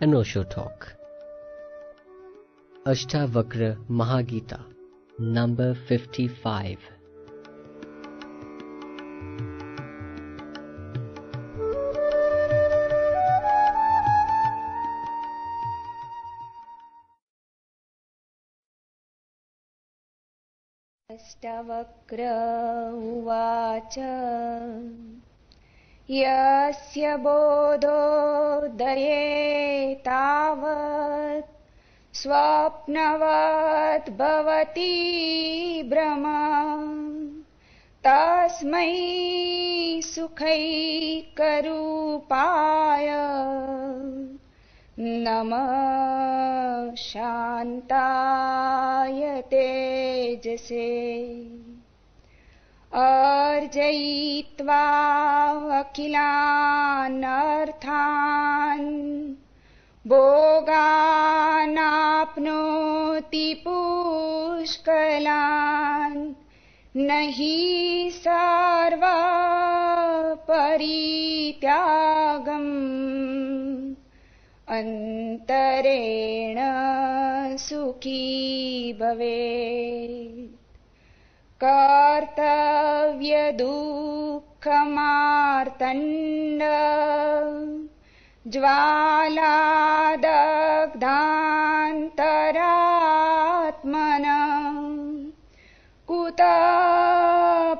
an Osho talk. Ashtavakra Mahagita, number 55. Ashtavakra उवाच यस्य बोधोदये तावत् स्वप्नवत् भवति भ्रम तस्मै सुखैकरूपाय नमः शान्ताय तेजसे अर्जयित्वा भोगानाप्नोति पुष्कलान् न हि सर्वपरित्यागम् अन्तरेण सुखी भवेत् कर्तव्यदुःखमार्तण्ड। ज्वालादग्धान्तरात्मन। कुत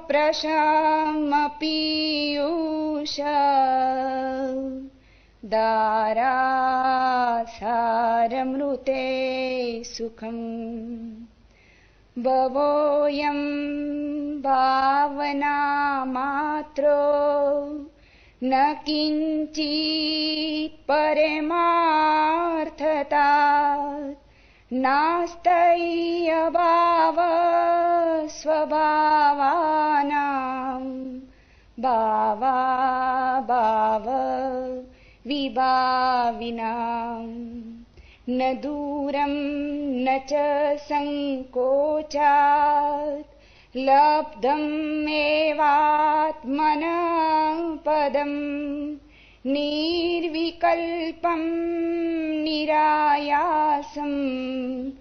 प्रशमपीयूष दारासारमृते सुखम् भवोऽयं भावनामात्रो न किञ्चित् परमार्थता स्वभावानाम् भावा भाव विभाविनाम् न दूरम् न च सङ्कोचात्। लब्धमेवात्मनपदम् निर्विकल्पम् निरायासम्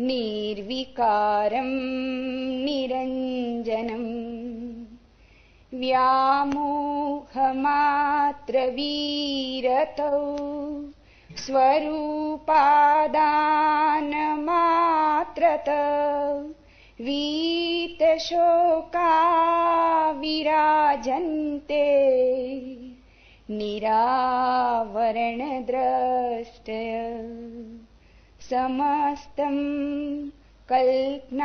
निर्विकारम् निरञ्जनम् व्यामोहमात्रवीरतौ। स्वरूपादानमात्रत वीतशोका विराजन्ते निरावरणद्रष्टय समस्तं कल्पनामात्रम्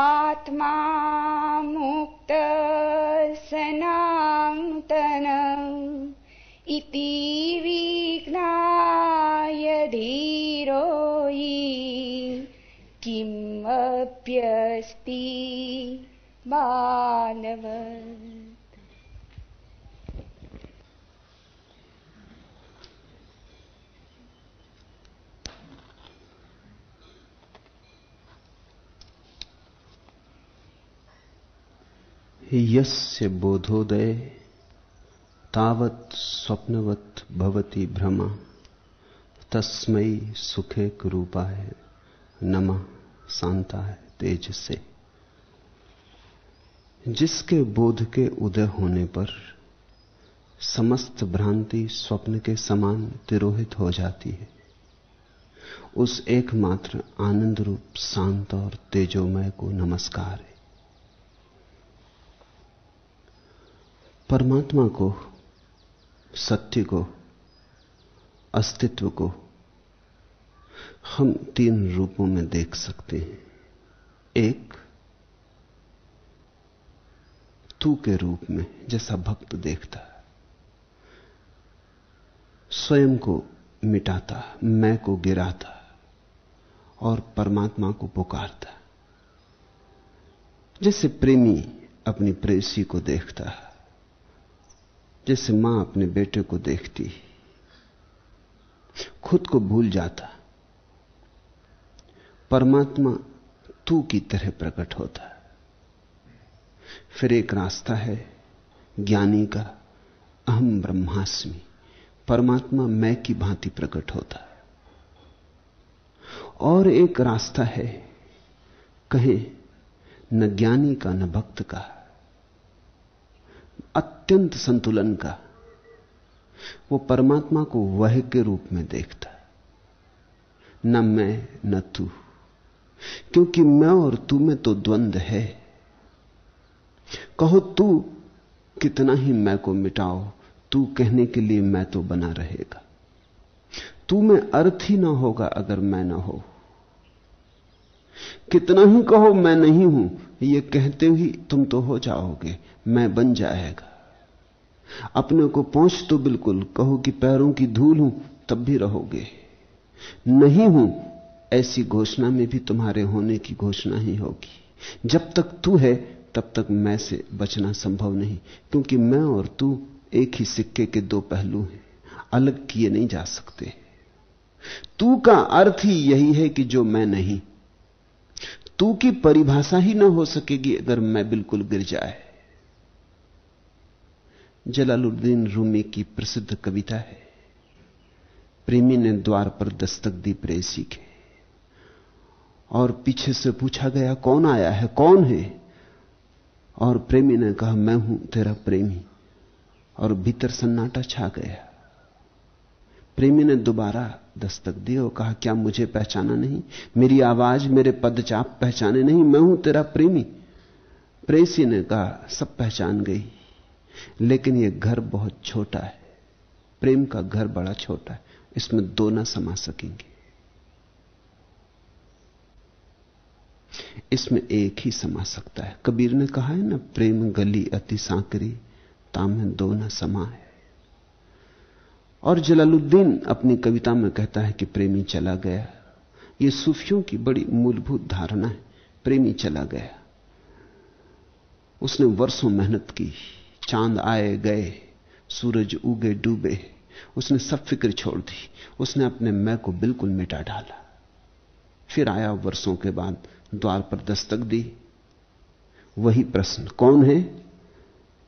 आत्मा मुक्त सनातन इति विज्ञाय धीरो किमप्यस्ति बालवत् यस्य बोधोदय तावत् स्वप्नवत भवती भ्रमा। तस्मै सुखे रूपाय शांता है तेज से जिसके बोध के उदय होने पर समस्त भ्रांति स्वप्न के समान तिरोहित हो जाती है। उस एकमात्र आनंद रूप शांत और तेजोमय को नमस्कार है। परमात्मा को सत्य को, अस्तित्व को हम तीन रूपों में देख सकते हैं। एक, तू के रूप में, जैसा भक्त देखता स्वयं को मिटाता, मैं को गिराता और परमात्मा को पुकारता। जैसे प्रेमी अपनी प्रेसी को देखता है। जैसे माँ अपने बेटे को देखती, खुद को भूल जाता, परमात्मा तू की तरह प्रकट होता। फिर एक रास्ता है ज्ञानी का अहम ब्रह्मास्मि, परमात्मा मैं की भांति प्रकट होता। है और एक रास्ता है कहें न ज्ञानी का न भक्त का। अत्यंत संतुलन का। वो परमात्मा को वह के रूप में देखता। न मैं, न तू। क्योंकि मैं और तू में तो द्वंद है। कहो तू, कितना ही मैं को मिटाओ, तू कहने के लिए मैं तो बना रहेगा। तू में अर्थ ही ना होगा अगर मैं ना हो। कितना ही कहो मैं नहीं हूँ, ये कहते ही तुम तो हो जाओगे, मैं बन जाएगा। अपने को पहुँच तो बिल्कुल, कहो कि पैरों की धूल हूँ, तब भी रहोगे। नहीं हूँ, ऐसी घोषणा में भी तुम्हारे होने की घोषणा ही होगी। जब तक तू है, तब तक मैं से बचना संभव नहीं, क्योंकि मैं और तू एक ही सिक्के के दो पहलू हैं, अलग किए नहीं जा सकते। तू का अर्थ ही यही है कि जो मैं नहीं, तू की परिभाषा ही ना हो सकेगी अगर मैं बिल्कुल गिर जाए। जलालुद्दीन रूमी की प्रसिद्ध कविता है। प्रेमी ने द्वार पर दस्तक दी प्रेसी के। और पीछे से पूछा गया, कौन आया है? कौन है? और प्रेमी ने कहा, मैं हूँ तेरा प्रेमी। और भीतर सन्नाटा छा गया। प्रेमी ने दोबारा दस्तक दी और कहा, क्या मुझे पहचाना नहीं? मेरी आवाज़, मेरे पदचाप पहचाने नहीं। मैं हूँ तेरा प्रेमी। प्रेसी ने कहा, सब पहचान गई। लेकिन यह घर बहुत छोटा है। प्रेम का घर बड़ा छोटा है। इसमें दो ना समा सकेंगे। इसमें एक ही समा सकता है। कबीर ने कहा है ना, प्रेम गली अति सांकरी, ताम दो न समा है। और जलालुद्दीन अपनी कविता में कहता है कि प्रेमी चला गया। यह सूफियों की बड़ी मूलभूत धारणा है। प्रेमी चला गया। उसने वर्षों मेहनत की। चाँद आए गए, सूरज उगे डूबे। उसने सब फ़िक्र छोड़ दी। उसने अपने मैं को बिल्कुल मिटा डाला। फिर आया वर्षों के बाद द्वार पर दस्तक दी। वही प्रश्न, कौन है?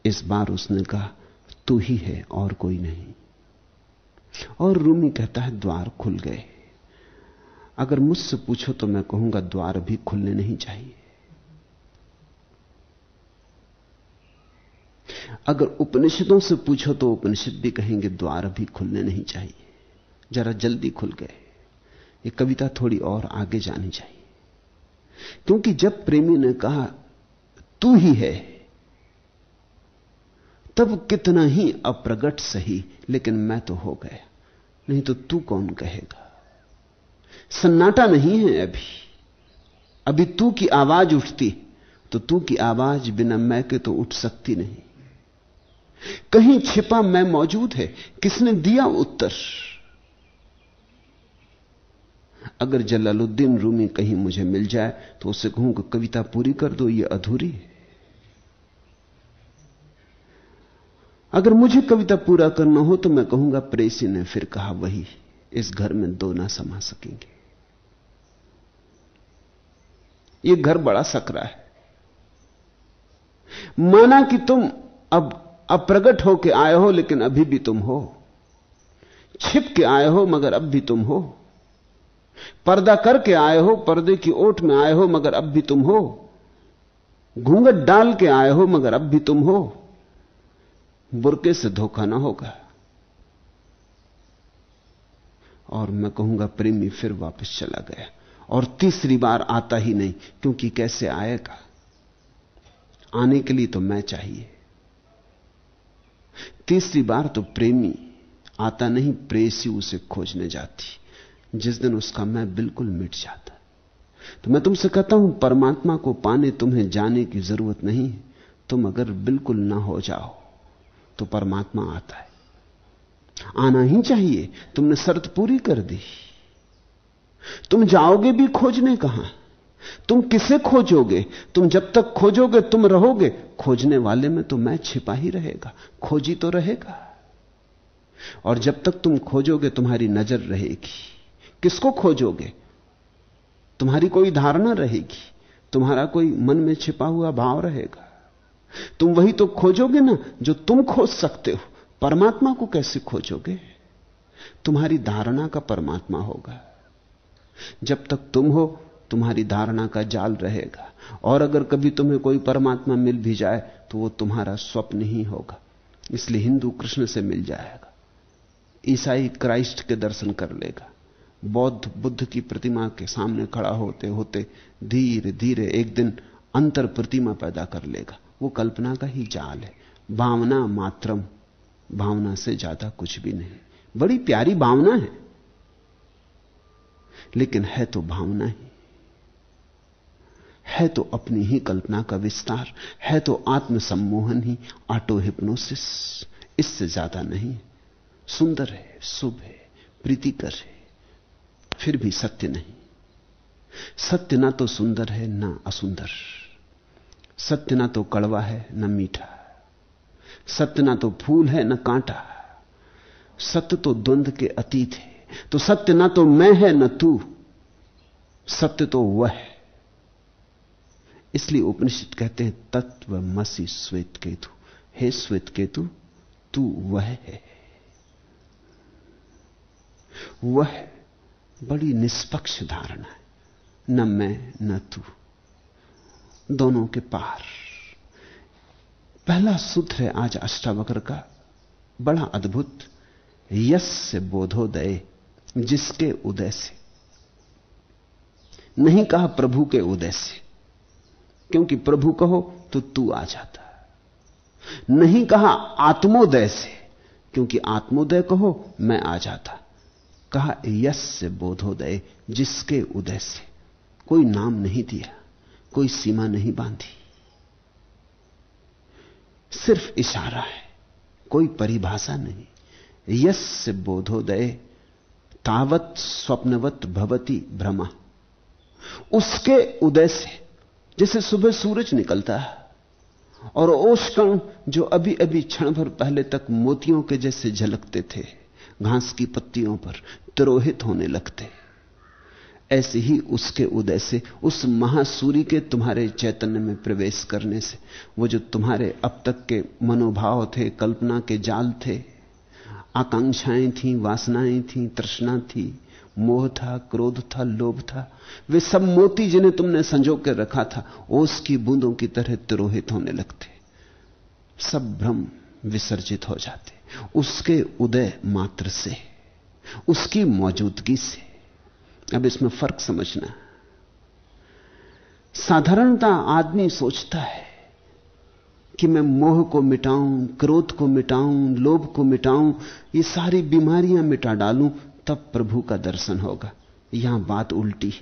इस बार उसने कहा, तू ही है और कोई नहीं। और रूमी कहता है, द्वार खुल गए। अगर मुझसे पूछो तो मैं कहूँगा, द्वार भी खुलने नहीं चाहिए। अगर उपनिषदों से पूछो तो उपनिषद भी कहेंगे, द्वार भी खुलने नहीं चाहिए। जरा जल्दी खुल गए। ये कविता थोड़ी और आगे जानी चाहिए। क्योंकि जब प्रेमी ने कहा, तू ही है, तब कितना ही अप्रगट सही, लेकिन मैं तो हो गया। नहीं तो तू कौन कहेगा? सन्नाटा नहीं है अभी। अभी तू की आवाज़ उठती तो तू की आवाज़ बिना मैं के तो उठ सकती नहीं। कहीं छिपा मैं मौजूद है, किसने दिया उत्तर? अगर जलालुद्दीन रूमी कहीं मुझे मिल जाए तो उसे कहूँ कि कविता पूरी कर दो, ये अधूरी अगर मुझे कविता पूरा करना हो तो मैं कहूँगा, प्रेसी ने फिर कहा वही, इस घर में दो ना समा सकेंगे। यह घर बड़ा सकरा है। माना कि तुम अब अप्रगट होके आए हो, लेकिन अभी भी तुम हो। छिप के आए हो, मगर अब भी तुम हो। पर्दा करके आए हो, पर्दे की ओट में आए हो, मगर अब भी तुम हो। घूंघट डाल के आए हो, मगर अब भी तुम हो। बुरके से धोखा ना होगा। और मैं कहूँगा, प्रेमी फिर वापस चला गया। और तीसरी बार आता ही नहीं, क्योंकि कैसे आएगा? आने के लिए तो मैं चाहिए। तीसरी बार तो प्रेमी आता नहीं, प्रेसी उसे खोजने जाती। जिस दिन उसका मैं बिल्कुल मिट जाता। तो मैं तुमसे कहता हूँ, परमात्मा को पाने तुम्हें जाने की ज़रूरत नहीं तुम अगर बिल्कुल ना हो जाओ तो परमात्मा आता है। आना ही चाहिए। तुमने शर्त पूरी कर दी। तुम जाओगे भी खोजने कहाँ? तुम किसे खोजोगे? तुम जब तक खोजोगे, तुम रहोगे। खोजने वाले में तो मैं छिपा ही रहेगा। खोजी तो रहेगा। और जब तक तुम खोजोगे, तुम्हारी नज़र रहेगी। किसको खोजोगे? तुम्हारी कोई धारणा रहेगी। तुम्हारा कोई मन में छिपा हुआ भाव रहेगा। तुम वही तो खोजोगे ना, जो तुम खोज सकते हो। परमात्मा को कैसे खोजोगे? तुम्हारी धारणा का परमात्मा होगा। जब तक तुम हो तुम्हारी धारणा का जाल रहेगा। और अगर कभी तुम्हें कोई परमात्मा मिल भी जाए तो वो तुम्हारा स्वप्न ही होगा। इसलिए हिंदू कृष्ण से मिल जाएगा। ईसाई क्राइस्ट के दर्शन कर लेगा। बौद्ध बुद्ध की प्रतिमा के सामने खड़ा होते होते धीरे धीरे एक दिन अंतर प्रतिमा पैदा कर लेगा। वो कल्पना का ही जाल है। भावना मात्रम। भावना से ज़्यादा कुछ भी नहीं। बड़ी प्यारी भावना है। लेकिन है तो भावना ही। है तो अपनी ही कल्पना का विस्तार, है तो आत्मसम्मोहन ही ऑटो हिप्नोसिस। इससे ज़्यादा नहीं। सुंदर है, शुभ है, प्रीतिकर है, फिर भी सत्य नहीं। सत्य ना तो सुंदर है, ना असुंदर। सत्य ना तो कड़वा है, ना मीठा। सत्य ना तो फूल है, ना कांटा। सत्य तो द्वंद के अतीत है। तो सत्य ना तो मैं है, ना तू। सत्य तो वह है। इसलिए उपनिषद कहते हैं, तत्व मसी श्वेत केतु हे श्वेत केतु तू वह है। वह बड़ी निष्पक्ष धारणा है। न मैं, न तू। दोनों के पार। पहला सूत्र है आज अष्टावक्र का। बड़ा अद्भुत। यश से बोधोदय, जिसके उदय से। नहीं कहा प्रभु के उदय से। क्योंकि प्रभु कहो तो तू आ जाता। नहीं कहा आत्मोदय से, क्योंकि आत्मोदय कहो मैं आ जाता। कहा यश से बोधोदय, जिसके उदय से। कोई नाम नहीं दिया, कोई सीमा नहीं बांधी। सिर्फ़ इशारा है, कोई परिभाषा नहीं। यश से बोधोदय, तावत स्वप्नवत भवती भ्रमा उसके उदय से जैसे सुबह सूरज निकलता है। और ओशकण जो अभी अभी क्षण भर पहले तक मोतियों के जैसे झलकते थे, घास की पत्तियों पर तिरोहित होने लगते। ऐसे ही उसके उदय से, उस महासूरी के तुम्हारे चैतन्य में प्रवेश करने से, वो जो तुम्हारे अब तक के मनोभाव थे, कल्पना के जाल थे, आकांक्षाएँ थी, वासनाएँ थी, तृष्णा थी मोह था, क्रोध था, लोभ था। वे सब मोती जिन्हें तुमने संजो कर रखा था, ओस की बूंदों की तरह तिरोहित होने लगते। सब भ्रम विसर्जित हो जाते, उसके उदय मात्र से, उसकी मौजूदगी से। अब इसमें फ़र्क समझना। साधारणता आदमी सोचता है कि मैं मोह को मिटाऊं, क्रोध को मिटाऊं, लोभ को मिटाऊं, ये सारी बीमारियाँ मिटा डालूं तब प्रभु का दर्शन होगा। यहाँ बात उल्टी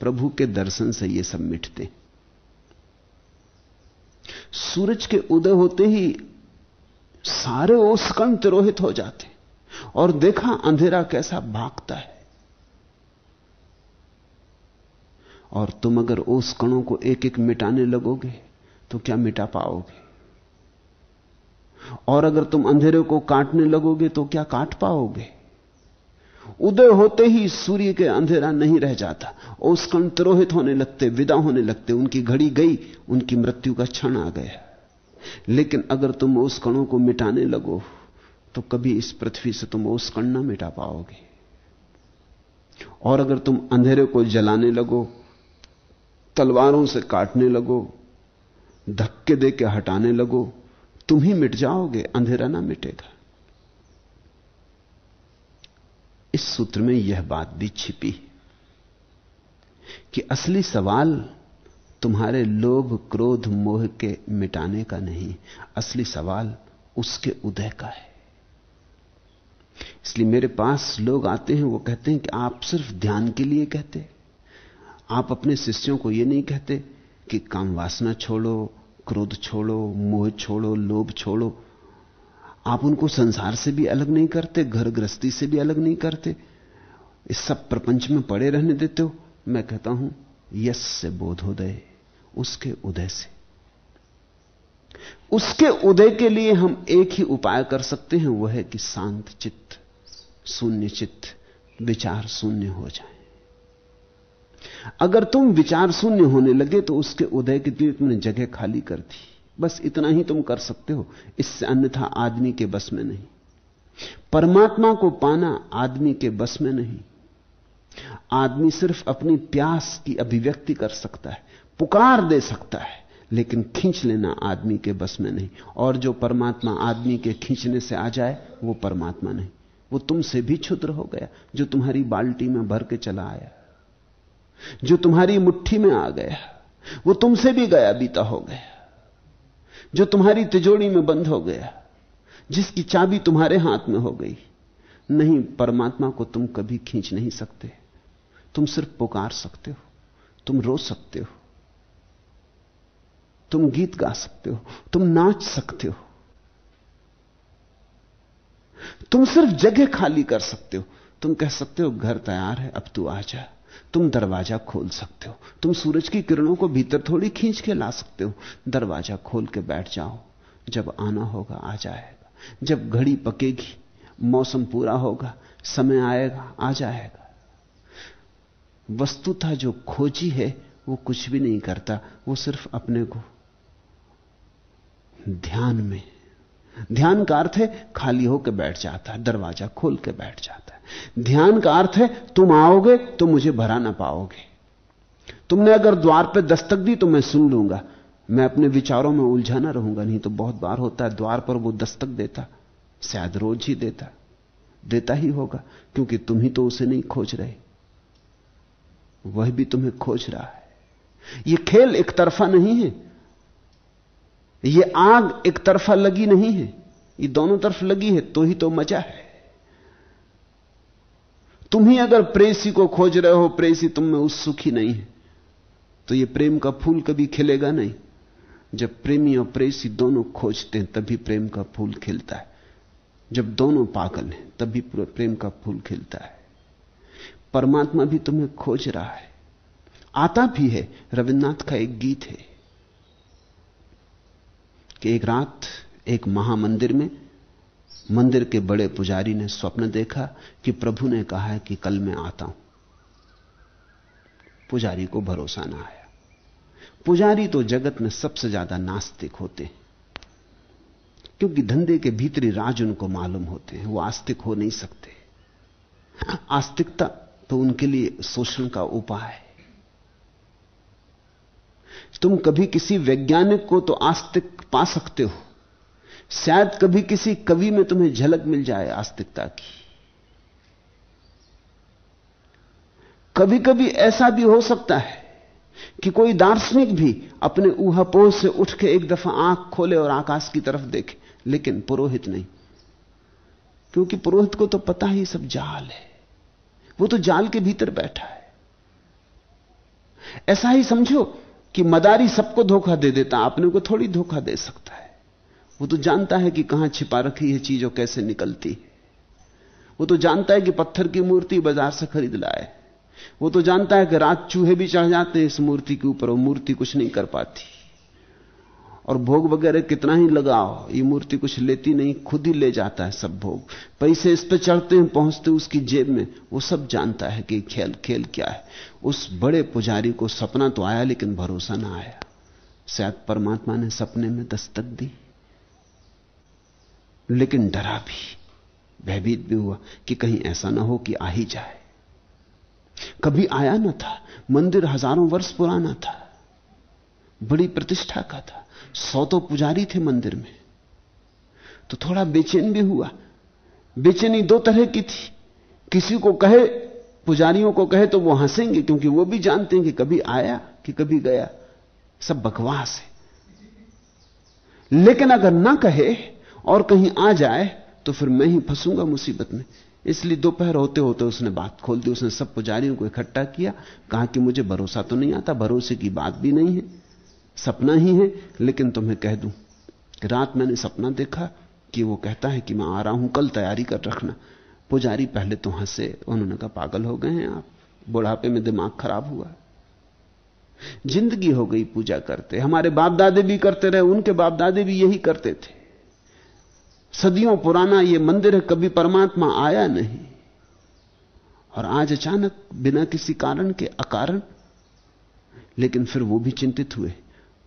प्रभु के दर्शन से ये सब मिटते। सूरज के उदय होते ही सारे ओस्कण तिरोहित हो जाते। और देखा अंधेरा कैसा भागता है। और तुम अगर ओस कणों को एक एक मिटाने लगोगे तो क्या मिटा पाओगे? और अगर तुम अंधेरे को काटने लगोगे तो क्या काट पाओगे? उदय होते ही सूर्य के अंधेरा नहीं रह जाता। और उस कण तिरोहित होने लगते, विदा होने लगते, उनकी घड़ी गई, उनकी मृत्यु का क्षण आ गया। लेकिन अगर तुम उस कणों को मिटाने लगो तो कभी इस पृथ्वी से तुम उस कण ना मिटा पाओगे। और अगर तुम अंधेरे को जलाने लगो, तलवारों से काटने लगो, धक्के दे के हटाने लगो, तुम ही मिट जाओगे, अंधेरा ना मिटेगा। इस सूत्र में यह बात भी छिपी कि असली सवाल तुम्हारे लोभ, क्रोध, मोह के मिटाने का नहीं, असली सवाल उसके उदय का है। इसलिए मेरे पास लोग आते हैं, वो कहते हैं कि आप सिर्फ़ ध्यान के लिए कहते आप अपने शिष्यों को ये नहीं कहते कि काम वासना छोड़ो, क्रोध छोड़ो, मोह छोड़ो, लोभ छोड़ो। आप उनको संसार से भी अलग नहीं करते, घर गृहस्थी से भी अलग नहीं करते। इस सब प्रपंच में पड़े रहने देते हो। मैं कहता हूँ, यश से बोधोदय उसके उदय से। उसके उदय के लिए हम एक ही उपाय कर सकते हैं, वह है कि शांत चित्त, शून्य चित्त, विचार शून्य हो जाए। अगर तुम विचार शून्य होने लगे तो उसके उदय के लिए तुमने जगह खाली कर दी। बस इतना ही तुम कर सकते हो। इससे अन्यथा आदमी के बस में नहीं। परमात्मा को पाना आदमी के बस में नहीं। आदमी सिर्फ़ अपनी प्यास की अभिव्यक्ति कर सकता है, पुकार दे सकता है, लेकिन खींच लेना आदमी के बस में नहीं। और जो परमात्मा आदमी के खींचने से आ जाए, वो परमात्मा नहीं। वो तुमसे भी क्षुद्र हो गया, जो तुम्हारी बाल्टी में भर के चला आया, जो तुम्हारी मुट्ठी में आ गया, वो तुमसे भी गया, बीता हो गया। जो तुम्हारी तिजोड़ी में बंद हो गया, जिसकी चाबी तुम्हारे हाथ में हो गई, नहीं, परमात्मा को तुम कभी खींच नहीं सकते। तुम सिर्फ़ पुकार सकते हो, तुम रो सकते हो, तुम गीत गा सकते हो, तुम नाच सकते हो। तुम सिर्फ़ जगह खाली कर सकते हो। तुम कह सकते हो, घर तैयार है, अब तू आ जा। तुम दरवाज़ा खोल सकते हो। तुम सूरज की किरणों को भीतर थोड़ी खींच के ला सकते हो। दरवाज़ा खोल के बैठ जाओ। जब आना होगा, आ जाएगा। जब घड़ी पकेगी, मौसम पूरा होगा, समय आएगा, आ जाएगा। वस्तुता जो खोजी है, वो कुछ भी नहीं करता। वो सिर्फ़ अपने को ध्यान में। ध्यान का अर्थ है, खाली होकर बैठ जाता है दरवाज़ा खोल के बैठ जाता है। ध्यान का अर्थ है, तुम आओगे तो मुझे भरा ना पाओगे। तुमने अगर द्वार पे दस्तक दी तो मैं सुन लूँगा। मैं अपने विचारों में उलझा ना रहूँगा, नहीं तो बहुत बार होता है द्वार पर वो दस्तक देता, शायद रोज ही देता। देता ही होगा, क्योंकि तुम ही तो उसे नहीं खोज रहे। वह भी तुम्हें खोज रहा है। यह खेल एक तरफा नहीं है। यह आग एक तरफा लगी नहीं है। ये दोनों तरफ़ लगी है तो ही तो मज़ा है। तुम ही अगर प्रेसी को खोज रहे हो, प्रेसी तुम में उत्सुखी नहीं है। तो यह प्रेम का फूल कभी खिलेगा नहीं। जब प्रेमी और प्रेसी दोनों खोजते हैं, तभी प्रेम का फूल खिलता है। जब दोनों पागल हैं, तभी प्रेम का फूल खिलता है। परमात्मा भी तुम्हें खोज रहा है। आता भी है, रविन्द्रनाथ का एक गीत है कि एक रात एक महामंदिर में मंदिर के बड़े पुजारी ने स्वप्न देखा कि प्रभु ने कहा है कि कल मैं आता हूँ। पुजारी को भरोसा ना आया। पुजारी तो जगत में सबसे ज़्यादा नास्तिक होते हैं, क्योंकि धंधे के भीतरी राज उनको मालूम होते हैं, वो आस्तिक हो नहीं सकते। आस्तिकता तो उनके लिए शोषण का उपाय है। तुम कभी किसी वैज्ञानिक को तो आस्तिक पा सकते हो। शायद कभी किसी कवि में तुम्हें झलक मिल जाए आस्तिकता की। कभी कभी ऐसा भी हो सकता है कि कोई दार्शनिक भी अपने ऊहापोह से उठ के एक दफ़ा आँख खोले और आकाश की तरफ़ देखे, लेकिन पुरोहित नहीं। क्योंकि पुरोहित को तो पता ही सब जाल है। वो तो जाल के भीतर बैठा है। ऐसा ही समझो कि मदारी सबको धोखा दे देता, अपने को थोड़ी धोखा दे सकता है। वो तो जानता है कि कहाँ छिपा रखी है चीज़ और कैसे निकलती। वो तो जानता है कि पत्थर की मूर्ति बाज़ार से खरीद लाए। वो तो जानता है कि रात चूहे भी चढ़ जाते हैं इस मूर्ति के ऊपर और मूर्ति कुछ नहीं कर पाती। और भोग वगैरह कितना ही लगाओ, ये मूर्ति कुछ लेती नहीं, खुद ही ले जाता है सब भोग। पैसे इस पे चढ़ते हैं, पहुँचते उसकी जेब में, वो सब जानता है कि खेल खेल क्या है। उस बड़े पुजारी को सपना तो आया लेकिन भरोसा ना आया। शायद परमात्मा ने सपने में दस्तक दी। लेकिन डरा भी, भयभीत भी हुआ कि कहीं ऐसा ना हो कि आ ही जाए। कभी आया ना था, मंदिर हज़ारों वर्ष पुराना था, बड़ी प्रतिष्ठा का था सौ तो पुजारी थे मंदिर में। तो थोड़ा बेचैन भी हुआ, बेचैनी दो तरह की थी। किसी को कहे, पुजारियों को कहे तो वो हंसेंगे, क्योंकि वो भी जानते हैं कि कभी आया, कि कभी गया, सब बकवास है। लेकिन अगर ना कहे और कहीं आ जाए तो फिर मैं ही फंसूँगा मुसीबत में। इसलिए दोपहर होते होते उसने बात खोल दी, उसने सब पुजारियों को इकट्ठा किया, कहा कि मुझे भरोसा तो नहीं आता, भरोसे की बात भी नहीं है, सपना ही है, लेकिन तुम्हें कह दूँ, रात मैंने सपना देखा कि वो कहता है कि मैं आ रहा हूँ, कल तैयारी कर रखना। पुजारी पहले तो हंसे, उन्होंने कहा, पागल हो गए हैं आप, बुढ़ापे में दिमाग खराब हुआ। ज़िंदगी हो गई पूजा करते, हमारे बाप दादे भी करते रहे, उनके बाप दादे भी यही करते थे। सदियों पुराना यह मंदिर है, कभी परमात्मा आया नहीं। और आज अचानक बिना किसी कारण के अकारण, लेकिन फिर वो भी चिंतित हुए।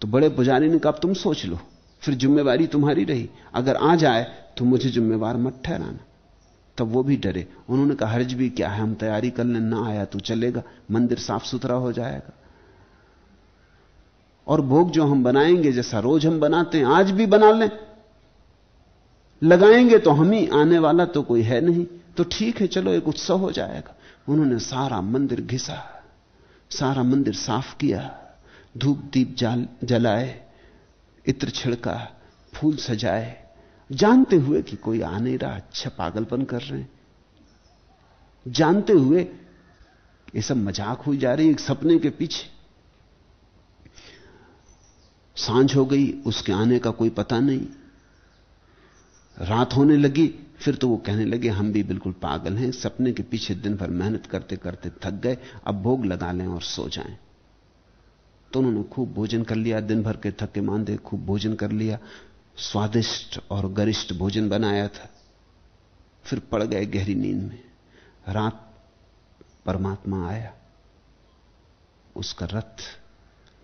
तो बड़े पुजारी ने कहा तुम सोच लो, फिर जिम्मेवारी तुम्हारी रही। अगर आ जाए तो मुझे जिम्मेवार मत ठहराना। तब वो भी डरे। उन्होंने कहा, हर्ज भी क्या है, हम तैयारी कर लें, ना आया तो चलेगा, मंदिर साफ़ सुथरा हो जाएगा। और भोग जो हम बनाएँगे, जैसा रोज हम बनाते हैं, आज भी बना लें लगाएँगे तो हम ही, आने वाला तो कोई है नहीं। तो ठीक है, चलो, एक उत्सव हो जाएगा। उन्होंने सारा मंदिर घिसा, सारा मंदिर साफ़ किया, धूप दीप जल, जलाए, इत्र छिड़का, फूल सजाए। जानते हुए कि कोई आ नहीं रहा अच्छा पागलपन कर रहे हैं। जानते हुए ये सब मज़ाक हुई जा रही है, एक सपने के पीछे। साँझ हो गई, उसके आने का कोई पता नहीं। रात होने लगी, फिर तो वो कहने लगे, हम भी बिल्कुल पागल हैं, सपने के पीछे दिन भर मेहनत करते करते थक गए, अब भोग लगा लें और सो जाएँ। तो उन्होंने खूब भोजन कर लिया, दिन भर के थके मांदे खूब भोजन कर लिया, स्वादिष्ट और गरिष्ठ भोजन बनाया था। फिर पड़ गए गहरी नींद में। रात परमात्मा आया, उसका रथ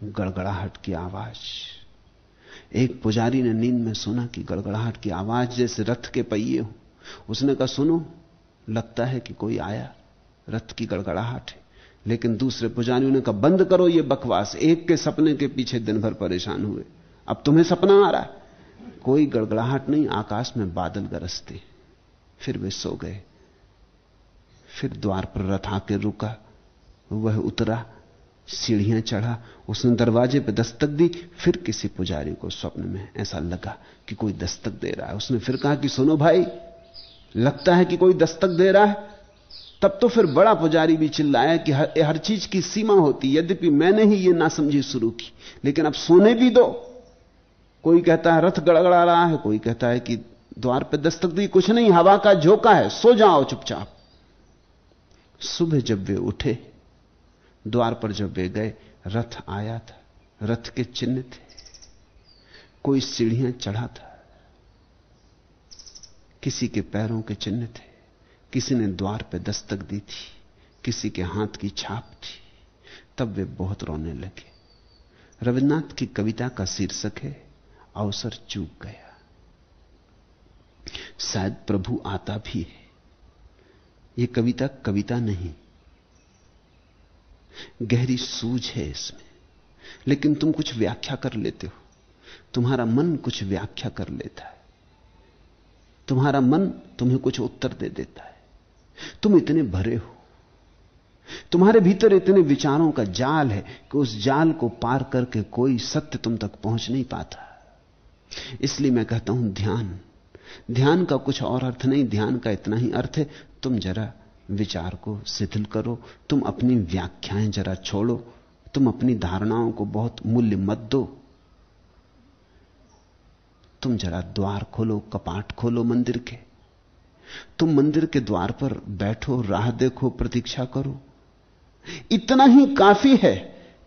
गड़गड़ाहट की आवाज़। एक पुजारी ने नींद में सुना कि गड़गड़ाहट की आवाज़ जैसे रथ के पहिए हो। उसने कहा, सुनो, लगता है कि कोई आया। रथ की गड़गड़ाहट है। लेकिन दूसरे पुजारियों ने कहा, बंद करो ये बकवास। एक के सपने के पीछे दिन भर परेशान हुए। अब तुम्हें सपना आ रहा है। कोई गड़गड़ाहट नहीं, आकाश में बादल गरजते फिर वे सो गए। फिर द्वार पर रथ आके रुका। वह उतरा सीढ़ियाँ चढ़ा उसने दरवाजे पर दस्तक दी फिर किसी पुजारी को स्वप्न में ऐसा लगा कि कोई दस्तक दे रहा है। उसने फिर कहा कि सुनो भाई लगता है कि कोई दस्तक दे रहा है। तब तो फिर बड़ा पुजारी भी चिल्लाया कि हर, हर चीज़ की सीमा होती यद्यपि मैंने ही यह ना समझी शुरू की लेकिन अब सोने भी दो। कोई कहता है रथ गड़गड़ा रहा है कोई कहता है कि द्वार पर दस्तक दी कुछ नहीं हवा का झोंका है सो जाओ चुपचाप। सुबह जब वे उठे द्वार पर जब वे गए, रथ आया था। रथ के चिन्ह थे। कोई सीढ़ियाँ चढ़ा था। किसी के पैरों के चिन्ह थे। किसी ने द्वार पर दस्तक दी थी। किसी के हाथ की छाप थी। तब वे बहुत रोने लगे। रविन्द्रनाथ की कविता का शीर्षक है, अवसर चूक गया। शायद प्रभु आता भी है। यह कविता कविता नहीं गहरी सूझ है इसमें। लेकिन तुम कुछ व्याख्या कर लेते हो। तुम्हारा मन कुछ व्याख्या कर लेता है। तुम्हारा मन तुम्हें कुछ उत्तर दे देता है। तुम इतने भरे हो। तुम्हारे भीतर इतने विचारों का जाल है कि उस जाल को पार करके कोई सत्य तुम तक पहुँच नहीं पाता। इसलिए मैं कहता हूँ, ध्यान। ध्यान का कुछ और अर्थ नहीं, ध्यान का इतना ही अर्थ है, तुम जरा विचार को शिथिल करो। तुम अपनी व्याख्याएँ जरा छोड़ो। तुम अपनी धारणाओं को बहुत मूल्य मत दो। तुम जरा द्वार खोलो, कपाट खोलो मंदिर के। तुम मंदिर के द्वार पर बैठो, राह देखो, प्रतीक्षा करो। इतना ही काफ़ी है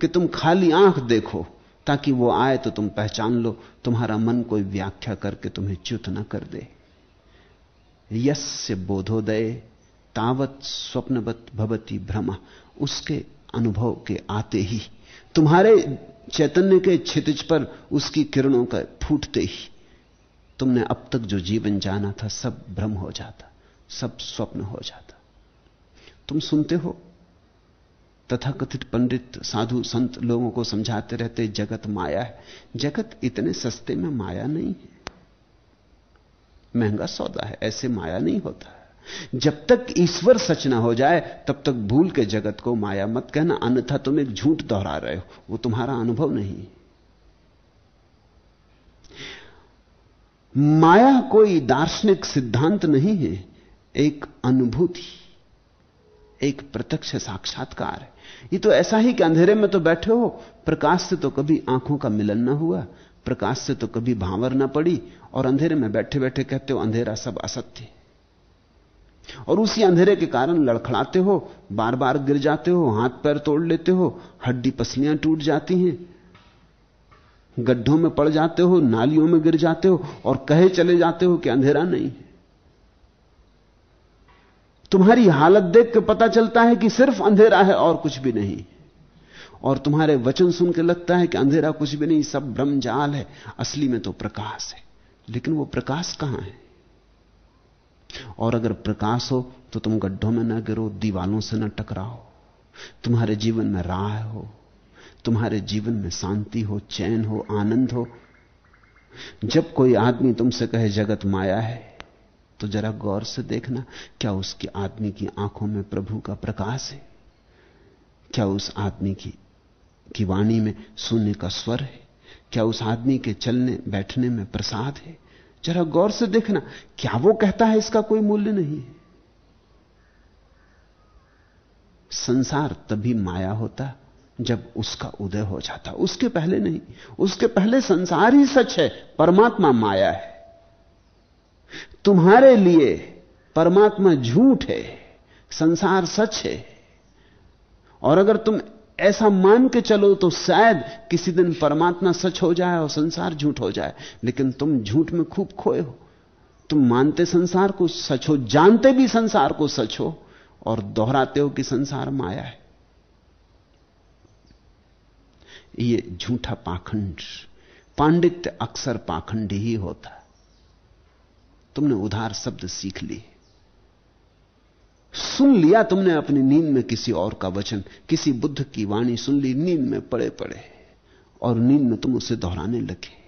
कि तुम खाली आँख देखो, ताकि वो आए तो तुम पहचान लो, तुम्हारा मन कोई व्याख्या करके तुम्हें च्युत न कर दे। यस्य बोधोदय तावत स्वप्नवत भवती भ्रमा। उसके अनुभव के आते ही, तुम्हारे चैतन्य के क्षितिज पर उसकी किरणों का फूटते ही, तुमने अब तक जो जीवन जाना था, सब भ्रम हो जाता, सब स्वप्न हो जाता। तुम सुनते हो? तथाकथित पंडित, साधु, संत लोगों को समझाते रहते, जगत माया है। जगत इतने सस्ते में माया नहीं है। महँगा सौदा है, ऐसे माया नहीं होता। जब तक ईश्वर सच ना हो जाए, तब तक भूल के जगत को माया मत कहना, अन्यथा तुम एक झूठ दोहरा रहे हो। वो तुम्हारा अनुभव नहीं। माया कोई दार्शनिक सिद्धांत नहीं है, एक अनुभूति, एक प्रत्यक्ष साक्षात्कार है। ये तो ऐसा ही कि अंधेरे में तो बैठे हो, प्रकाश से तो कभी आँखों का मिलन ना हुआ, प्रकाश से तो कभी भांवर ना पड़ी, और अंधेरे में बैठे बैठे कहते हो, अंधेरा सब असत्य और उसी अंधेरे के कारण लड़खड़ाते हो बार बार गिर जाते हो, हाथ पैर तोड़ लेते हो, हड्डी पसलियाँ टूट जाती हैं। गड्ढों में पड़ जाते हो, नालियों में गिर जाते हो और कहे चले जाते हो कि अंधेरा नहीं तुम्हारी हालत देख के पता चलता है कि सिर्फ़ अंधेरा है और कुछ भी नहीं। और तुम्हारे वचन सुन के लगता है कि अंधेरा कुछ भी नहीं, सब ब्रह्मजाल है, असली में तो प्रकाश है। लेकिन वो प्रकाश कहाँ है? और अगर प्रकाश हो तो तुम गड्ढों में न गिरो, दीवालों से न टकराओ। तुम्हारे जीवन में राह हो, तुम्हारे जीवन में शांति हो, चैन हो, आनंद हो। जब कोई आदमी तुमसे कहे, जगत माया है तो जरा गौर से देखना, क्या उसकी आदमी की आँखों में प्रभु का प्रकाश है? क्या उस आदमी की की वाणी में शून्य का स्वर है? क्या उस आदमी के चलने, बैठने में प्रसाद है? जरा गौर से देखना, क्या वो कहता है इसका कोई मूल्य नहीं है? संसार तभी माया होता जब उसका उदय हो जाता। उसके पहले नहीं, उसके पहले संसार ही सच है, परमात्मा माया है। तुम्हारे लिए परमात्मा झूठ है, संसार सच है। और अगर तुम ऐसा मान के चलो तो शायद किसी दिन परमात्मा सच हो जाए और संसार झूठ हो जाए। लेकिन तुम झूठ में खूब खोए हो। तुम मानते संसार को सच हो, जानते भी संसार को सच हो और दोहराते हो कि संसार माया है। ये झूठा पाखंड, पांडित्य अक्सर पाखंड ही होता तुमने उधार शब्द सीख लिए। सुन लिया तुमने अपनी नींद में किसी और का वचन, किसी बुद्ध की वाणी सुन ली, नींद में पड़े पड़े, और नींद में तुम उसे दोहराने लगे।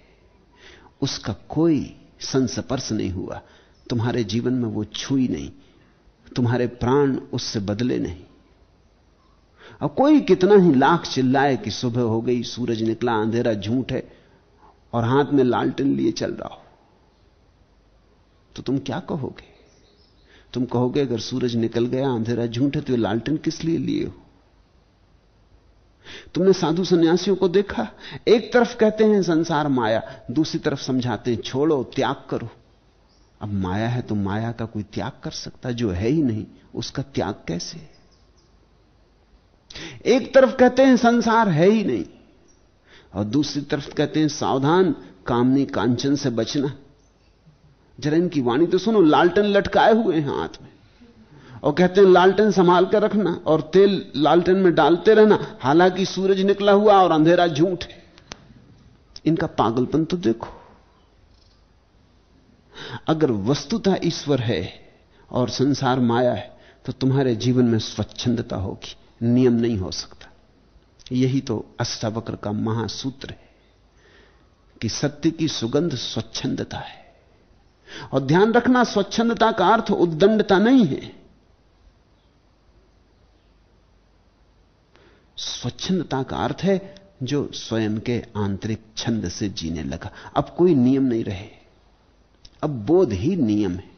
उसका कोई संस्पर्श नहीं हुआ। तुम्हारे जीवन में वो छुई नहीं, तुम्हारे प्राण उससे बदले नहीं। अब कोई कितना ही लाख चिल्लाए कि सुबह हो गई, सूरज निकला, अंधेरा झूठ है, और हाथ में लालटेन लिए चल रहा हो। तो तुम क्या कहोगे? तुम कहोगे अगर सूरज निकल गया, अंधेरा झूठ है तो लालटेन किस लिए लिए हो? तुमने साधु सन्यासियों को देखा? एक तरफ़ कहते हैं संसार माया, दूसरी तरफ़ समझाते हैं, छोड़ो, त्याग करो। अब माया है तो माया का कोई त्याग कर सकता जो है ही नहीं, उसका त्याग कैसे? एक तरफ़ कहते हैं संसार है ही नहीं, और दूसरी तरफ़ कहते हैं सावधान, कामनी कांचन से बचना। जरा इनकी वाणी तो सुनो, लालटन लटकाए हुए हैं हाथ में। और कहते हैं, लालटन संभाल कर रखना और तेल लालटन में डालते रहना। हालाँकि सूरज निकला हुआ और अंधेरा झूठ इनका पागलपन तो देखो। अगर वस्तुतः ईश्वर है और संसार माया है तो तुम्हारे जीवन में स्वच्छंदता होगी। नियम नहीं हो सकता। यही तो अष्टावक्र का महासूत्र है कि सत्य की सुगंध स्वच्छंदता है। और ध्यान रखना, स्वच्छंदता का अर्थ उद्दंडता नहीं है। स्वच्छंदता का अर्थ है जो स्वयं के आंतरिक छंद से जीने लगा। अब कोई नियम नहीं रहे। अब बोध ही नियम है।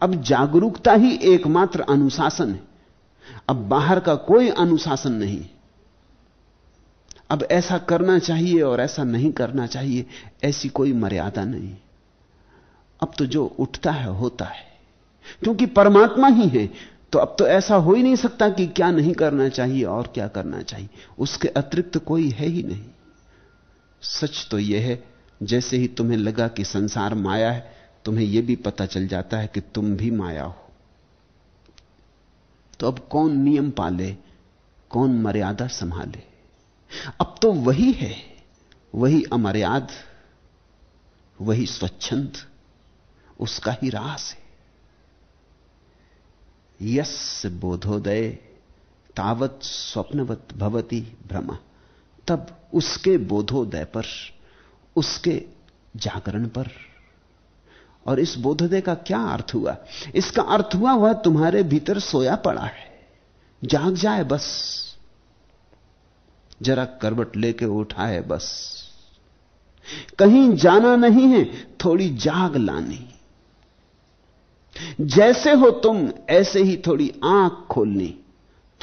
अब जागरूकता ही एकमात्र अनुशासन है। अब बाहर का कोई अनुशासन नहीं। अब ऐसा करना चाहिए और ऐसा नहीं करना चाहिए, ऐसी कोई मर्यादा नहीं। अब तो जो उठता है, होता है। क्योंकि परमात्मा ही है तो अब तो ऐसा हो ही नहीं सकता कि क्या नहीं करना चाहिए और क्या करना चाहिए। उसके अतिरिक्त कोई है ही नहीं। सच तो यह है, जैसे ही तुम्हें लगा कि संसार माया है, तुम्हें यह भी पता चल जाता है कि तुम भी माया हो। तो अब कौन नियम पाले, कौन मर्यादा संभाले? अब तो वही है, वही अमर्याद, वही स्वच्छंद। उसका ही रास है। यस बोधोदय, तावत स्वप्नवत भवती भ्रमा तब उसके बोधोदय पर, उसके जागरण पर। और इस बोधोदय का क्या अर्थ हुआ? इसका अर्थ हुआ, वह तुम्हारे भीतर सोया पड़ा है। जाग जाए बस। जरा करवट लेके उठाए बस। कहीं जाना नहीं है, थोड़ी जाग लानी। जैसे हो तुम, ऐसे ही थोड़ी आँख खोलनी,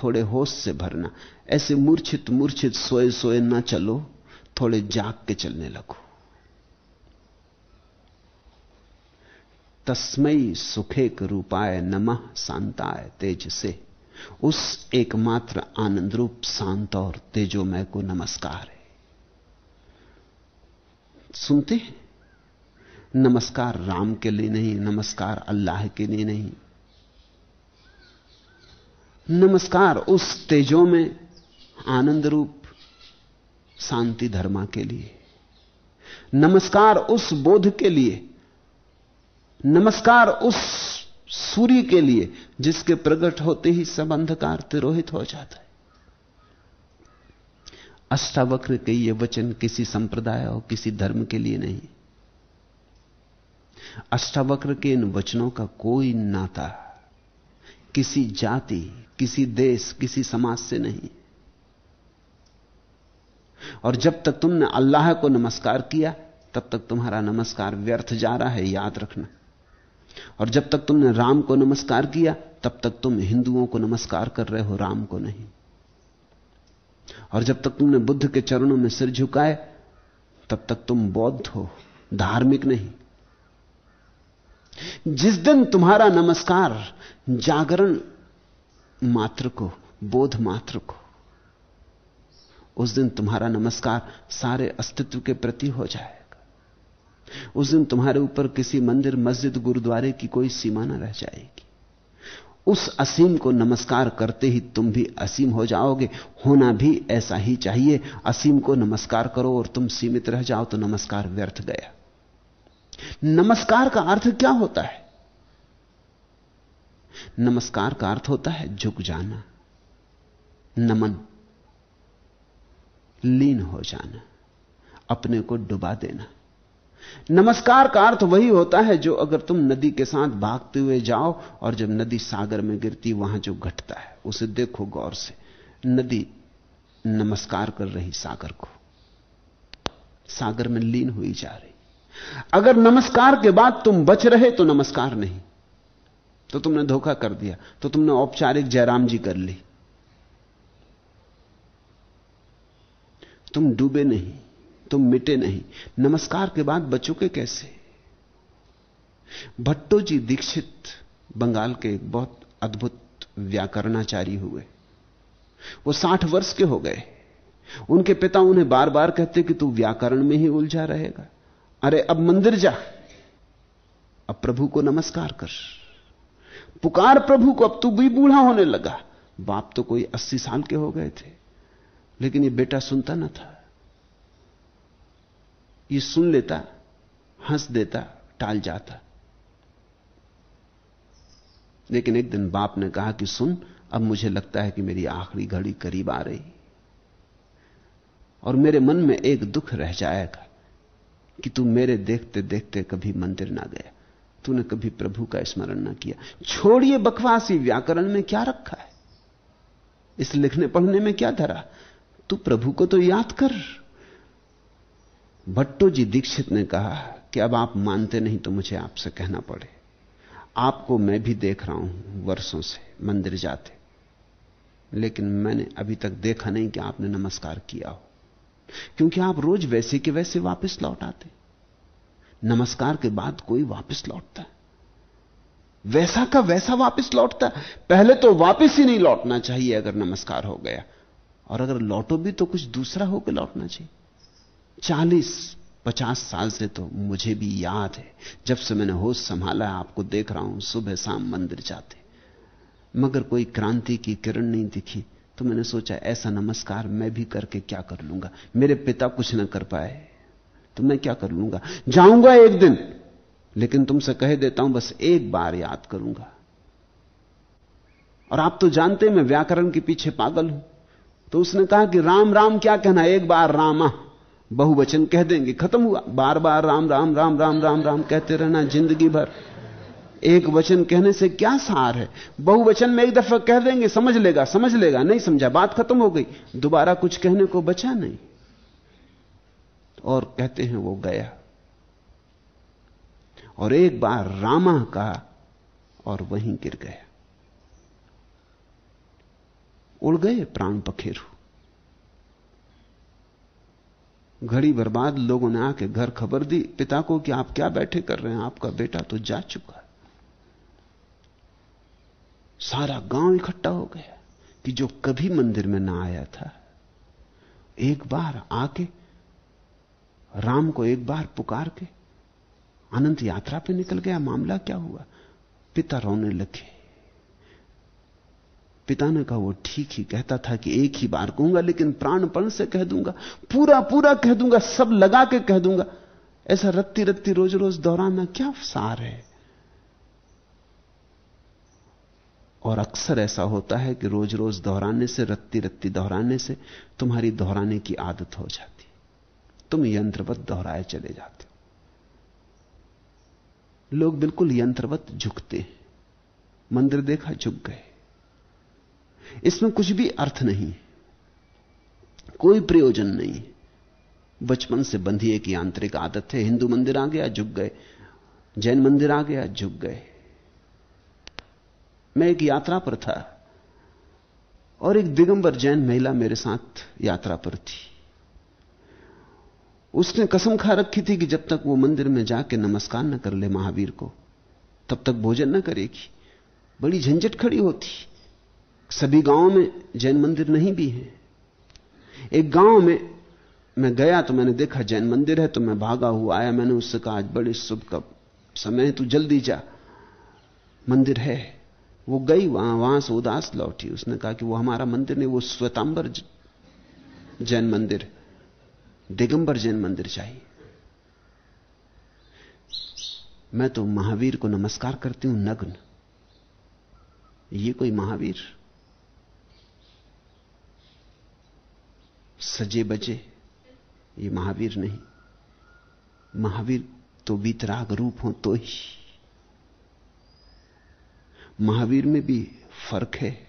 थोड़े होश से भरना। ऐसे मूर्छित मूर्छित, सोए सोए ना चलो, थोड़े जाग के चलने लगो। तस्मय सुखेक रूपाय नमः शांताय तेज से उस एकमात्र आनंद रूप शांत और तेजोमय को नमस्कार है। सुनते हैं? नमस्कार राम के लिए नहीं, नमस्कार अल्लाह के लिए नहीं। नमस्कार उस तेजों में आनंद रूप शांति धर्मा के लिए। नमस्कार उस बोध के लिए। नमस्कार उस सूर्य के लिए, जिसके प्रकट होते ही सब अंधकार तिरोहित हो जाता है। अष्टावक्र के ये वचन किसी संप्रदाय और किसी धर्म के लिए नहीं। अष्टावक्र के इन वचनों का कोई नाता किसी जाति, किसी देश, किसी समाज से नहीं। और जब तक तुमने अल्लाह को नमस्कार किया, तब तक तुम्हारा नमस्कार व्यर्थ जा रहा है, याद रखना। और जब तक तुमने राम को नमस्कार किया, तब तक तुम हिंदुओं को नमस्कार कर रहे हो, राम को नहीं। और जब तक तुमने बुद्ध के चरणों में सिर झुकाए, तब तक तुम बौद्ध हो, धार्मिक नहीं। जिस दिन तुम्हारा नमस्कार, जागरण मात्र को, बोध मात्र को, उस दिन तुम्हारा नमस्कार सारे अस्तित्व के प्रति हो जाएगा। उस दिन तुम्हारे ऊपर किसी मंदिर, मस्जिद, गुरुद्वारे की कोई सीमा ना रह जाएगी। उस असीम को नमस्कार करते ही तुम भी असीम हो जाओगे। होना भी ऐसा ही चाहिए। असीम को नमस्कार करो और तुम सीमित रह जाओ तो नमस्कार व्यर्थ गया। नमस्कार का अर्थ क्या होता है? नमस्कार का अर्थ होता है झुक जाना, नमन, लीन हो जाना, अपने को डुबा देना। नमस्कार का अर्थ वही होता है जो अगर तुम नदी के साथ भागते हुए जाओ और जब नदी सागर में गिरती, वहाँ जो घटता है, उसे देखो गौर से। नदी नमस्कार कर रही सागर को। सागर में लीन हुई जा रही। अगर नमस्कार के बाद तुम बच रहे तो नमस्कार नहीं। तो तुमने धोखा कर दिया। तो तुमने औपचारिक जयराम जी कर ली। तुम डूबे नहीं, तुम मिटे नहीं। नमस्कार के बाद बचोगे कैसे? भट्टो जी दीक्षित बंगाल के एक बहुत अद्भुत व्याकरणाचारी हुए। वो साठ वर्ष के हो गए। उनके पिता उन्हें बार बार कहते कि तू व्याकरण में ही उलझा रहेगा। अरे अब मंदिर जा। अब प्रभु को नमस्कार कर। पुकार प्रभु को, अब तू भी बूढ़ा होने लगा। बाप तो कोई अस्सी साल के हो गए थे, लेकिन ये बेटा सुनता ना था। ये सुन लेता, हंस देता, टाल जाता। लेकिन एक दिन बाप ने कहा कि सुन, अब मुझे लगता है कि मेरी आखिरी घड़ी करीब आ रही। और मेरे मन में एक दुख रह जाएगा। कि तू मेरे देखते देखते कभी मंदिर ना गया। तूने कभी प्रभु का स्मरण ना किया। छोड़िए बकवासी व्याकरण में क्या रखा है? इस लिखने पढ़ने में क्या धरा? तू प्रभु को तो याद कर। भट्टो जी दीक्षित ने कहा कि अब आप मानते नहीं तो मुझे आपसे कहना पड़े। आपको मैं भी देख रहा हूँ वर्षों से मंदिर जाते। लेकिन मैंने अभी तक देखा नहीं कि आपने नमस्कार किया हो। क्योंकि आप रोज वैसे के वैसे वापस लौट आते। नमस्कार के बाद कोई वापस लौटता। वैसा का वैसा वापस लौटता। पहले तो वापस ही नहीं लौटना चाहिए अगर नमस्कार हो गया। और अगर लौटो भी तो कुछ दूसरा होकर लौटना चाहिए। चालीस, पचास साल से तो मुझे भी याद है। जब से मैंने होश संभाला, आपको देख रहा हूँ, सुबह शाम मंदिर जाते। मगर कोई क्रांति की किरण नहीं दिखी। तो मैंने सोचा, ऐसा नमस्कार मैं भी करके क्या कर लूँगा? मेरे पिता कुछ ना कर पाए तो मैं क्या कर लूँगा? जाऊँगा एक दिन, लेकिन तुमसे कह देता हूँ, बस एक बार याद करूँगा। और आप तो जानते मैं व्याकरण के पीछे पागल हूँ। तो उसने कहा कि राम राम क्या कहना एक बार रामा, बहुवचन कह देंगे, खत्म हुआ। बार बार राम राम राम राम राम राम कहते रहना, ज़िंदगी भर। एक वचन कहने से क्या सार है? बहुवचन में एक दफ़ा कह देंगे, समझ लेगा समझ लेगा, नहीं समझा, बात खत्म हो गई। दोबारा कुछ कहने को बचा नहीं। और कहते हैं वो गया। और एक बार रामा कहा और वहीं गिर गया। उड़ गए प्राण पखेरु घड़ी बर्बाद, लोगों ने आके घर खबर दी, पिता को कि आप क्या बैठे कर रहे हैं, आपका बेटा तो जा चुका सारा गाँव इकट्ठा हो गया कि जो कभी मंदिर में ना आया था। एक बार आके, राम को एक बार पुकार के, अनंत यात्रा पे निकल गया। मामला क्या हुआ? पिता रोने लगे। पिता ने कहा, वो ठीक ही कहता था कि एक ही बार कहूँगा, लेकिन प्राणपण से कह दूँगा, पूरा पूरा कह दूँगा, सब लगा के कह दूँगा। ऐसा रत्ती रत्ती रोज रोज दोहराना क्या सार है? और अक्सर ऐसा होता है कि रोज रोज दोहराने से रत्ती रत्ती दोहराने से तुम्हारी दोहराने की आदत हो जाती तुम यंत्रवत दोहराए चले जाते हो। लोग बिल्कुल यंत्रवत झुकते हैं। मंदिर देखा झुक गए। इसमें कुछ भी अर्थ नहीं कोई प्रयोजन नहीं बचपन से बंधी एक यांत्रिक आदत है। हिंदू मंदिर आ गया, झुक गए। जैन मंदिर आ गया, झुक गए। मैं एक यात्रा पर था और एक दिगंबर जैन महिला मेरे साथ यात्रा पर थी। उसने कसम खा रखी थी कि जब तक वो मंदिर में जाके नमस्कार न कर ले महावीर को, तब तक भोजन न करेगी। बड़ी झंझट खड़ी होती। सभी गाँवों में जैन मंदिर नहीं भी है। एक गाँव में मैं गया तो मैंने देखा जैन मंदिर है तो मैं भागा हुआ आया। मैंने उससे कहा, आज बड़ी शुभ का समय है, तू जल्दी जा। मंदिर है। वो गई, वहाँ वहाँ से उदास लौटी। उसने कहा कि वो हमारा मंदिर नहीं, वो श्वेतांबर जैन मंदिर, दिगंबर जैन मंदिर चाहिए। मैं तो महावीर को नमस्कार करती हूँ, नग्न। ये कोई महावीर? सजे बजे, ये महावीर नहीं। महावीर तो बीतराग रूप हो तो ही। महावीर में भी फ़र्क है।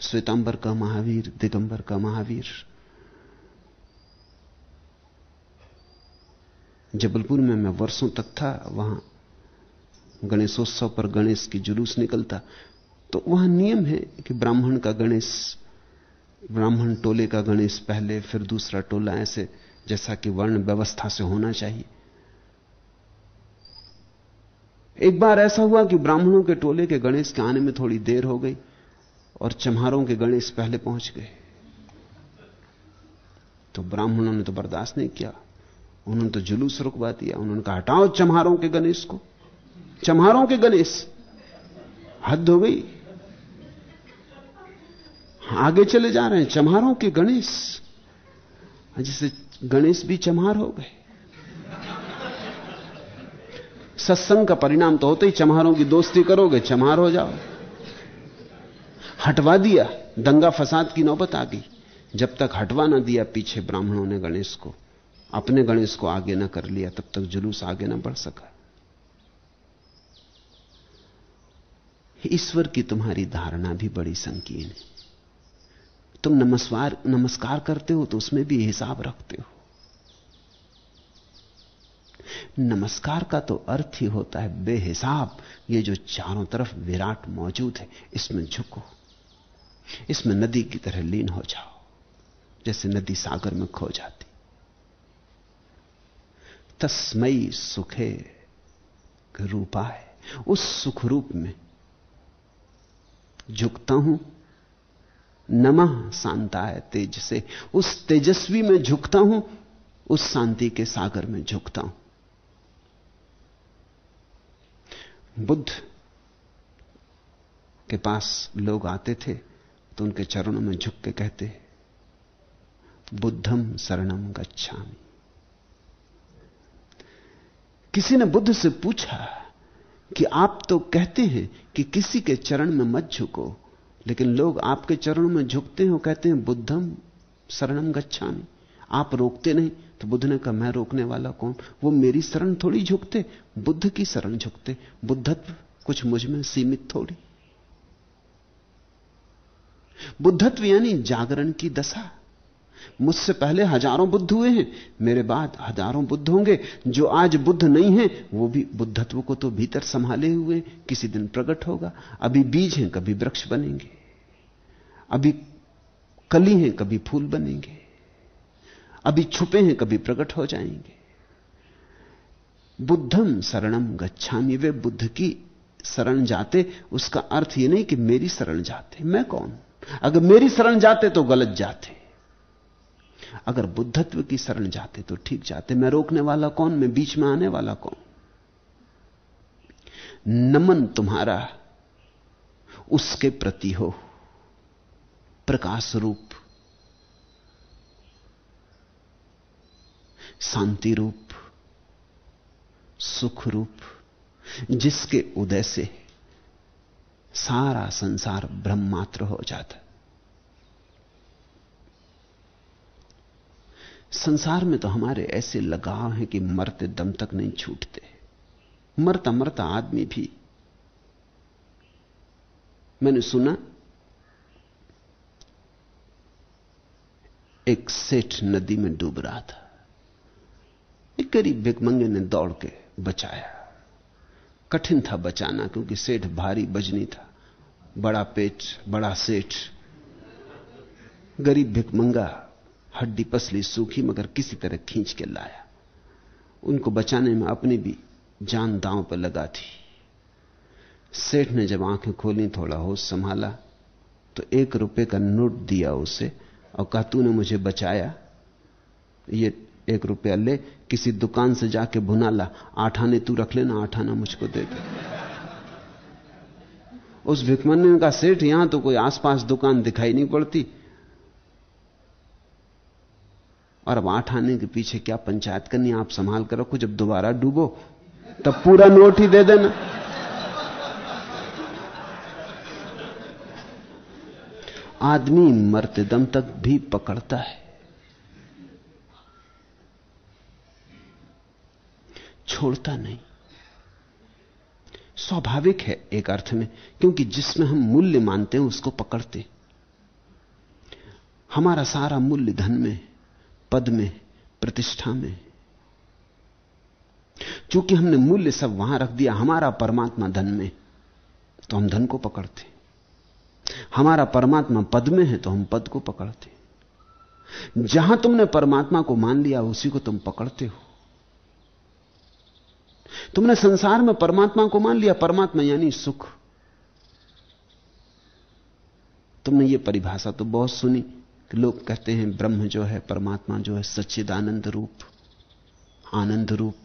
श्वेतांबर का महावीर, दिगंबर का महावीर। जबलपुर में मैं वर्षों तक था, वहाँ गणेशोत्सव पर गणेश की जुलूस निकलता। तो वहाँ नियम है कि ब्राह्मण का गणेश, ब्राह्मण टोले का गणेश पहले, फिर दूसरा टोला ऐसे, जैसा कि वर्ण व्यवस्था से होना चाहिए। एक बार ऐसा हुआ कि ब्राह्मणों के टोले के गणेश के आने में थोड़ी देर हो गई और चम्हारों के गणेश पहले पहुँच गए। तो ब्राह्मणों ने तो बर्दाश्त नहीं किया। उन्होंने तो जुलूस रुकवा दिया। उन्होंने कहा, हटाओ चम्हारों के गणेश को। चम्हारों के गणेश। हद हो गई। आगे चले जा रहे हैं। चम्हारों के गणेश। जिसे गणेश भी चम्हार हो गए। सत्संग का परिणाम तो होते ही, चम्हारों की दोस्ती करोगे, चम्हार हो जाओ। हटवा दिया, दंगा फसाद की नौबत आ गई। जब तक हटवा ना दिया पीछे ब्राह्मणों ने गणेश को, अपने गणेश को आगे ना कर लिया, तब तक जुलूस आगे ना बढ़ सका। ईश्वर की तुम्हारी धारणा भी बड़ी संकीर्ण है। तुम नमस्कार नमस्कार करते हो तो उसमें भी हिसाब रखते हो। नमस्कार का तो अर्थ ही होता है बेहिसाब। ये जो चारों तरफ़ विराट मौजूद है, इसमें झुको। इसमें नदी की तरह लीन हो जाओ, जैसे नदी सागर में खो जाती। तस्मयी सुखे रूपा है उस सुख रूप में झुकता हूँ। नमः है तेज से, उस तेजस्वी में झुकता हूँ, उस शांति के सागर में झुकता हूँ। बुद्ध के पास लोग आते थे तो उनके चरणों में झुक के कहते, बुद्धम शरणम गच्छामि। किसी ने बुद्ध से पूछा कि आप तो कहते हैं कि किसी के चरण में मत झुको, लेकिन लोग आपके चरणों में झुकते हैं कहते हैं, बुद्धम शरणम गच्छामि। आप रोकते नहीं तो बुद्ध ने कहा, मैं रोकने वाला कौन? वो मेरी शरण थोड़ी झुकते, बुद्ध की शरण झुकते। बुद्धत्व कुछ मुझमें सीमित थोड़ी। बुद्धत्व यानी जागरण की दशा। मुझसे पहले हज़ारों बुद्ध हुए हैं, मेरे बाद हज़ारों बुद्ध होंगे। जो आज बुद्ध नहीं है, वो भी बुद्धत्व को तो भीतर संभाले हुए किसी दिन प्रकट होगा। अभी बीज हैं, कभी वृक्ष बनेंगे। अभी कली हैं, कभी फूल बनेंगे। अभी छुपे हैं, कभी प्रकट हो जाएँगे। बुद्धम शरणम गच्छामी, वे बुद्ध की शरण जाते, उसका अर्थ यह नहीं कि मेरी शरण जाते। मैं कौन? अगर मेरी शरण जाते तो गलत जाते। अगर बुद्धत्व की शरण जाते तो ठीक जाते। मैं रोकने वाला कौन? मैं बीच में आने वाला कौन? नमन तुम्हारा, उसके प्रति हो। प्रकाश रूप शांति रूप सुख रूप जिसके उदय से सारा संसार ब्रह्मात्र हो जाता संसार में तो हमारे ऐसे लगाव हैं कि मरते दम तक नहीं छूटते। मरता मरता आदमी भी। मैंने सुना, एक सेठ नदी में डूब रहा था। एक गरीब भिकमंगे ने दौड़ के बचाया। कठिन था बचाना, क्योंकि सेठ भारी बजनी था। बड़ा पेट बड़ा सेठ। गरीब भिकमंगा हड्डी पसली सूखी, मगर किसी तरह खींच के लाया। उनको बचाने में अपनी भी जान दांव पर लगा थी। सेठ ने जब आँखें खोली, थोड़ा होश संभाला तो एक रुपए का नोट दिया उसे, और कहा, तूने मुझे बचाया? ये एक रुपया ले, किसी दुकान से जाके भुना ला। आठ आने तू रख लेना, आठ आना मुझको दे दे। उस भिकमन्य का सेठ, यहाँ तो कोई आसपास दुकान दिखाई नहीं पड़ती। और अब आठ आने के पीछे, क्या पंचायत करनी आप संभाल कर रखो, जब दोबारा डूबो, तब पूरा नोट ही दे देना। आदमी मरते दम तक भी पकड़ता है। छोड़ता नहीं। स्वाभाविक है एक अर्थ में, क्योंकि जिसमें हम मूल्य मानते हैं, उसको पकड़ते हमारा सारा मूल्य धन में, पद में, प्रतिष्ठा में। चूँकि हमने मूल्य सब वहाँ रख दिया, हमारा परमात्मा धन में तो हम धन को पकड़ते हमारा परमात्मा पद में है तो हम पद को पकड़ते जहाँ तुमने परमात्मा को मान लिया, उसी को तुम पकड़ते हो। तुमने संसार में परमात्मा को मान लिया, परमात्मा यानी सुख। तुमने ये परिभाषा तो बहुत सुनी कि लोग कहते हैं, ब्रह्म जो है, परमात्मा जो है, सच्चिदानंद रूप, आनंद रूप।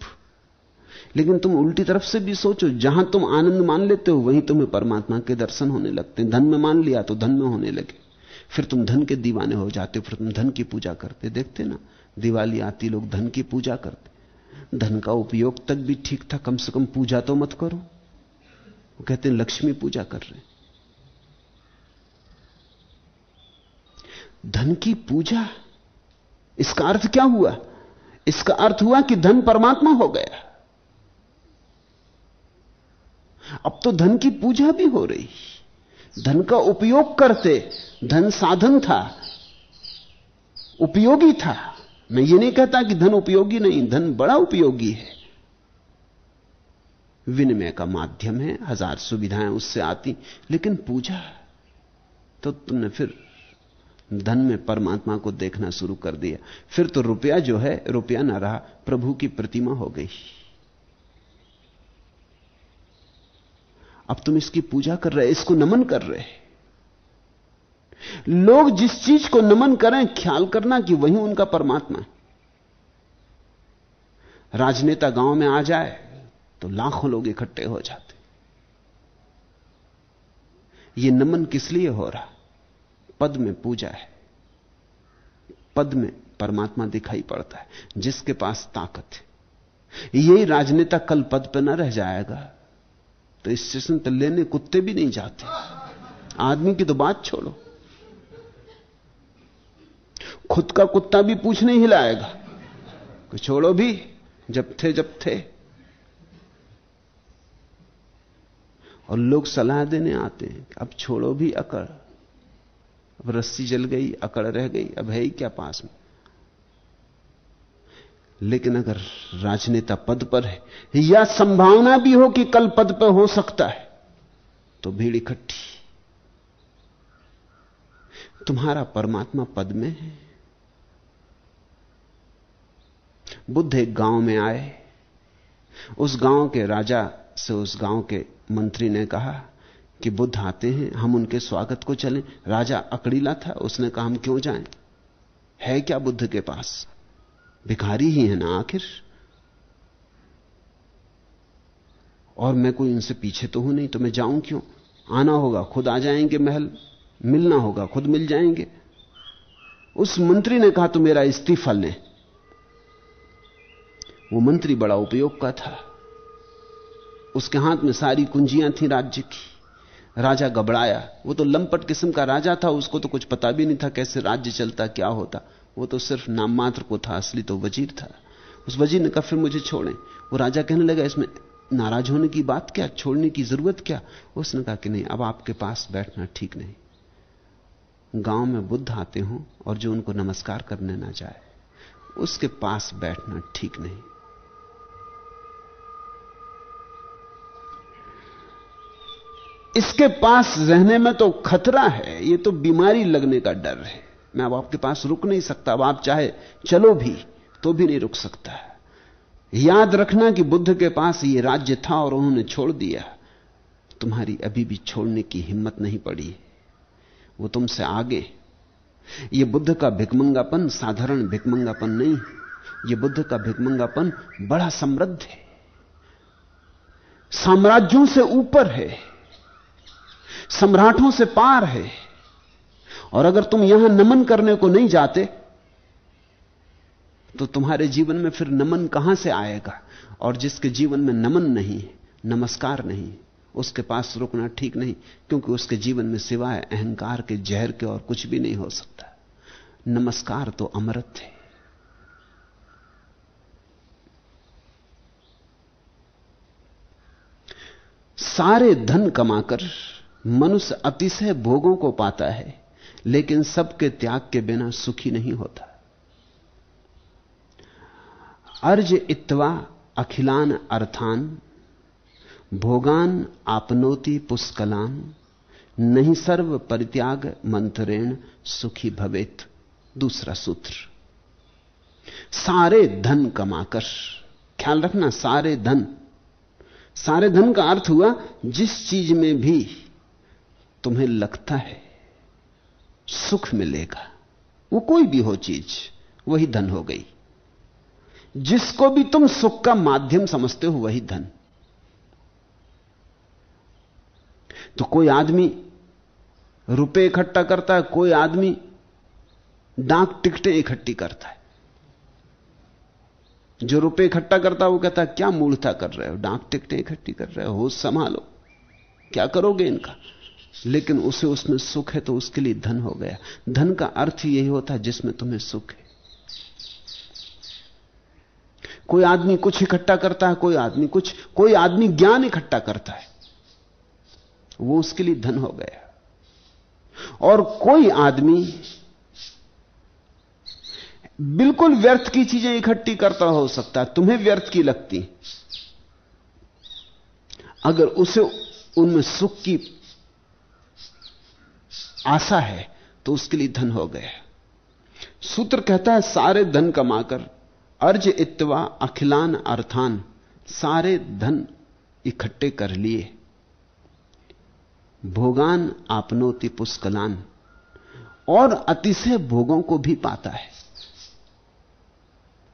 लेकिन तुम उल्टी तरफ़ से भी सोचो, जहाँ तुम आनंद मान लेते हो, वहीं तुम्हें परमात्मा के दर्शन होने लगते हैं। धन में मान लिया तो धन में होने लगे। फिर तुम धन के दीवाने हो जाते हो, फिर तुम धन की पूजा करते। देखते ना, दिवाली आती, लोग धन की पूजा करते। धन का उपयोग तक भी ठीक था, कम से कम पूजा तो मत करो। वो कहते लक्ष्मी पूजा कर रहे धन की पूजा, इसका अर्थ क्या हुआ? इसका अर्थ हुआ कि धन परमात्मा हो गया। अब तो धन की पूजा भी हो रही। धन का उपयोग करते, धन साधन था, उपयोगी था। मैं ये नहीं कहता कि धन उपयोगी नहीं, धन बड़ा उपयोगी है। विनिमय का माध्यम है, हज़ार सुविधाएँ उससे आती, लेकिन पूजा तो तुमने फिर धन में परमात्मा को देखना शुरू कर दिया। फिर तो रुपया जो है, रुपया ना रहा, प्रभु की प्रतिमा हो गई। अब तुम इसकी पूजा कर रहे, इसको नमन कर रहे। लोग जिस चीज़ को नमन करें, ख्याल करना कि वही उनका परमात्मा है। राजनेता गाँव में आ जाए तो लाखों लोग इकट्ठे हो जाते। ये नमन किस लिए हो रहा? पद में पूजा है। पद में परमात्मा दिखाई पड़ता है, जिसके पास ताकत है। यही राजनेता कल पद पर न रह जाएगा तो स्टेशन पर लेने कुत्ते भी नहीं जाते। आदमी की तो बात छोड़ो। खुद का कुत्ता भी पूछ नहीं हिलाएगा कि छोड़ो भी, जब थे जब थे। और लोग सलाह देने आते हैं, अब छोड़ो भी अकड़। अब रस्सी जल गई, अकड़ रह गई, अब है ही क्या पास में? लेकिन अगर राजनेता पद पर है, या संभावना भी हो कि कल पद पर हो सकता है तो भीड़ इकट्ठी। तुम्हारा परमात्मा पद में है। बुद्ध एक गाँव में आए। उस गाँव के राजा से उस गाँव के मंत्री ने कहा कि बुद्ध आते हैं, हम उनके स्वागत को चलें। राजा अकड़ीला था, उसने कहा, हम क्यों जाएँ? है क्या बुद्ध के पास? भिखारी ही है ना आखिर? और मैं कोई उनसे पीछे तो हूँ नहीं तो मैं जाऊँ क्यों? आना होगा, खुद आ जाएँगे महल, मिलना होगा, खुद मिल जाएँगे। उस मंत्री ने कहा तो मेरा इस्तीफा लें। वो मंत्री बड़ा उपयोग का था। उसके हाथ में सारी कुंजियाँ थी राज्य की। राजा घबराया। वो तो लंपट किस्म का राजा था, उसको तो कुछ पता भी नहीं था कैसे राज्य चलता, क्या होता। वो तो सिर्फ़ नाम मात्र को था, असली तो वज़ीर था। उस वज़ीर ने कहा, फिर मुझे छोड़ें। वो राजा कहने लगा, इसमें नाराज़ होने की बात क्या? छोड़ने की ज़रूरत क्या? उसने कहा कि, नहीं, अब आपके पास बैठना ठीक नहीं। गाँव में बुद्ध आते हो और जो उनको नमस्कार करने ना जाए, उसके पास बैठना ठीक नहीं। इसके पास रहने में तो खतरा है, ये तो बीमारी लगने का डर है। मैं अब आपके पास रुक नहीं सकता, अब आप चाहे चलो भी तो भी नहीं रुक सकता। याद रखना कि बुद्ध के पास ये राज्य था और उन्होंने छोड़ दिया। तुम्हारी अभी भी छोड़ने की हिम्मत नहीं पड़ी। वो तुमसे आगे। ये बुद्ध का भिकमंगापन साधारण भिकमंगापन नहीं। ये बुद्ध का भिकमंगापन बड़ा समृद्ध है। साम्राज्यों से ऊपर है। सम्राटों से पार है। और अगर तुम यहाँ नमन करने को नहीं जाते तो तुम्हारे जीवन में फिर नमन कहाँ से आएगा? और जिसके जीवन में नमन नहीं, नमस्कार नहीं, उसके पास रुकना ठीक नहीं, क्योंकि उसके जीवन में सिवाय अहंकार के, जहर के और कुछ भी नहीं हो सकता। नमस्कार तो अमृत है। सारे धन कमाकर मनुष्य अतिशय भोगों को पाता है, लेकिन सबके त्याग के बिना सुखी नहीं होता। अर्ज़ इत्वा अखिलान अर्थान, भोगान आपनोति पुष्कलान, नहीं सर्व परित्याग मंत्रेण सुखी भवेत। दूसरा सूत्र, सारे धन कमाकर, ख्याल रखना सारे धन। सारे धन का अर्थ हुआ जिस चीज़ में भी तुम्हें लगता है सुख मिलेगा। वो कोई भी हो चीज़, वही धन हो गई। जिसको भी तुम सुख का माध्यम समझते हो, वही धन। तो कोई आदमी रुपए इकट्ठा करता है, कोई आदमी डाक टिकटें इकट्ठी करता है। जो रुपए इकट्ठा करता है, वो कहता है, क्या मूर्खता कर रहे हो? डाक टिकटें इकट्ठी कर रहे हो? संभालो। क्या करोगे इनका? लेकिन उसे उसमें सुख है तो उसके लिए धन हो गया। धन का अर्थ यही होता है जिसमें तुम्हें सुख है। कोई आदमी कुछ इकट्ठा करता है, कोई आदमी कुछ, कोई आदमी ज्ञान इकट्ठा करता है, वो उसके लिए धन हो गया। और कोई आदमी बिल्कुल व्यर्थ की चीज़ें इकट्ठी करता हो सकता है, तुम्हें व्यर्थ की लगती। अगर उसे उनमें सुख की आशा है तो उसके लिए धन हो गया सूत्र कहता है, सारे धन कमाकर, अर्ज़ इतवा अखिलान अर्थान, सारे धन इकट्ठे कर लिए। भोगान आपनोति पुष्कलान, और अतिशय भोगों को भी पाता है।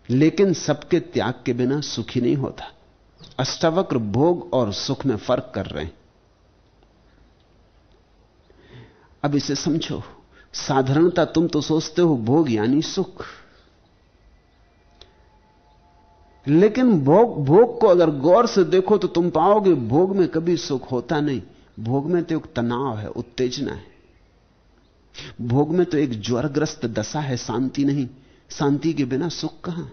लेकिन सबके त्याग के बिना सुखी नहीं होता। अष्टावक्र भोग और सुख में फ़र्क कर रहे हैं। अब इसे समझो। साधारणता तुम तो सोचते हो भोग यानी सुख। लेकिन भोग भोग को अगर गौर से देखो तो तुम पाओगे भोग में कभी सुख होता नहीं। भोग में तो एक तनाव है, उत्तेजना है। भोग में तो एक ज्वरग्रस्त दशा है, शांति नहीं। शांति के बिना सुख कहाँ?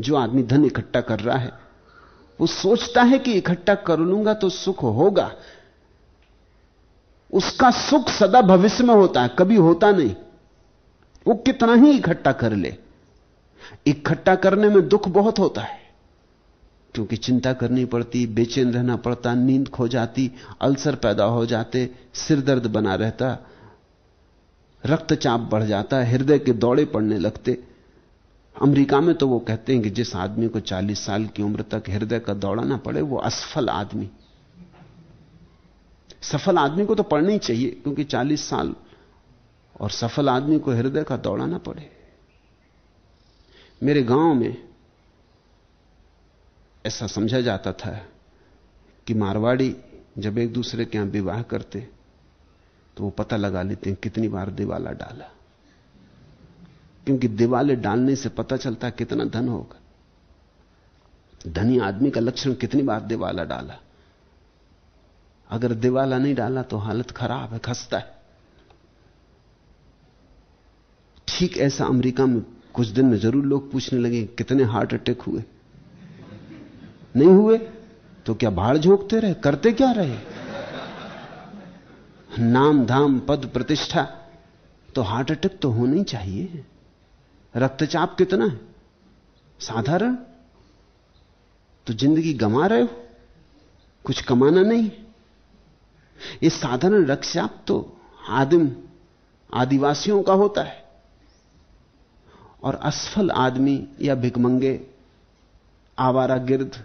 जो आदमी धन इकट्ठा कर रहा है, वो सोचता है कि इकट्ठा कर लूँगा तो सुख होगा। उसका सुख सदा भविष्य में होता है, कभी होता नहीं। वो कितना ही इकट्ठा कर ले। इकट्ठा करने में दुख बहुत होता है। क्योंकि चिंता करनी पड़ती, बेचैन रहना पड़ता, नींद खो जाती, अल्सर पैदा हो जाते, सिर दर्द बना रहता, रक्तचाप बढ़ जाता, हृदय के दौड़े पड़ने लगते। अमेरिका में तो वो कहते हैं कि जिस आदमी को 40 साल की उम्र तक हृदय का दौड़ाना पड़े, वो असफल आदमी। सफल आदमी को तो पढ़ना ही चाहिए, क्योंकि 40 साल और सफल आदमी को हृदय का दौड़ाना पड़े। मेरे गाँव में ऐसा समझा जाता था कि मारवाड़ी जब एक दूसरे के यहाँ विवाह करते तो वो पता लगा लेते हैं कितनी बार दिवाला डाला। क्योंकि दिवाले डालने से पता चलता कितना धन होगा। धनी आदमी का लक्षण कितनी बार दिवाला डाला। अगर दिवाला नहीं डाला तो हालत खराब है, खसता है। ठीक ऐसा अमेरिका में कुछ दिन में ज़रूर लोग पूछने लगे, कितने हार्ट अटैक हुए? नहीं हुए? तो क्या भाड़ झोंकते रहे? करते क्या रहे? नाम धाम पद प्रतिष्ठा तो हार्ट अटैक तो होना चाहिए। रक्तचाप कितना है? साधारण। तो ज़िंदगी गमा रहे हो? कुछ कमाना नहीं? ये साधारण रक्तचाप तो आदिम, आदिवासियों का होता है। और असफल आदमी या भिकमंगे आवारा गिर्द,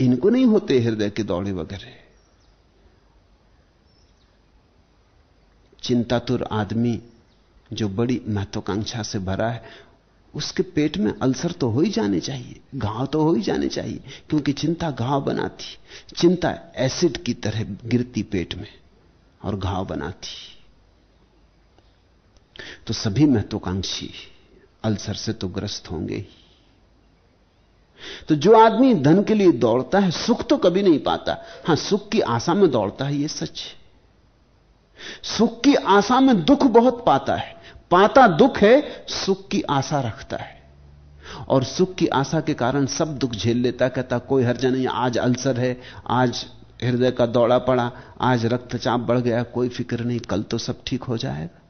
इनको नहीं होते हृदय के दौड़े वगैरह। चिंतातुर आदमी जो बड़ी महत्वाकांक्षा से भरा है उसके पेट में अल्सर तो हो ही जाने चाहिए, घाव तो हो ही जाने चाहिए, क्योंकि चिंता घाव बनाती, चिंता एसिड की तरह गिरती पेट में और घाव बनाती। तो सभी महत्वाकांक्षी अल्सर से तो ग्रस्त होंगे ही। तो जो आदमी धन के लिए दौड़ता है, सुख तो कभी नहीं पाता। हाँ, सुख की आशा में दौड़ता है यह सच सुख की आशा में दुख बहुत पाता है। पाता दुख है, सुख की आशा रखता है। और सुख की आशा के कारण सब दुख झेल लेता, कहता, कोई हर्ज नहीं, आज अल्सर है, आज हृदय का दौड़ा पड़ा, आज रक्तचाप बढ़ गया, कोई फ़िक्र नहीं, कल तो सब ठीक हो जाएगा।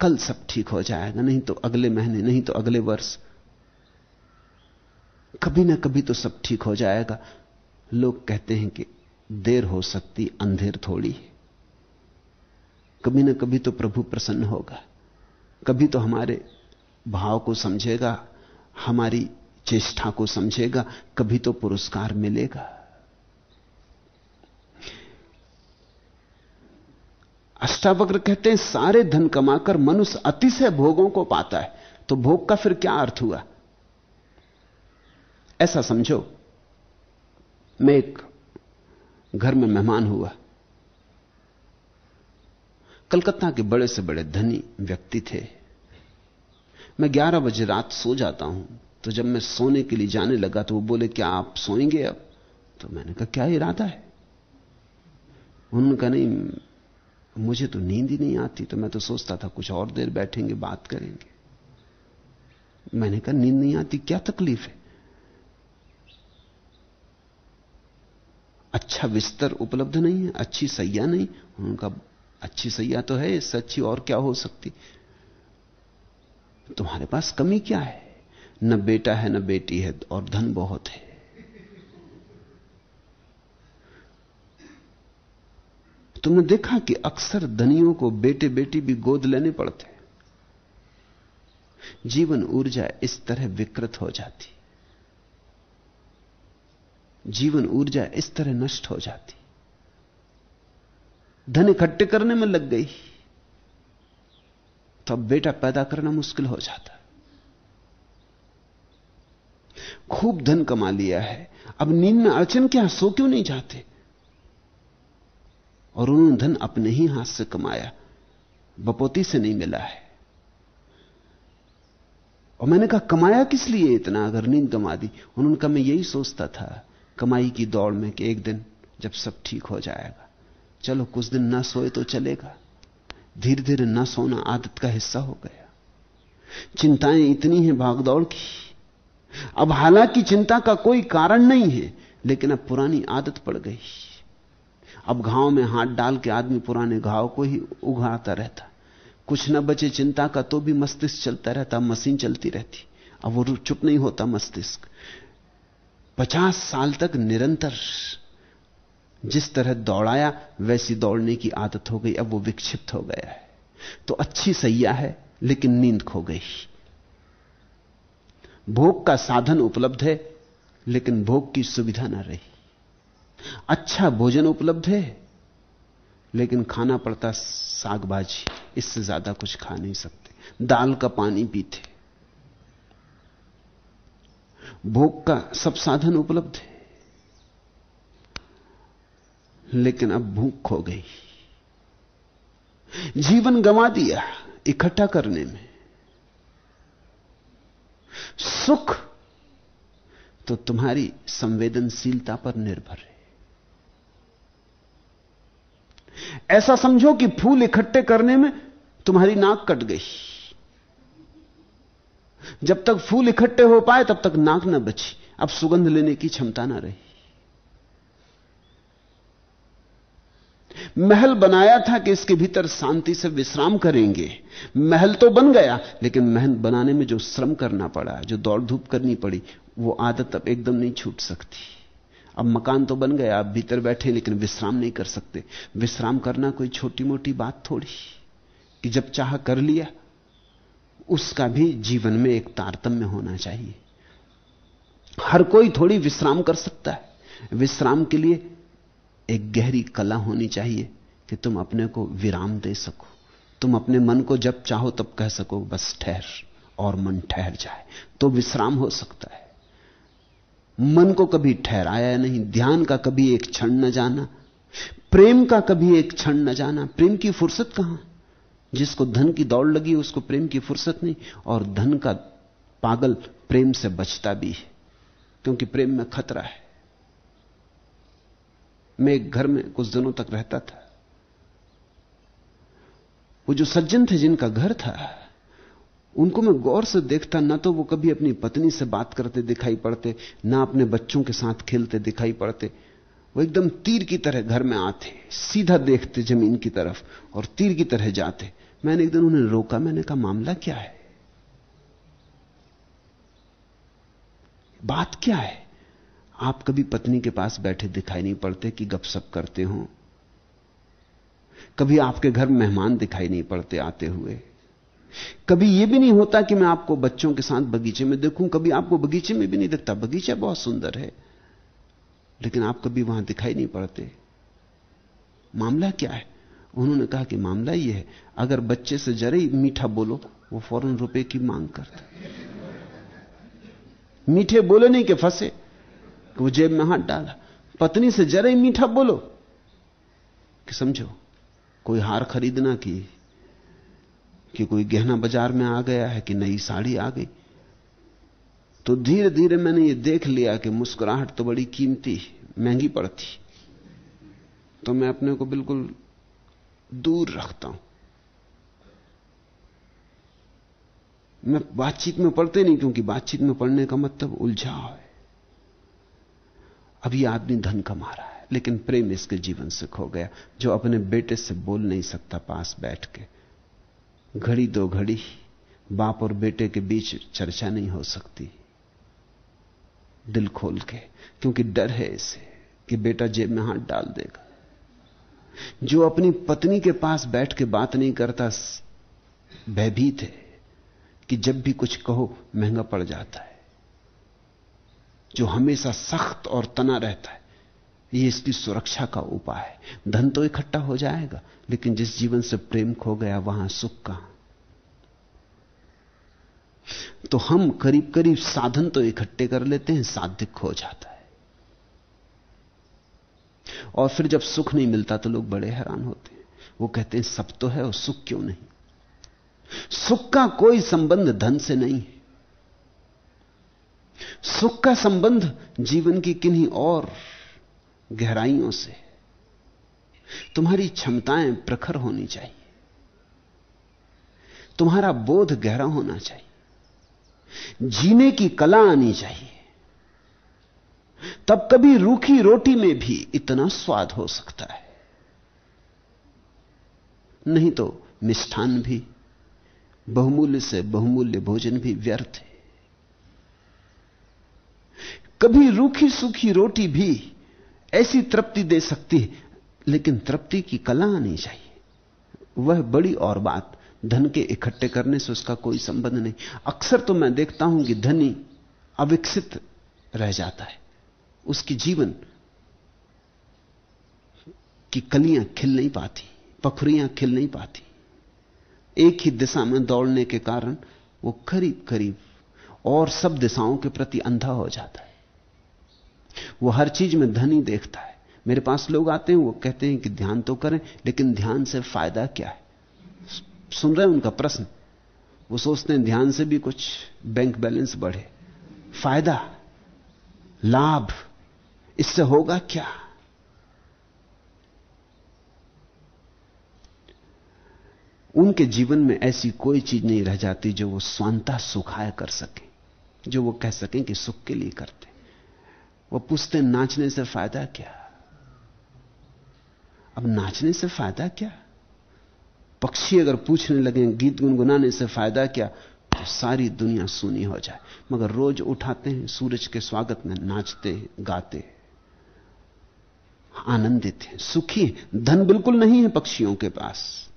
कल सब ठीक हो जाएगा, नहीं तो अगले महीने, नहीं तो अगले वर्ष। कभी ना कभी तो सब ठीक हो जाएगा। लोग कहते हैं कि देर हो सकती, अंधेर थोड़ी है। कभी ना कभी तो प्रभु प्रसन्न होगा। कभी तो हमारे भाव को समझेगा, हमारी चेष्टा को समझेगा, कभी तो पुरस्कार मिलेगा। अष्टावक्र कहते हैं, सारे धन कमाकर मनुष्य अतिशय भोगों को पाता है। तो भोग का फिर क्या अर्थ हुआ? ऐसा समझो, मैं एक घर में मेहमान हुआ। कलकत्ता के बड़े से बड़े धनी व्यक्ति थे। मैं 11 बजे रात सो जाता हूँ तो जब मैं सोने के लिए जाने लगा तो वो बोले, क्या आप सोएँगे अब? तो मैंने कहा, क्या इरादा है? उन्होंने कहा, नहीं, मुझे तो नींद ही नहीं आती तो मैं तो सोचता था कुछ और देर बैठेंगे, बात करेंगे। मैंने कहा, नींद नहीं आती, क्या तकलीफ़ है? अच्छा बिस्तर उपलब्ध नहीं है, अच्छी सैया नहीं? उनका अच्छी सैया तो है, इससे अच्छी और क्या हो सकती? तुम्हारे पास कमी क्या है? न बेटा है, न बेटी है, और धन बहुत है। तुमने देखा कि अक्सर धनियों को बेटे बेटी भी गोद लेने पड़ते जीवन ऊर्जा इस तरह विकृत हो जाती। जीवन ऊर्जा इस तरह नष्ट हो जाती। धन इकट्ठे करने में लग गई। तो अब बेटा पैदा करना मुश्किल हो जाता। खूब धन कमा लिया है। अब नींद में अड़चन क्या? सो क्यों नहीं जाते? और उन्होंने धन अपने ही हाथ से कमाया। बपोती से नहीं मिला है। और मैंने कहा, कमाया किस लिए इतना? अगर नींद कमा दी। उन्होंने कहा, मैं यही सोचता था, कमाई की दौड़ में कि एक दिन जब सब ठीक हो जाएगा। चलो कुछ दिन ना सोए तो चलेगा। धीरे धीरे ना सोना आदत का हिस्सा हो गया। चिंताएँ इतनी हैं भागदौड़ की। अब हालाँकि चिंता का कोई कारण नहीं है, लेकिन अब पुरानी आदत पड़ गई। अब घाव में हाथ डाल के आदमी पुराने घाव को ही उघाड़ता रहता। कुछ न बचे चिंता का तो भी मस्तिष्क चलता रहता, मशीन चलती रहती। अब वो चुप नहीं होता मस्तिष्क। पचास साल तक निरंतर जिस तरह दौड़ाया, वैसी दौड़ने की आदत हो गई, अब वो विक्षिप्त हो गया है। तो अच्छी सैया है, लेकिन नींद खो गई। भोग का साधन उपलब्ध है, लेकिन भोग की सुविधा ना रही। अच्छा भोजन उपलब्ध है, लेकिन खाना पड़ता साग भाजी इससे ज़्यादा कुछ खा नहीं सकते। दाल का पानी पीते। भोग का सब साधन उपलब्ध है। लेकिन अब भूख खो गई। जीवन गंवा दिया इकट्ठा करने में। सुख तो तुम्हारी संवेदनशीलता पर निर्भर है। ऐसा समझो कि फूल इकट्ठे करने में तुम्हारी नाक कट गई। जब तक फूल इकट्ठे हो पाए, तब तक नाक ना बची। अब सुगंध लेने की क्षमता ना रही। महल बनाया था कि इसके भीतर शांति से विश्राम करेंगे। महल तो बन गया, लेकिन महल बनाने में जो श्रम करना पड़ा, जो दौड़ धूप करनी पड़ी, वो आदत अब एकदम नहीं छूट सकती। अब मकान तो बन गया आप भीतर बैठे, लेकिन विश्राम नहीं कर सकते। विश्राम करना कोई छोटी मोटी बात थोड़ी कि जब चाह कर लिया, उसका भी जीवन में एक तारतम्य होना चाहिए। हर कोई थोड़ी विश्राम कर सकता है। विश्राम के लिए एक गहरी कला होनी चाहिए कि तुम अपने को विराम दे सको। तुम अपने मन को जब चाहो तब कह सको, बस ठहर और मन ठहर जाए। तो विश्राम हो सकता है। मन को कभी ठहराया नहीं, ध्यान का कभी एक क्षण न जाना, प्रेम का कभी एक क्षण न जाना। प्रेम की फुर्सत कहाँ? जिसको धन की दौड़ लगी, उसको प्रेम की फुर्सत नहीं। और धन का पागल प्रेम से बचता भी है, क्योंकि प्रेम में खतरा है। मैं एक घर में कुछ दिनों तक रहता था। वो जो सज्जन थे जिनका घर था, उनको मैं गौर से देखता, ना तो वो कभी अपनी पत्नी से बात करते दिखाई पड़ते, ना अपने बच्चों के साथ खेलते दिखाई पड़ते। वो एकदम तीर की तरह घर में आते, सीधा देखते ज़मीन की तरफ़ और तीर की तरह जाते। मैंने एक दिन उन्हें रोका, मैंने कहा, मामला क्या है? बात क्या है? आप कभी पत्नी के पास बैठे दिखाई नहीं पड़ते कि गपशप करते हो। कभी आपके घर मेहमान दिखाई नहीं पड़ते आते हुए। कभी यह भी नहीं होता कि मैं आपको बच्चों के साथ बगीचे में देखूँ, कभी आपको बगीचे में भी नहीं दिखता। बगीचा बहुत सुंदर है, लेकिन आप कभी वहाँ दिखाई नहीं पड़ते। मामला क्या है? उन्होंने कहा कि मामला यह है, अगर बच्चे से जरा मीठा बोलो, वो फ़ौरन रुपए की मांग करता। मीठे बोले नहीं कि फंसे। वो जेब में हाथ डाला। पत्नी से जरा मीठा बोलो कि समझो, कोई हार खरीदना की, कि कोई गहना बाज़ार में आ गया है कि नई साड़ी आ गई। तो धीरे धीरे मैंने ये देख लिया कि मुस्कुराहट तो बड़ी कीमती, महँगी पड़ती। तो मैं अपने को बिल्कुल दूर रखता हूँ। मैं बातचीत में पढ़ते नहीं क्योंकि बातचीत में पढ़ने का मतलब उलझाव है। यह आदमी धन कमा रहा है, लेकिन प्रेम इसके जीवन से खो गया, जो अपने बेटे से बोल नहीं सकता पास बैठ के। घड़ी दो घड़ी, बाप और बेटे के बीच चर्चा नहीं हो सकती। दिल खोल के, क्योंकि डर है इसे कि बेटा जेब में हाथ डाल देगा। जो अपनी पत्नी के पास बैठ के बात नहीं करता भयभीत है कि जब भी कुछ कहो, महँगा पड़ जाता है। जो हमेशा सख्त और तना रहता है। ये इसकी सुरक्षा का उपाय है। धन तो इकट्ठा हो जाएगा, लेकिन जिस जीवन से प्रेम खो गया, वहाँ सुख कहाँ? तो हम करीब करीब साधन तो इकट्ठे कर लेते हैं, साध्य खो जाता है। और फिर जब सुख नहीं मिलता तो लोग बड़े हैरान होते हैं। वो कहते हैं, सब तो है और सुख क्यों नहीं? सुख का कोई संबंध धन से नहीं है। सुख का संबंध जीवन की किन्हीं और गहराइयों से। तुम्हारी क्षमताएँ प्रखर होनी चाहिए। तुम्हारा बोध गहरा होना चाहिए। जीने की कला आनी चाहिए। तब कभी रूखी रोटी में भी इतना स्वाद हो सकता है। नहीं तो मिष्ठान भी, बहुमूल्य से बहुमूल्य भोजन भी व्यर्थ है। कभी रूखी सूखी रोटी भी ऐसी तृप्ति दे सकती है, लेकिन तृप्ति की कला आनी चाहिए। वह बड़ी और बात, धन के इकट्ठे करने से उसका कोई संबंध नहीं। अक्सर तो मैं देखता हूँ कि धनी अविकसित रह जाता है। उसकी जीवन की कलियाँ खिल नहीं पाती, पखरियाँ खिल नहीं पाती। एक ही दिशा में दौड़ने के कारण वो करीब करीब और सब दिशाओं के प्रति अंधा हो जाता है। वो हर चीज़ में धनी देखता है। मेरे पास लोग आते हैं, वो कहते हैं कि ध्यान तो करें, लेकिन ध्यान से फ़ायदा क्या है? सुन रहे हैं उनका प्रश्न? वो सोचते हैं ध्यान से भी कुछ बैंक बैलेंस बढ़े। फ़ायदा? लाभ? इससे होगा क्या? उनके जीवन में ऐसी कोई चीज़ नहीं रह जाती जो वो स्वांता सुखाय कर सके, जो वो कह सकें कि सुख के लिए करते वो पूछते, नाचने से फ़ायदा क्या? अब नाचने से फ़ायदा क्या? पक्षी अगर पूछने लगे, गीत गुनगुनाने से फ़ायदा क्या? तो सारी दुनिया सुनी हो जाए। मगर रोज उठाते हैं, सूरज के स्वागत में नाचते गाते आनंदित हैं, सुखी धन बिल्कुल नहीं है पक्षियों के पास,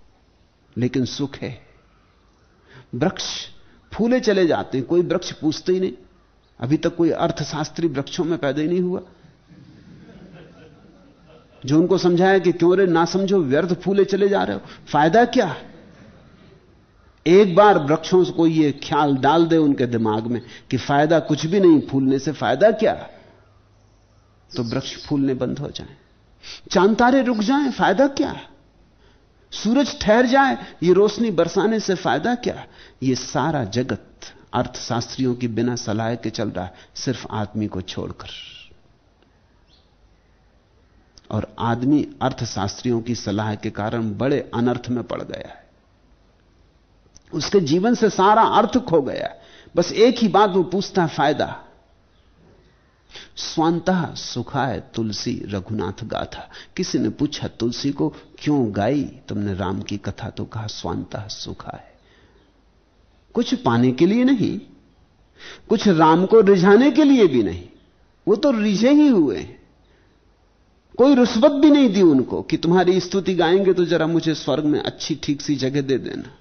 लेकिन सुख है। वृक्ष, फूले चले जाते हैं, कोई वृक्ष पूछते ही नहीं। अभी तक कोई अर्थशास्त्री वृक्षों में पैदा ही नहीं हुआ। जो उनको समझाया कि क्यों रे, ना समझो, व्यर्थ फूले चले जा रहे हो। फ़ायदा क्या? एक बार वृक्षों को यह ख्याल डाल दे उनके दिमाग में कि फ़ायदा कुछ भी नहीं, फूलने से फ़ायदा क्या? तो वृक्ष फूलने बंद हो जाए। चाँद तारे रुक जाएँ, फ़ायदा क्या? सूरज ठहर जाए, ये रोशनी बरसाने से फ़ायदा क्या? ये सारा जगत अर्थशास्त्रियों की बिना सलाह के चल रहा है। सिर्फ़ आदमी को छोड़कर। और आदमी अर्थशास्त्रियों की सलाह के कारण बड़े अनर्थ में पड़ गया है। उसके जीवन से सारा अर्थ खो गया बस एक ही बात वो पूछता है, फ़ायदा? स्वांता सुखा है तुलसी रघुनाथ गाथा। किसी ने पूछा, तुलसी को क्यों गाई? तुमने राम की कथा तो कहा, स्वांता है कुछ पाने के लिए नहीं, कुछ राम को रिझाने के लिए भी नहीं। वो तो रिझे ही हुए कोई रुस्वत भी नहीं दी उनको कि तुम्हारी स्तुति गाएँगे तो जरा मुझे स्वर्ग में अच्छी ठीक सी जगह दे देना।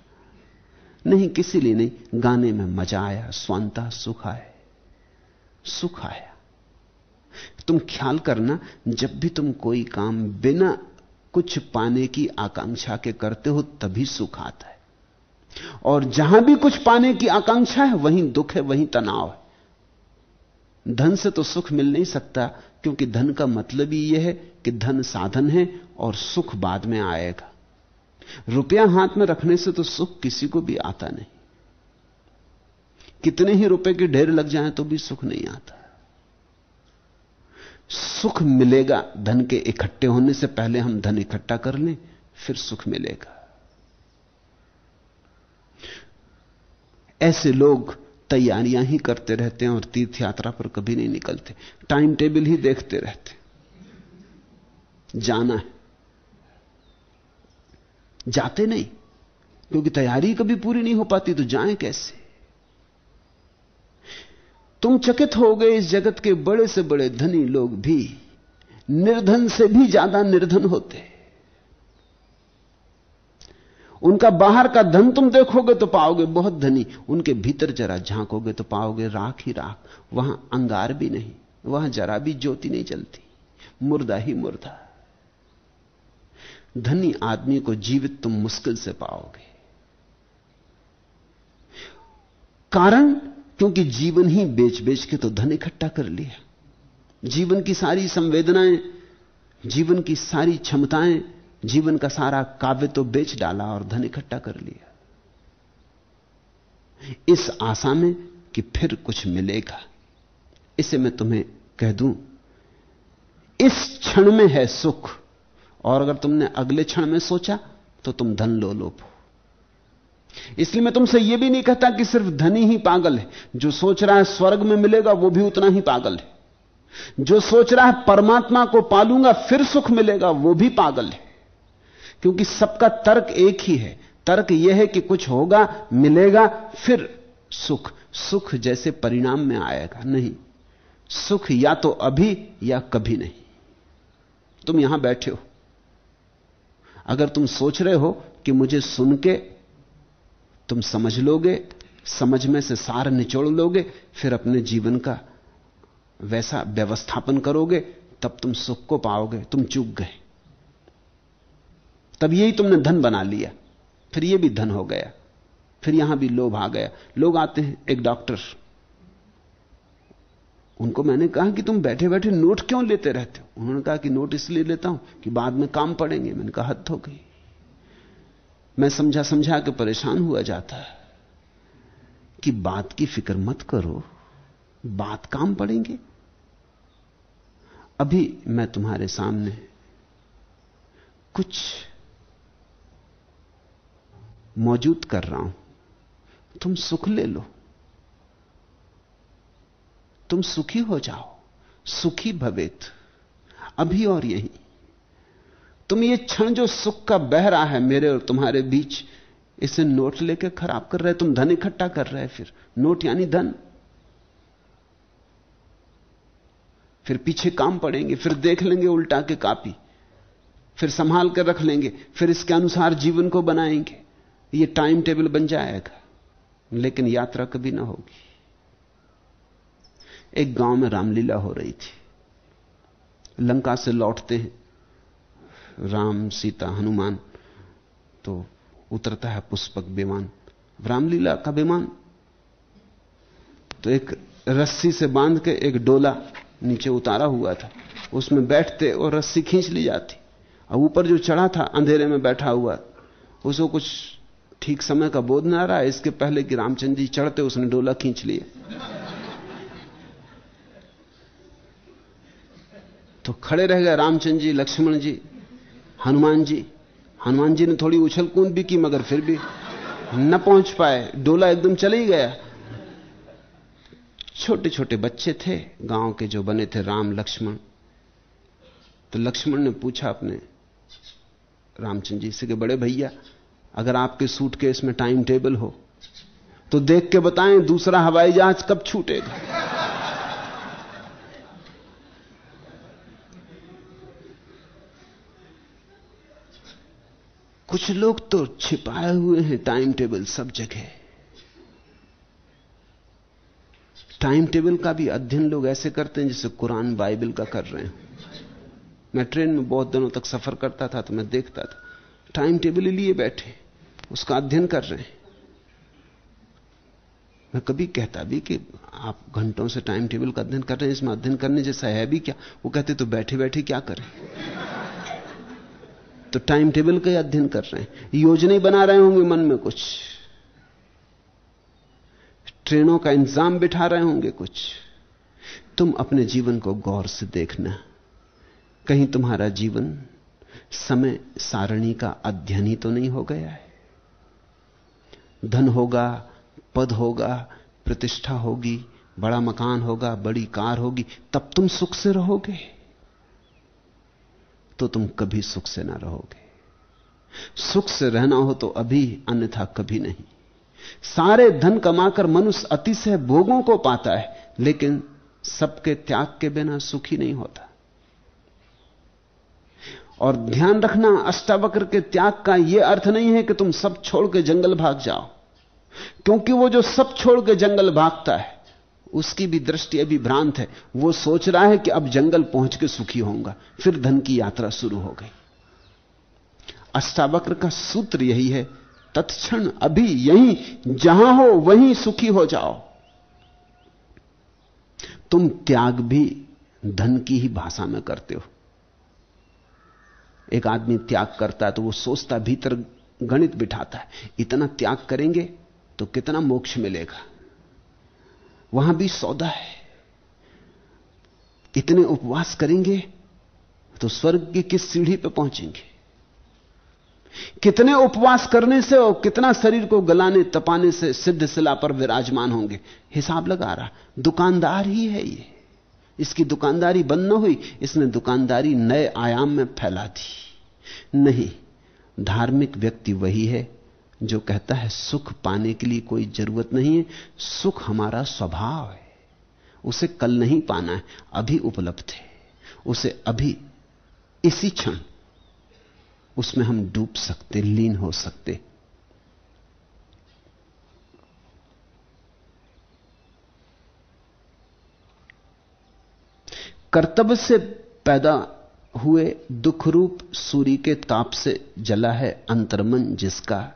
नहीं, किसी लिए नहीं। गाने में मज़ा आया, स्वांता सुख आए। सुख आया। तुम ख्याल करना, जब भी तुम कोई काम बिना कुछ पाने की आकांक्षा के करते हो, तभी सुख आता है। और जहाँ भी कुछ पाने की आकांक्षा है, वहीं दुख है, वहीं तनाव है। धन से तो सुख मिल नहीं सकता, क्योंकि धन का मतलब ही यह है कि धन साधन है और सुख बाद में आएगा। रुपया हाथ में रखने से तो सुख किसी को भी आता नहीं। कितने ही रुपए के ढेर लग जाएँ तो भी सुख नहीं आता। सुख मिलेगा धन के इकट्ठे होने से पहले हम धन इकट्ठा कर लें, फिर सुख मिलेगा। ऐसे लोग तैयारियाँ ही करते रहते हैं और तीर्थ यात्रा पर कभी नहीं निकलते। टाइम टेबल ही देखते रहते जाना है। जाते नहीं। क्योंकि तैयारी कभी पूरी नहीं हो पाती तो जाएँ कैसे? तुम चकित हो गए इस जगत के बड़े से बड़े धनी लोग भी, निर्धन से भी ज़्यादा निर्धन होते उनका बाहर का धन तुम देखोगे तो पाओगे बहुत धनी, उनके भीतर जरा झांकोगे तो पाओगे राख ही राख, वहाँ अंगार भी नहीं, वहाँ जरा भी ज्योति नहीं चलती, मुर्दा ही मुर्दा। धनी आदमी को जीवित तुम मुश्किल से पाओगे। कारण, क्योंकि जीवन ही बेच बेच के तो धन इकट्ठा कर लिया। जीवन की सारी संवेदनाएँ, जीवन की सारी क्षमताएँ जीवन का सारा काव्य तो बेच डाला और धन इकट्ठा कर लिया। इस आशा में कि फिर कुछ मिलेगा। इसे मैं तुम्हें कह दूँ, इस क्षण में है सुख, और अगर तुमने अगले क्षण में सोचा तो तुम धन लो हो इसलिए मैं तुमसे यह भी नहीं कहता कि सिर्फ़ धनी ही पागल है। जो सोच रहा है स्वर्ग में मिलेगा, वो भी उतना ही पागल है। जो सोच रहा है परमात्मा को पालूँगा, फिर सुख मिलेगा, वो भी पागल है। क्योंकि सबका तर्क एक ही है। तर्क यह है कि कुछ होगा, मिलेगा, फिर सुख। सुख जैसे परिणाम में आएगा, नहीं। सुख या तो अभी या कभी नहीं। तुम यहाँ बैठे हो। अगर तुम सोच रहे हो कि मुझे सुन के तुम समझ लोगे, समझ में से सार निचोड़ लोगे, फिर अपने जीवन का वैसा व्यवस्थापन करोगे, तब तुम सुख को पाओगे, तुम चूक गए। तब यही तुमने धन बना लिया। फिर यह भी धन हो गया। फिर यहाँ भी लोभ आ गया। लोग आते हैं, एक डॉक्टर। उनको मैंने कहा कि तुम बैठे बैठे नोट क्यों लेते रहते हो? उन्होंने कहा कि नोट इसलिए लेता हूँ कि बाद में काम पड़ेंगे। मैंने कहा, हद हो गई। मैं समझा समझा के परेशान हुआ जाता है कि बात की फ़िक्र मत करो। बात काम पड़ेंगे। अभी मैं तुम्हारे सामने कुछ मौजूद कर रहा हूँ। तुम सुख ले लो। तुम सुखी हो जाओ। सुखी भवेत। अभी और यही। तुम ये क्षण जो सुख का बह रहा है मेरे और तुम्हारे बीच, इसे नोट लेके खराब कर रहे तुम धन इकट्ठा कर रहे फिर। नोट यानी धन। फिर पीछे काम पड़ेंगे, फिर देख लेंगे उल्टा के कापी। फिर संभाल कर रख लेंगे, फिर इसके अनुसार जीवन को बनाएँगे। ये टाइम टेबल बन जाएगा, लेकिन यात्रा कभी ना होगी। एक गाँव में रामलीला हो रही थी। लंका से लौटते हैं। राम, सीता, हनुमान तो उतरता है पुष्पक विमान। रामलीला का विमान तो एक रस्सी से बाँध के एक डोला नीचे उतारा हुआ था। उसमें बैठते और रस्सी खींच ली जाती। और ऊपर जो चढ़ा था, अंधेरे में बैठा हुआ, उसको कुछ ठीक समय का बोध ना रहा, इसके पहले कि रामचंद्र जी चढ़ते, उसने डोला खींच लिया। तो खड़े रह गए रामचंद्र जी, लक्ष्मण जी, हनुमान जी। हनुमान जी ने थोड़ी उछल कूद भी की, मगर फिर भी न पहुँच पाए। डोला एकदम चले ही गया। छोटे छोटे बच्चे थे, गाँव के जो बने थे राम, लक्ष्मण। तो लक्ष्मण ने पूछा अपने रामचंद्र जी से कि, बड़े भैया अगर आपके सूटकेस में टाइम टेबल हो तो देख के बताएँ दूसरा हवाई जहाज़ कब छूटेगा। कुछ लोग तो छिपाए हुए हैं, टाइम टेबल सब जगह। टाइम टेबल का भी अध्ययन लोग ऐसे करते हैं जैसे कुरान बाइबल का कर रहे हैं। मैं ट्रेन में बहुत दिनों तक सफ़र करता था तो मैं देखता था। टाइम टेबल लिए बैठे। उसका अध्ययन कर रहे हैं। मैं कभी कहता भी कि आप घंटों से टाइम टेबल का अध्ययन कर रहे हैं, इसमें अध्ययन करने जैसा है भी क्या? वो कहते तो बैठे बैठे क्या करें? तो टाइम टेबल का अध्ययन कर रहे हैं। योजना बना रहे होंगे मन में कुछ। ट्रेनों का इंतज़ाम बिठा रहे होंगे कुछ। तुम अपने जीवन को गौर से देखना। कहीं तुम्हारा जीवन समय सारणी का अध्ययन ही तो नहीं हो गया है। धन होगा, पद होगा, प्रतिष्ठा होगी, बड़ा मकान होगा, बड़ी कार होगी, तब तुम सुख से रहोगे। तो तुम कभी सुख से ना रहोगे। सुख से रहना हो तो अभी, अन्यथा कभी नहीं। सारे धन कमाकर मनुष्य अतिशय भोगों को पाता है, लेकिन सबके त्याग के बिना सुखी नहीं होता। और ध्यान रखना, अष्टावक्र के त्याग का यह अर्थ नहीं है कि तुम सब छोड़ के जंगल भाग जाओ। क्योंकि वो जो सब छोड़ के जंगल भागता है, उसकी भी दृष्टि अभी भ्रांत है। वो सोच रहा है कि अब जंगल पहुँच के सुखी होऊँगा। फिर धन की यात्रा शुरू हो गई। अष्टावक्र का सूत्र यही है, तत्क्षण अभी यहीं, जहाँ हो वहीं सुखी हो जाओ। तुम त्याग भी धन की ही भाषा में करते हो। एक आदमी त्याग करता है तो वो सोचता भीतर गणित बिठाता है। इतना त्याग करेंगे तो कितना मोक्ष मिलेगा? वहाँ भी सौदा है। इतने उपवास करेंगे तो स्वर्ग की किस सीढ़ी पर पहुँचेंगे? कितने उपवास करने से और कितना शरीर को गलाने, तपाने से सिद्ध शिला पर विराजमान होंगे? हिसाब लगा रहा, दुकानदार ही है ये। इसकी दुकानदारी बंद न हुई, इसने दुकानदारी नए आयाम में फैला दी। नहीं, धार्मिक व्यक्ति वही है जो कहता है, सुख पाने के लिए कोई ज़रूरत नहीं है, सुख हमारा स्वभाव है। उसे कल नहीं पाना है, अभी उपलब्ध है। उसे अभी, इसी क्षण, उसमें हम डूब सकते, लीन हो सकते। कर्तव्य से पैदा हुए दुख रूप सूर्य के ताप से जला है अंतर्मन जिसका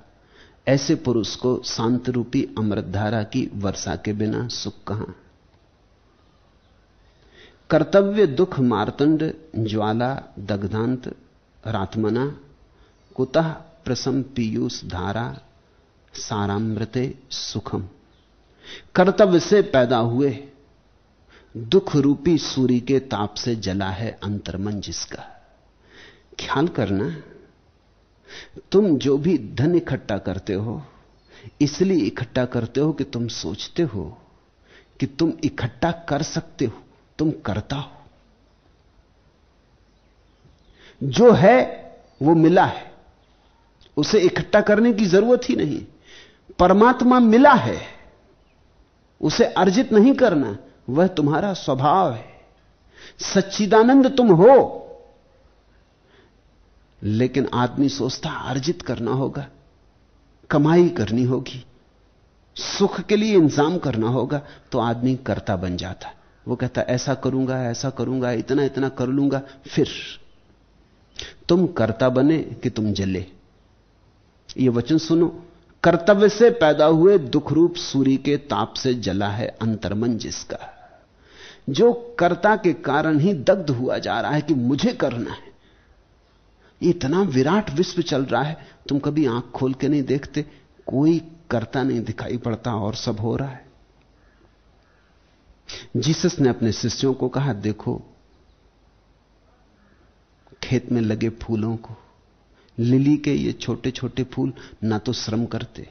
ऐसे पुरुष को शांत रूपी अमृतधारा की वर्षा के बिना सुख कहाँ? कर्तव्य, दुख, मारतंड, ज्वाला, दग्धांत, रातमना, कुतः प्रसम पीयूष धारा, सारामृते सुखम। कर्तव्य से पैदा हुए, दुख रूपी सूर्य के ताप से जला है अंतर्मन जिसका। ख्याल करना तुम जो भी धन इकट्ठा करते हो, इसलिए इकट्ठा करते हो कि तुम सोचते हो कि तुम इकट्ठा कर सकते हो, तुम करता हो। जो है, वो मिला है। उसे इकट्ठा करने की ज़रूरत ही नहीं। परमात्मा मिला है। उसे अर्जित नहीं करना, वह तुम्हारा स्वभाव है। सच्चिदानंद तुम हो। लेकिन आदमी सोचता अर्जित करना होगा, कमाई करनी होगी, सुख के लिए इंतज़ाम करना होगा तो आदमी करता बन जाता। वो कहता, ऐसा करूँगा ऐसा करूँगा, इतना इतना कर लूँगा, फिर तुम करता बने कि तुम जले। ये वचन सुनो, कर्तव्य से पैदा हुए दुख रूप सूर्य के ताप से जला है अंतर्मन जिसका। जो कर्ता के कारण ही दग्ध हुआ जा रहा है कि मुझे करना है। इतना विराट विश्व चल रहा है, तुम कभी आँख खोल के नहीं देखते, कोई करता नहीं, दिखाई पड़ता और सब हो रहा है। जीसस ने अपने शिष्यों को कहा, देखो, खेत में लगे फूलों को, लिली के ये छोटे छोटे फूल ना तो श्रम करते,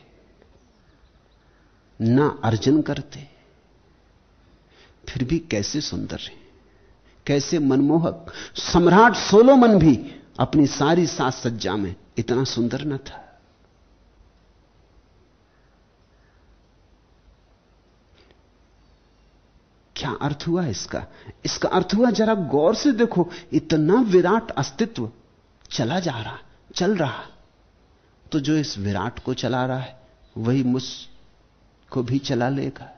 ना अर्जन करते, फिर भी कैसे सुंदर है, कैसे मनमोहक, सम्राट सोलोमन भी अपनी सारी साज सज्जा में इतना सुंदर न था। क्या अर्थ हुआ इसका? इसका अर्थ हुआ जरा गौर से देखो, इतना विराट अस्तित्व चला जा रहा, चल रहा। तो जो इस विराट को चला रहा है, वही मुझ को भी चला लेगा।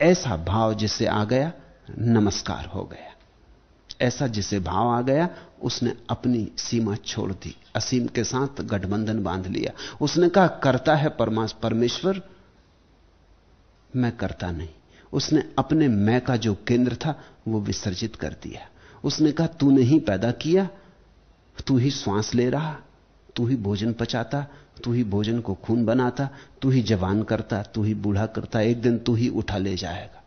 ऐसा भाव जिसे आ गया, नमस्कार हो गया। ऐसा जिसे भाव आ गया, उसने अपनी सीमा छोड़ दी। असीम के साथ गठबंधन बाँध लिया। उसने कहा, करता है परमाश परमेश्वर? मैं करता नहीं। उसने अपने मैं का जो केंद्र था, वो विसर्जित कर दिया। उसने कहा तू नहीं पैदा किया, तू ही श्वास ले रहा, तू ही भोजन पचाता, तू ही भोजन को खून बनाता, तू ही जवान करता, तू ही बूढ़ा करता, एक दिन तू ही उठा ले जाएगा।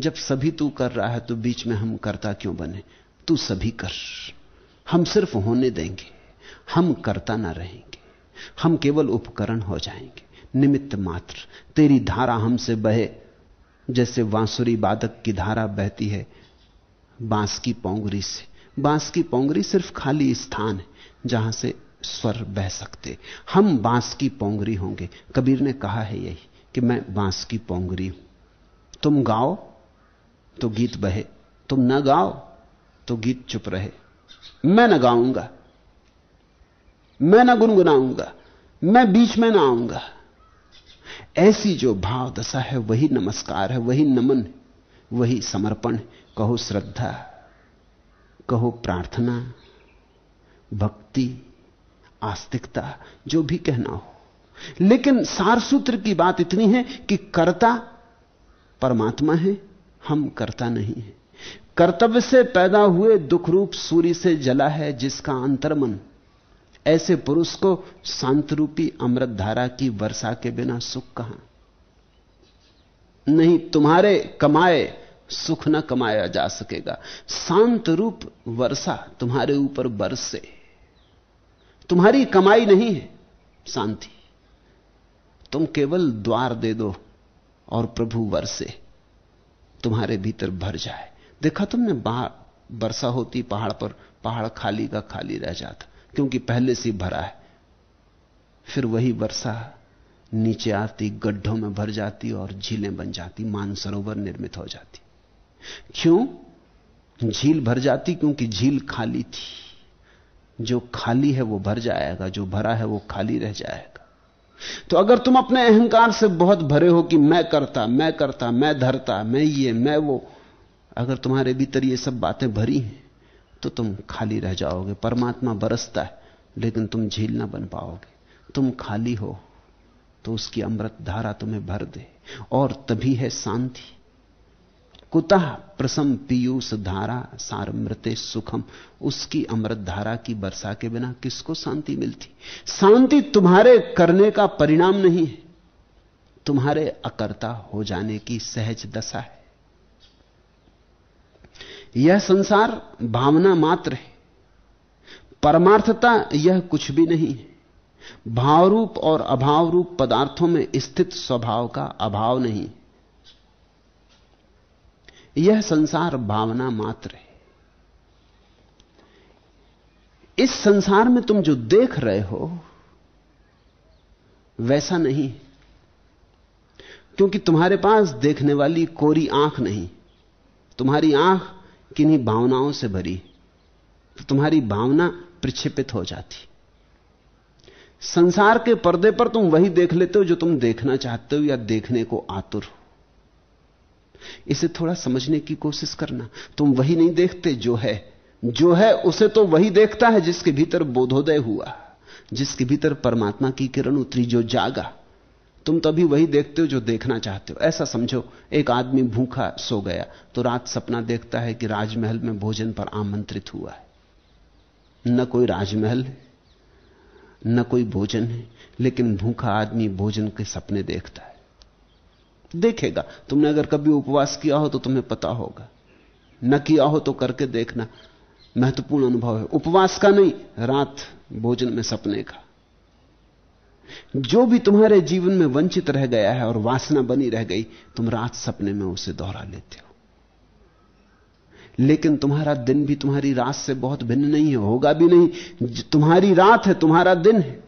जब सभी तू कर रहा है तो बीच में हम करता क्यों बने? तू सभी कर। हम सिर्फ़ होने देंगे, हम करता ना रहेंगे। हम केवल उपकरण हो जाएँगे, निमित्त मात्र। तेरी धारा हमसे बहे, जैसे बांसुरी बादक की धारा बहती है बाँस की पोंगरी से। बाँस की पोंगरी सिर्फ़ खाली स्थान है, जहाँ से स्वर बह सकते। हम बाँस की पोंगरी होंगे। कबीर ने कहा है यही, कि मैं बाँस की पोंगरी हूँ। तुम गाओ तो गीत बहे। तुम न गाओ तो गीत चुप रहे। मैं ना गाऊँगा। मैं न गुनगुनाऊँगा। मैं बीच में ना आऊँगा। ऐसी जो भाव दशा है, वही नमस्कार है, वही नमन है, वही समर्पण कहो श्रद्धा, कहो प्रार्थना, भक्ति, आस्तिकता, जो भी कहना हो। लेकिन सारसूत्र की बात इतनी है कि कर्ता परमात्मा है, हम करता नहीं है। कर्तव्य से पैदा हुए दुख रूप सूर्य से जला है जिसका अंतर्मन। ऐसे पुरुष को शांत रूपी अमृत धारा की वर्षा के बिना सुख कहाँ? नहीं, तुम्हारे कमाए सुख न कमाया जा सकेगा। शांत रूप वर्षा तुम्हारे ऊपर बरसे। तुम्हारी कमाई नहीं है, शांति। तुम केवल द्वार दे दो और प्रभु वर्षे तुम्हारे भीतर भर जाए। देखा तुमने बाहर वर्षा होती पहाड़ पर, पहाड़ खाली का खाली रह जाता, क्योंकि पहले से भरा है। फिर वही वर्षा नीचे आती, गड्ढों में भर जाती और झीलें बन जाती, मानसरोवर निर्मित हो जाती। क्यों? झील भर जाती क्योंकि झील खाली थी। जो खाली है वो भर जाएगा, जो भरा है वो खाली रह जाएगा। तो अगर तुम अपने अहंकार से बहुत भरे हो कि मैं करता मैं करता, मैं धरता, मैं ये, मैं वो अगर तुम्हारे भीतर ये सब बातें भरी हैं तो तुम खाली रह जाओगे। परमात्मा बरसता है, लेकिन तुम झील ना बन पाओगे। तुम खाली हो तो उसकी अमृत धारा तुम्हें भर दे, और तभी है शांति। कुतः प्रसम पीयूष धारा, सार मृते सुखम। उसकी अमृत धारा की वर्षा के बिना किसको शांति मिलती? शांति तुम्हारे करने का परिणाम नहीं है। तुम्हारे अकर्ता हो जाने की सहज दशा है। यह संसार भावना मात्र है। परमार्थता यह कुछ भी नहीं है। भाव रूप और अभाव रूप पदार्थों में स्थित स्वभाव का अभाव नहीं। यह संसार भावना मात्र है। इस संसार में तुम जो देख रहे हो, वैसा नहीं क्योंकि तुम्हारे पास देखने वाली कोरी आँख नहीं। तुम्हारी आँख किन्हीं भावनाओं से भरी तो तुम्हारी भावना प्रक्षेपित हो जाती। संसार के पर्दे पर तुम वही देख लेते हो जो तुम देखना चाहते हो या देखने को आतुर हो। इसे थोड़ा समझने की कोशिश करना। तुम वही नहीं देखते जो है। जो है, उसे तो वही देखता है जिसके भीतर बोधोदय हुआ, जिसके भीतर परमात्मा की किरण उतरी जो जागा। तुम तो अभी वही देखते हो जो देखना चाहते हो। ऐसा समझो, एक आदमी भूखा सो गया तो रात सपना देखता है कि राजमहल में भोजन पर आमंत्रित हुआ है। न कोई राजमहल है, न कोई भोजन है, लेकिन भूखा आदमी भोजन के सपने देखता है। देखेगा, तुमने अगर कभी उपवास किया हो तो तुम्हें पता होगा। न किया हो तो करके देखना, महत्वपूर्ण अनुभव है। उपवास का नहीं, रात भोजन में सपने का। जो भी तुम्हारे जीवन में वंचित रह गया है और वासना बनी रह गई, तुम रात सपने में उसे दोहरा लेते हो। लेकिन तुम्हारा दिन भी तुम्हारी रात से बहुत भिन्न नहीं है, होगा भी नहीं। तुम्हारी रात है, तुम्हारा दिन है।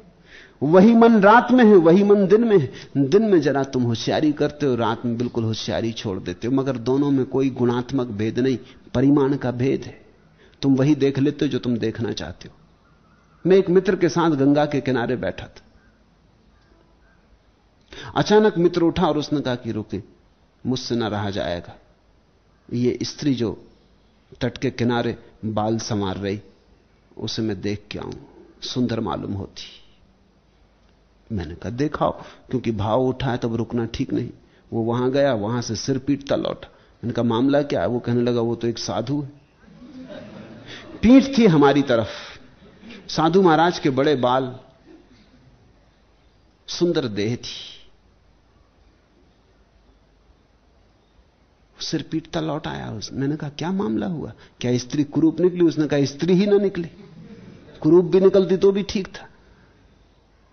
वही मन रात में है, वही मन दिन में है। दिन में जरा तुम होशियारी करते हो, रात में बिल्कुल होशियारी छोड़ देते हो। मगर दोनों में कोई गुणात्मक भेद नहीं, परिमाण का भेद है। तुम वही देख लेते हो जो तुम देखना चाहते हो। मैं एक मित्र के साथ गंगा के किनारे बैठा था। अचानक मित्र उठा और उसने कहा कि रुके मुझसे ना रहा जाएगा। ये स्त्री जो तट के किनारे बाल संवार रही, उसे मैं देख के आऊँ, सुंदर मालूम होती। मैंने कहा, देखाओ, क्योंकि भाव उठा है तब रुकना ठीक नहीं। वो वहाँ गया, वहाँ से सिर पीटता लौटा। इनका मामला क्या है? वो कहने लगा, वो तो एक साधु है। पीठ थी हमारी तरफ़। साधु महाराज के बड़े बाल, सुंदर देह थी। सिर पीटता लौट आया उस, मैंने कहा, क्या मामला हुआ? क्या स्त्री कुरूप निकली? उसने कहा, स्त्री ही ना निकली। कुरूप भी निकलती तो भी ठीक था।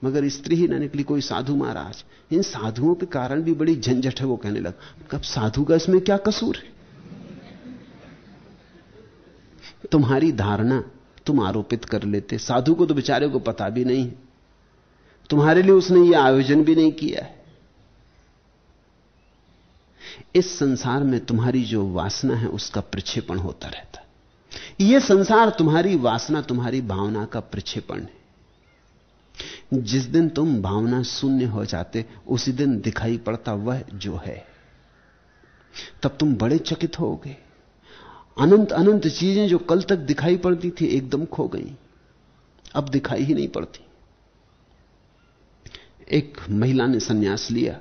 मगर स्त्री ही ना निकली, कोई साधु महाराज। इन साधुओं के कारण भी बड़ी झंझट है, वो कहने लगा। कब साधु का इसमें क्या कसूर है? तुम्हारी धारणा तुम आरोपित कर लेते। साधु को तो बेचारे को पता भी नहीं तुम्हारे लिए उसने यह आयोजन भी नहीं किया है। इस संसार में तुम्हारी जो वासना है, उसका प्रक्षेपण होता रहता यह संसार तुम्हारी वासना, तुम्हारी भावना का प्रक्षेपण है। जिस दिन तुम भावना शून्य हो जाते, उसी दिन दिखाई पड़ता वह जो है। तब तुम बड़े चकित हो गए अनंत अनंत चीज़ें जो कल तक दिखाई पड़ती थी, एकदम खो गई। अब दिखाई ही नहीं पड़ती। एक महिला ने सन्यास लिया।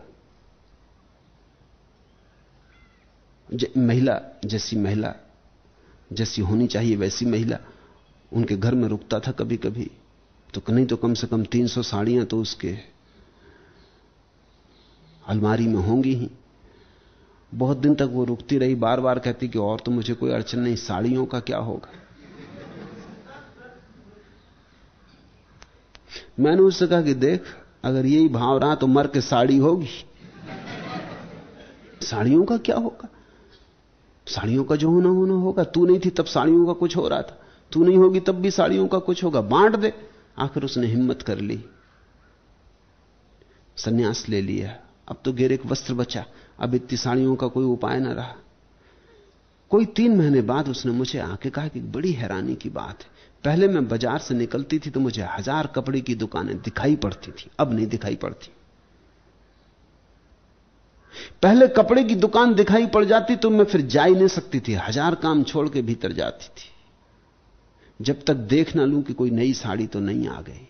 महिला, जैसी महिला, जैसी होनी चाहिए वैसी महिला, उनके घर में रुकता था कभी कभी तो नहीं तो कम से कम 300 साड़ियाँ तो उसके अलमारी में होंगी ही। बहुत दिन तक वो रुकती रही बार बार कहती कि और तो मुझे कोई अड़चन नहीं, साड़ियों का क्या होगा? मैंने उससे कहा कि देख, अगर यही भाव रहा तो मर के साड़ी होगी। साड़ियों का क्या होगा? साड़ियों का जो होना होना होगा। तू नहीं थी तब साड़ियों का कुछ हो रहा था। तू नहीं होगी तब भी साड़ियों का कुछ होगा। बांट दे। आखिर उसने हिम्मत कर ली। सन्यास ले लिया। अब तो गिर एक वस्त्र बचा। अब इतनी साड़ियों का कोई उपाय ना रहा। कोई तीन महीने बाद उसने मुझे आके कहा कि बड़ी हैरानी की बात है। पहले मैं बाज़ार से निकलती थी तो मुझे हज़ार कपड़े की दुकानें दिखाई पड़ती थी। अब नहीं दिखाई पड़ती। पहले कपड़े की दुकान दिखाई पड़ जाती तो मैं फिर जा ही नहीं सकती थी। हज़ार काम छोड़ के भीतर जाती थी। जब तक देख ना लूँ कि कोई नई साड़ी तो नहीं आ गई,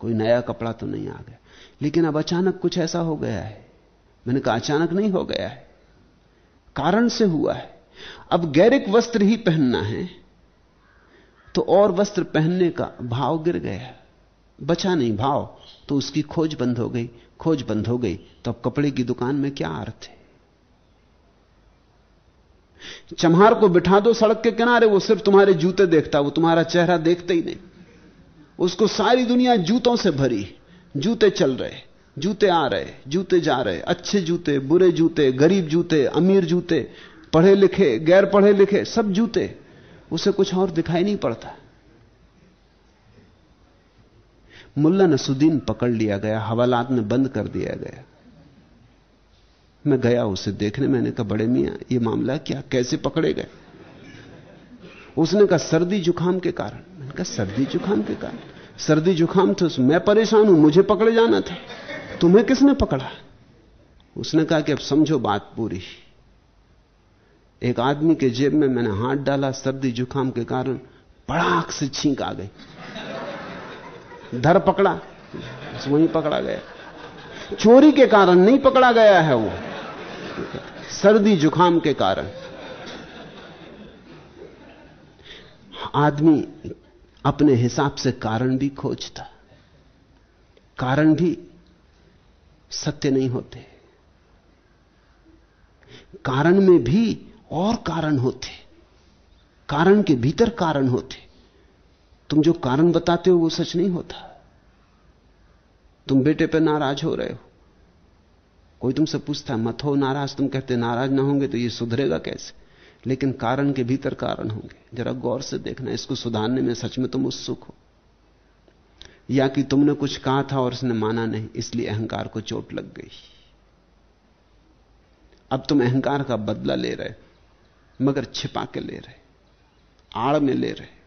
कोई नया कपड़ा तो नहीं आ गया। लेकिन अब अचानक कुछ ऐसा हो गया है। मैंने कहा, अचानक नहीं हो गया है। कारण से हुआ है। अब गैरिक वस्त्र ही पहनना है। तो और वस्त्र पहनने का भाव गिर गया। बचा नहीं भाव तो उसकी खोज बंद हो गई। खोज बंद हो गई तो अब कपड़े की दुकान में क्या अर्थ है? चम्हार को बिठा दो सड़क के किनारे, वो सिर्फ़ तुम्हारे जूते देखता, वो तुम्हारा चेहरा देखता ही नहीं। उसको सारी दुनिया जूतों से भरी। जूते चल रहे, जूते आ रहे, जूते जा रहे। अच्छे जूते, बुरे जूते, गरीब जूते, अमीर जूते, पढ़े लिखे, गैर पढ़े लिखे, सब जूते। उसे कुछ और दिखाई नहीं पड़ता। मुल्ला नसुद्दीन पकड़ लिया गया, हवालात में बंद कर दिया गया। मैं गया उसे देखने, मैंने कहा, बड़े मियाँ, ये मामला क्या? कैसे पकड़े गए? उसने कहा, सर्दी जुखाम के कारण। मैंने कहा, सर्दी जुकाम के कारण? सर्दी जुकाम तो मैं परेशान हूँ, मुझे पकड़े जाना था। तुम्हें किसने पकड़ा? उसने कहा कि, अब समझो बात पूरी। एक आदमी के जेब में मैंने हाथ डाला, सर्दी जुकाम के कारण पड़ाक से छींक आ गई। धर पकड़ा। बस वहीं पकड़ा गया। चोरी के कारण नहीं पकड़ा गया है वो। सर्दी जुकाम के कारण। आदमी अपने हिसाब से कारण भी खोजता। कारण भी सत्य नहीं होते। कारण में भी और कारण होते। कारण के भीतर कारण होते। तुम जो कारण बताते हो वो सच नहीं होता। तुम बेटे पे नाराज़ हो रहे हो। कोई तुमसे पूछता मत हो नाराज़, तुम कहते नाराज़ ना होंगे तो ये सुधरेगा कैसे? लेकिन कारण के भीतर कारण होंगे। जरा गौर से देखना, इसको सुधारने में सच में तुम उत्सुक हो। या कि तुमने कुछ कहा था और उसने माना नहीं, इसलिए अहंकार को चोट लग गई। अब तुम अहंकार का बदला ले रहे मगर छिपा के ले रहे आड़ में ले रहे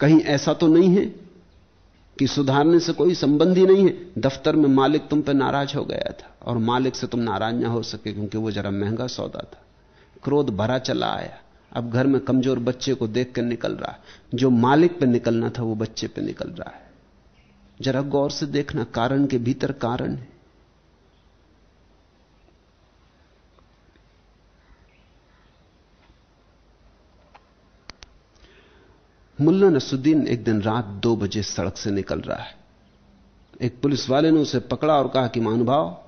कहीं ऐसा तो नहीं है कि सुधारने से कोई संबंध ही नहीं है? दफ्तर में मालिक तुम पर नाराज़ हो गया था और मालिक से तुम नाराज़ ना हो सके क्योंकि वो जरा महँगा सौदा था। क्रोध भरा चला आया। अब घर में कमज़ोर बच्चे को देख कर निकल रहा है। जो मालिक पे निकलना था वो बच्चे पे निकल रहा है। जरा गौर से देखना कारण के भीतर कारण है। मुल्ला नसुद्दीन एक दिन रात दो बजे सड़क से निकल रहा है। एक पुलिस वाले ने उसे पकड़ा और कहा कि महानुभाव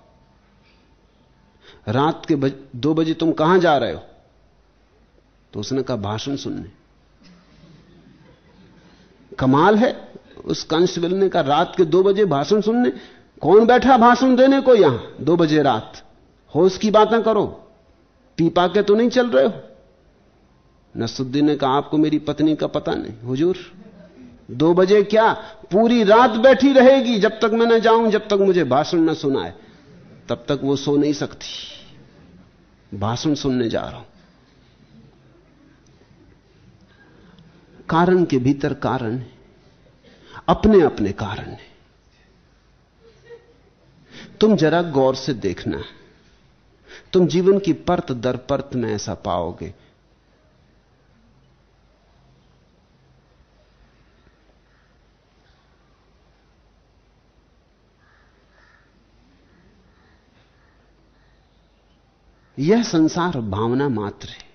रात के बज, दो बजे तुम कहाँ जा रहे हो? तो उसने कहा भाषण सुनने। कमाल है। उस कांस्टेबल ने कहा रात के दो बजे भाषण सुनने? कौन बैठा भाषण देने को यहाँ? दो बजे रात। होश की बातें करो। पीपा के तो नहीं चल रहे हो? नसुद्दीन ने कहा, आपको मेरी पत्नी का पता नहीं, हुजूर। दो बजे क्या? पूरी रात बैठी रहेगी, जब तक मैं न जाऊँ, जब तक मुझे भाषण न सुनाए। तब तक वो सो नहीं सकती। भाषण सुनने जा रहा हूँ। कारण के भीतर कारण है। अपने अपने कारण है। तुम जरा गौर से देखना। तुम जीवन की परत दर परत में ऐसा पाओगे। यह संसार भावना मात्र है।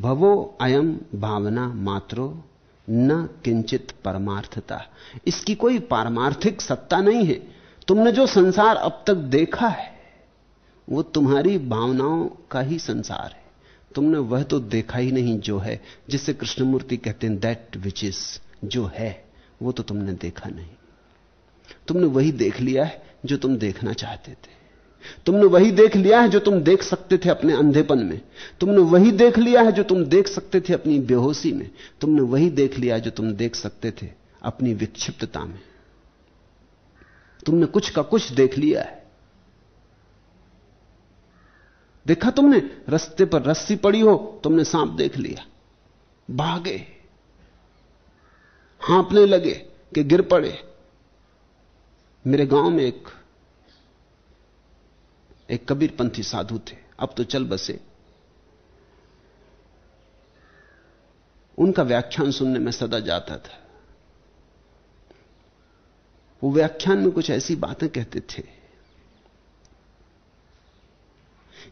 भवो अयम भावना मात्रो, न किंचित परमार्थता। इसकी कोई पारमार्थिक सत्ता नहीं है। तुमने जो संसार अब तक देखा है, वो तुम्हारी भावनाओं का ही संसार है। तुमने वह तो देखा ही नहीं जो है, जिसे कृष्णमूर्ति कहते हैं दैट विच इज़ जो है, वो तो तुमने देखा नहीं। तुमने वही देख लिया है, जो तुम देखना चाहते थे। तुमने वही देख लिया है जो तुम देख सकते थे अपने अंधेपन में। तुमने वही देख लिया है जो तुम देख सकते थे अपनी बेहोशी में। तुमने वही देख लिया जो तुम देख सकते थे अपनी विक्षिप्तता में। तुमने कुछ का कुछ देख लिया है। देखा तुमने? रस्ते पर रस्सी पड़ी हो, तुमने सांप देख लिया। भागे। हाँपने लगे कि गिर पड़े। मेरे गाँव में एक एक कबीरपंथी साधु थे। अब तो चल बसे। उनका व्याख्यान सुनने में सदा जाता था। वो व्याख्यान में कुछ ऐसी बातें कहते थे,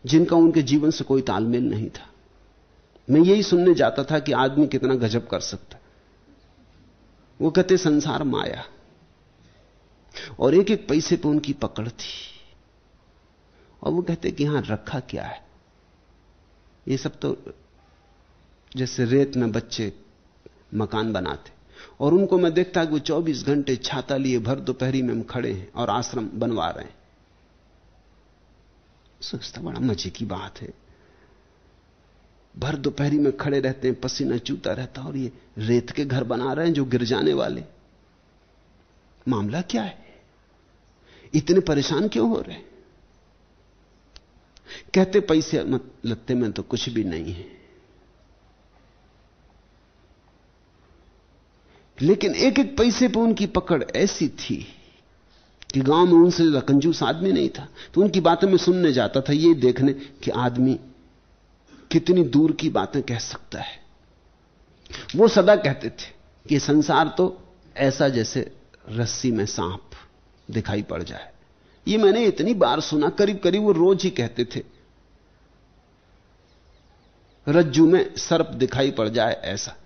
जिनका उनके जीवन से कोई तालमेल नहीं था। मैं यही सुनने जाता था कि आदमी कितना गजब कर सकता। वो कहते, संसार माया। और एक एक पैसे पे उनकी पकड़ थी। और वो कहते कि यहाँ रखा क्या है? ये सब तो जैसे रेत में बच्चे मकान बनाते। और उनको मैं देखता कि वो 24 घंटे छाता लिए भर दोपहरी में हम खड़े हैं और आश्रम बनवा रहे हैं। सोचता बड़ा मज़े की बात है। भर दोपहरी में खड़े रहते हैं, पसीना चूता रहता और ये रेत के घर बना रहे हैं जो गिर जाने वाले। मामला क्या है? इतने परेशान क्यों हो रहे कहते पैसे मत लगते में तो कुछ भी नहीं है। लेकिन एक एक पैसे पर उनकी पकड़ ऐसी थी कि गाँव में उनसे ज़्यादा कंजूस आदमी नहीं था। तो उनकी बातें में सुनने जाता था, ये देखने कि आदमी कितनी दूर की बातें कह सकता है। वो सदा कहते थे कि संसार तो ऐसा जैसे रस्सी में सांप दिखाई पड़ जाए। ये मैंने इतनी बार सुना, करीब करीब वो रोज ही कहते थे। रज्जू में सर्प दिखाई पड़ जाए ऐसा।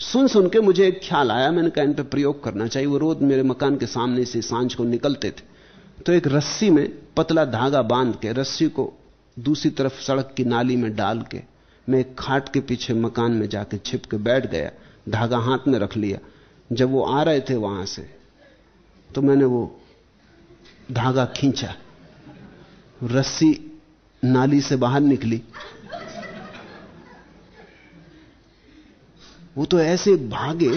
सुन सुन के मुझे एक ख्याल आया, मैंने कहा इन पर प्रयोग करना चाहिए। वो रोज मेरे मकान के सामने से साँझ को निकलते थे। तो एक रस्सी में पतला धागा बाँध के, रस्सी को दूसरी तरफ़ सड़क की नाली में डाल के, मैं एक खाट के पीछे मकान में जाके छिप के बैठ गया, धागा हाथ में रख लिया। जब वो आ रहे थे वहाँ से तो मैंने वो धागा खींचा, रस्सी नाली से बाहर निकली। वो तो ऐसे भागे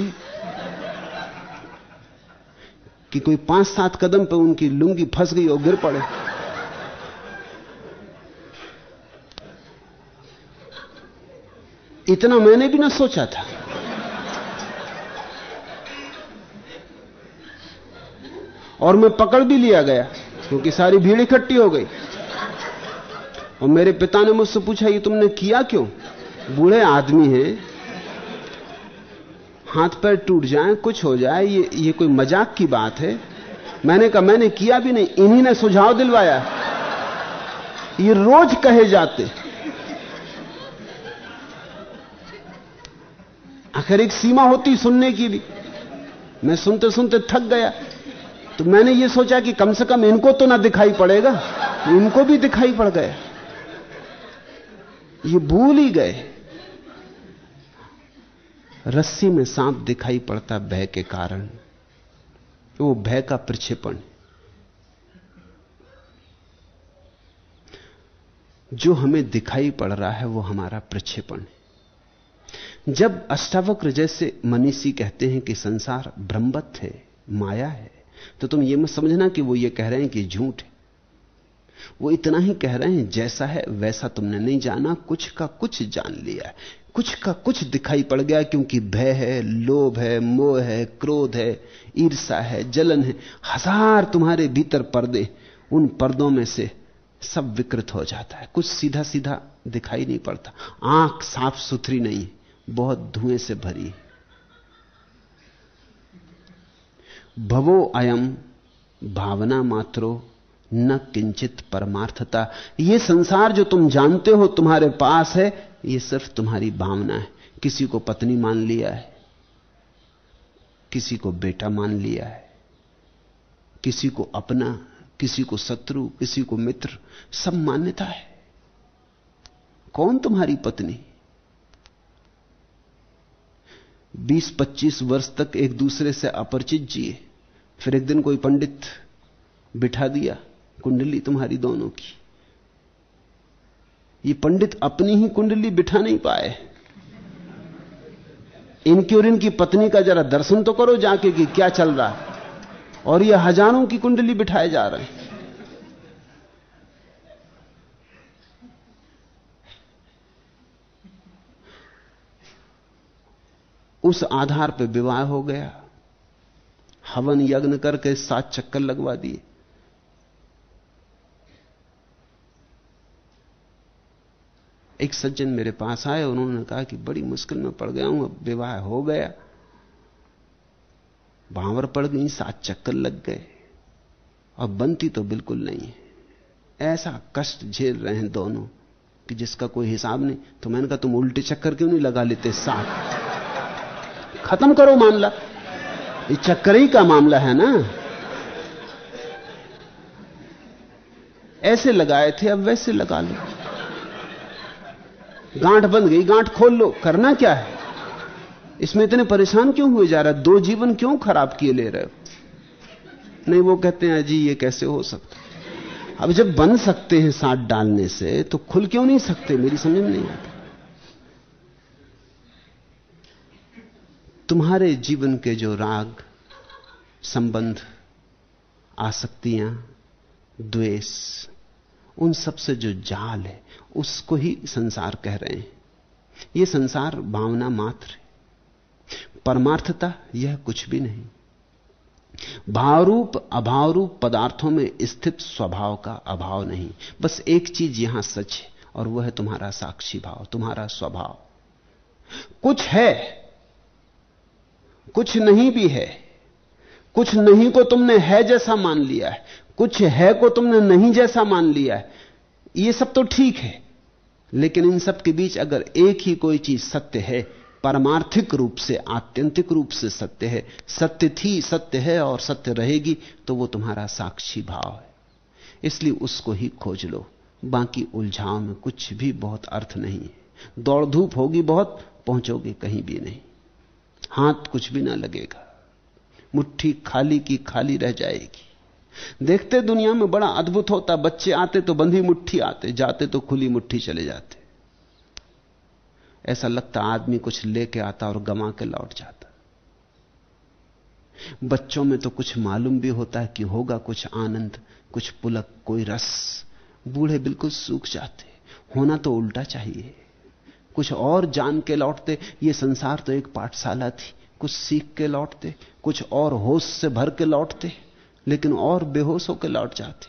कि कोई पाँच सात कदम पर उनकी लुंगी फंस गई और गिर पड़े। इतना मैंने भी ना सोचा था। और मैं पकड़ भी लिया गया, क्योंकि सारी भीड़ इकट्ठी हो गई। और मेरे पिता ने मुझसे पूछा, ये तुमने किया क्यों? बूढ़े आदमी हैं। हाथ पैर टूट जाए, कुछ हो जाए, ये ये कोई मज़ाक की बात है? मैंने कहा, मैंने किया भी नहीं, इन्हीं ने सुझाव दिलवाया ये रोज कहे जाते। आखिर एक सीमा होती सुनने की भी। मैं सुनते सुनते थक गया। तो मैंने ये सोचा कि कम से कम इनको तो ना दिखाई पड़ेगा, इनको भी दिखाई पड़ गया ये भूल ही गए। रस्सी में सांप दिखाई पड़ता भय के कारण। वो भय का प्रक्षेपण। जो हमें दिखाई पड़ रहा है, वो हमारा प्रक्षेपण है। जब अष्टावक्र जैसे मनीषी कहते हैं कि संसार ब्रह्मत है, माया है तो तुम ये मत समझना कि वो ये कह रहे हैं कि झूठ है। वो इतना ही कह रहे हैं, जैसा है, वैसा तुमने नहीं जाना, कुछ का कुछ जान लिया है। कुछ का कुछ दिखाई पड़ गया, क्योंकि भय है, लोभ है, मोह है, क्रोध है ईर्षा है, जलन है। हज़ार तुम्हारे भीतर पर्दे, उन पर्दों में से सब विकृत हो जाता है। कुछ सीधा सीधा दिखाई नहीं पड़ता। आँख साफ़ सुथरी नहीं बहुत धुएँ से भरी भवो अयम भावना मात्रो न किंचित परमार्थता। यह संसार जो तुम जानते हो तुम्हारे पास है यह सिर्फ़ तुम्हारी भावना है। किसी को पत्नी मान लिया है, किसी को बेटा मान लिया है, किसी को अपना, किसी को शत्रु, किसी को मित्र, सब मान्यता है। कौन तुम्हारी पत्नी? 20-25 वर्ष तक एक दूसरे से अपरिचित जिए। फिर एक दिन कोई पंडित बिठा दिया, कुंडली तुम्हारी दोनों की। ये पंडित अपनी ही कुंडली बिठा नहीं पाए। इनकी और इनकी पत्नी का जरा दर्शन तो करो जाके कि क्या चल रहा है। और ये हज़ारों की कुंडली बिठाए जा रहे हैं। उस आधार पर विवाह हो गया। हवन यज्ञ करके सात चक्कर लगवा दिए। एक सज्जन मेरे पास आए, उन्होंने कहा कि बड़ी मुश्किल में पड़ गया हूँ, अब विवाह हो गया। भावर पड़ गई, सात चक्कर लग गए। और बनती तो बिल्कुल नहीं है। ऐसा कष्ट झेल रहे हैं दोनों कि जिसका कोई हिसाब नहीं। तो मैंने कहा, तुम उल्टे चक्कर क्यों नहीं लगा लेते साथ खत्म करो मामला। ये चक्कर ही का मामला है ना। ऐसे लगाए थे, अब वैसे लगा लो। गांठ बंद गई, गांठ खोल लो, करना क्या है? इसमें इतने परेशान क्यों हुए जा रहा? दो जीवन क्यों खराब किए ले रहे हो? नहीं, वो कहते हैं जी ये कैसे हो सकता अब जब बन सकते हैं साथ डालने से तो खुल क्यों नहीं सकते? मेरी समझ में नहीं आता। तुम्हारे जीवन के जो राग, संबंध, आसक्तियाँ, द्वेष, उन सबसे जो जाल है, उसको ही संसार कह रहे हैं। यह संसार भावना मात्र परमार्थता यह कुछ भी नहीं। भावरूप, अभावरूप पदार्थों में स्थित स्वभाव का अभाव नहीं। बस एक चीज़ यहाँ सच है, और वह है तुम्हारा साक्षी भाव, तुम्हारा स्वभाव। कुछ है कुछ नहीं भी है। कुछ नहीं को तुमने है जैसा मान लिया है। कुछ है को तुमने नहीं जैसा मान लिया है। यह सब तो ठीक है। लेकिन इन सब के बीच अगर एक ही कोई चीज़ सत्य है, परमार्थिक रूप से, आत्यंतिक रूप से सत्य है, सत्य थी, सत्य है और सत्य रहेगी तो वो तुम्हारा साक्षी भाव है। इसलिए उसको ही खोज लो। बाकी उलझाव में कुछ भी बहुत अर्थ नहीं है। दौड़ धूप होगी बहुत, पहुंचोगे कहीं भी नहीं। हाथ कुछ भी ना लगेगा। मुट्ठी खाली की खाली रह जाएगी। देखते दुनिया में बड़ा अद्भुत होता, बच्चे आते तो बंधी मुट्ठी आते, जाते तो खुली मुट्ठी चले जाते। ऐसा लगता आदमी कुछ लेके आता और गमा के लौट जाता। बच्चों में तो कुछ मालूम भी होता है कि होगा कुछ आनंद, कुछ पुलक, कोई रस। बूढ़े बिल्कुल सूख जाते। होना तो उल्टा चाहिए। कुछ और जान के लौटते। ये संसार तो एक पाठशाला थी। कुछ सीख के लौटते, कुछ और होश से भर के लौटते, लेकिन और बेहोश होकर लौट जाते।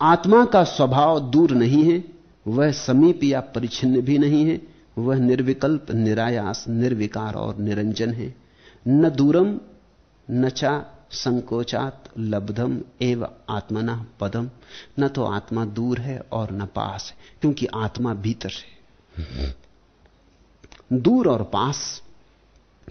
आत्मा का स्वभाव दूर नहीं है, वह समीप या परिचिन्न भी नहीं है, वह निर्विकल्प, निरायास, निर्विकार और निरंजन है। न दूरम, न चा संकोचात लब्धम एव आत्मना पदम न तो आत्मा दूर है और न पास है, क्योंकि आत्मा भीतर है। दूर और पास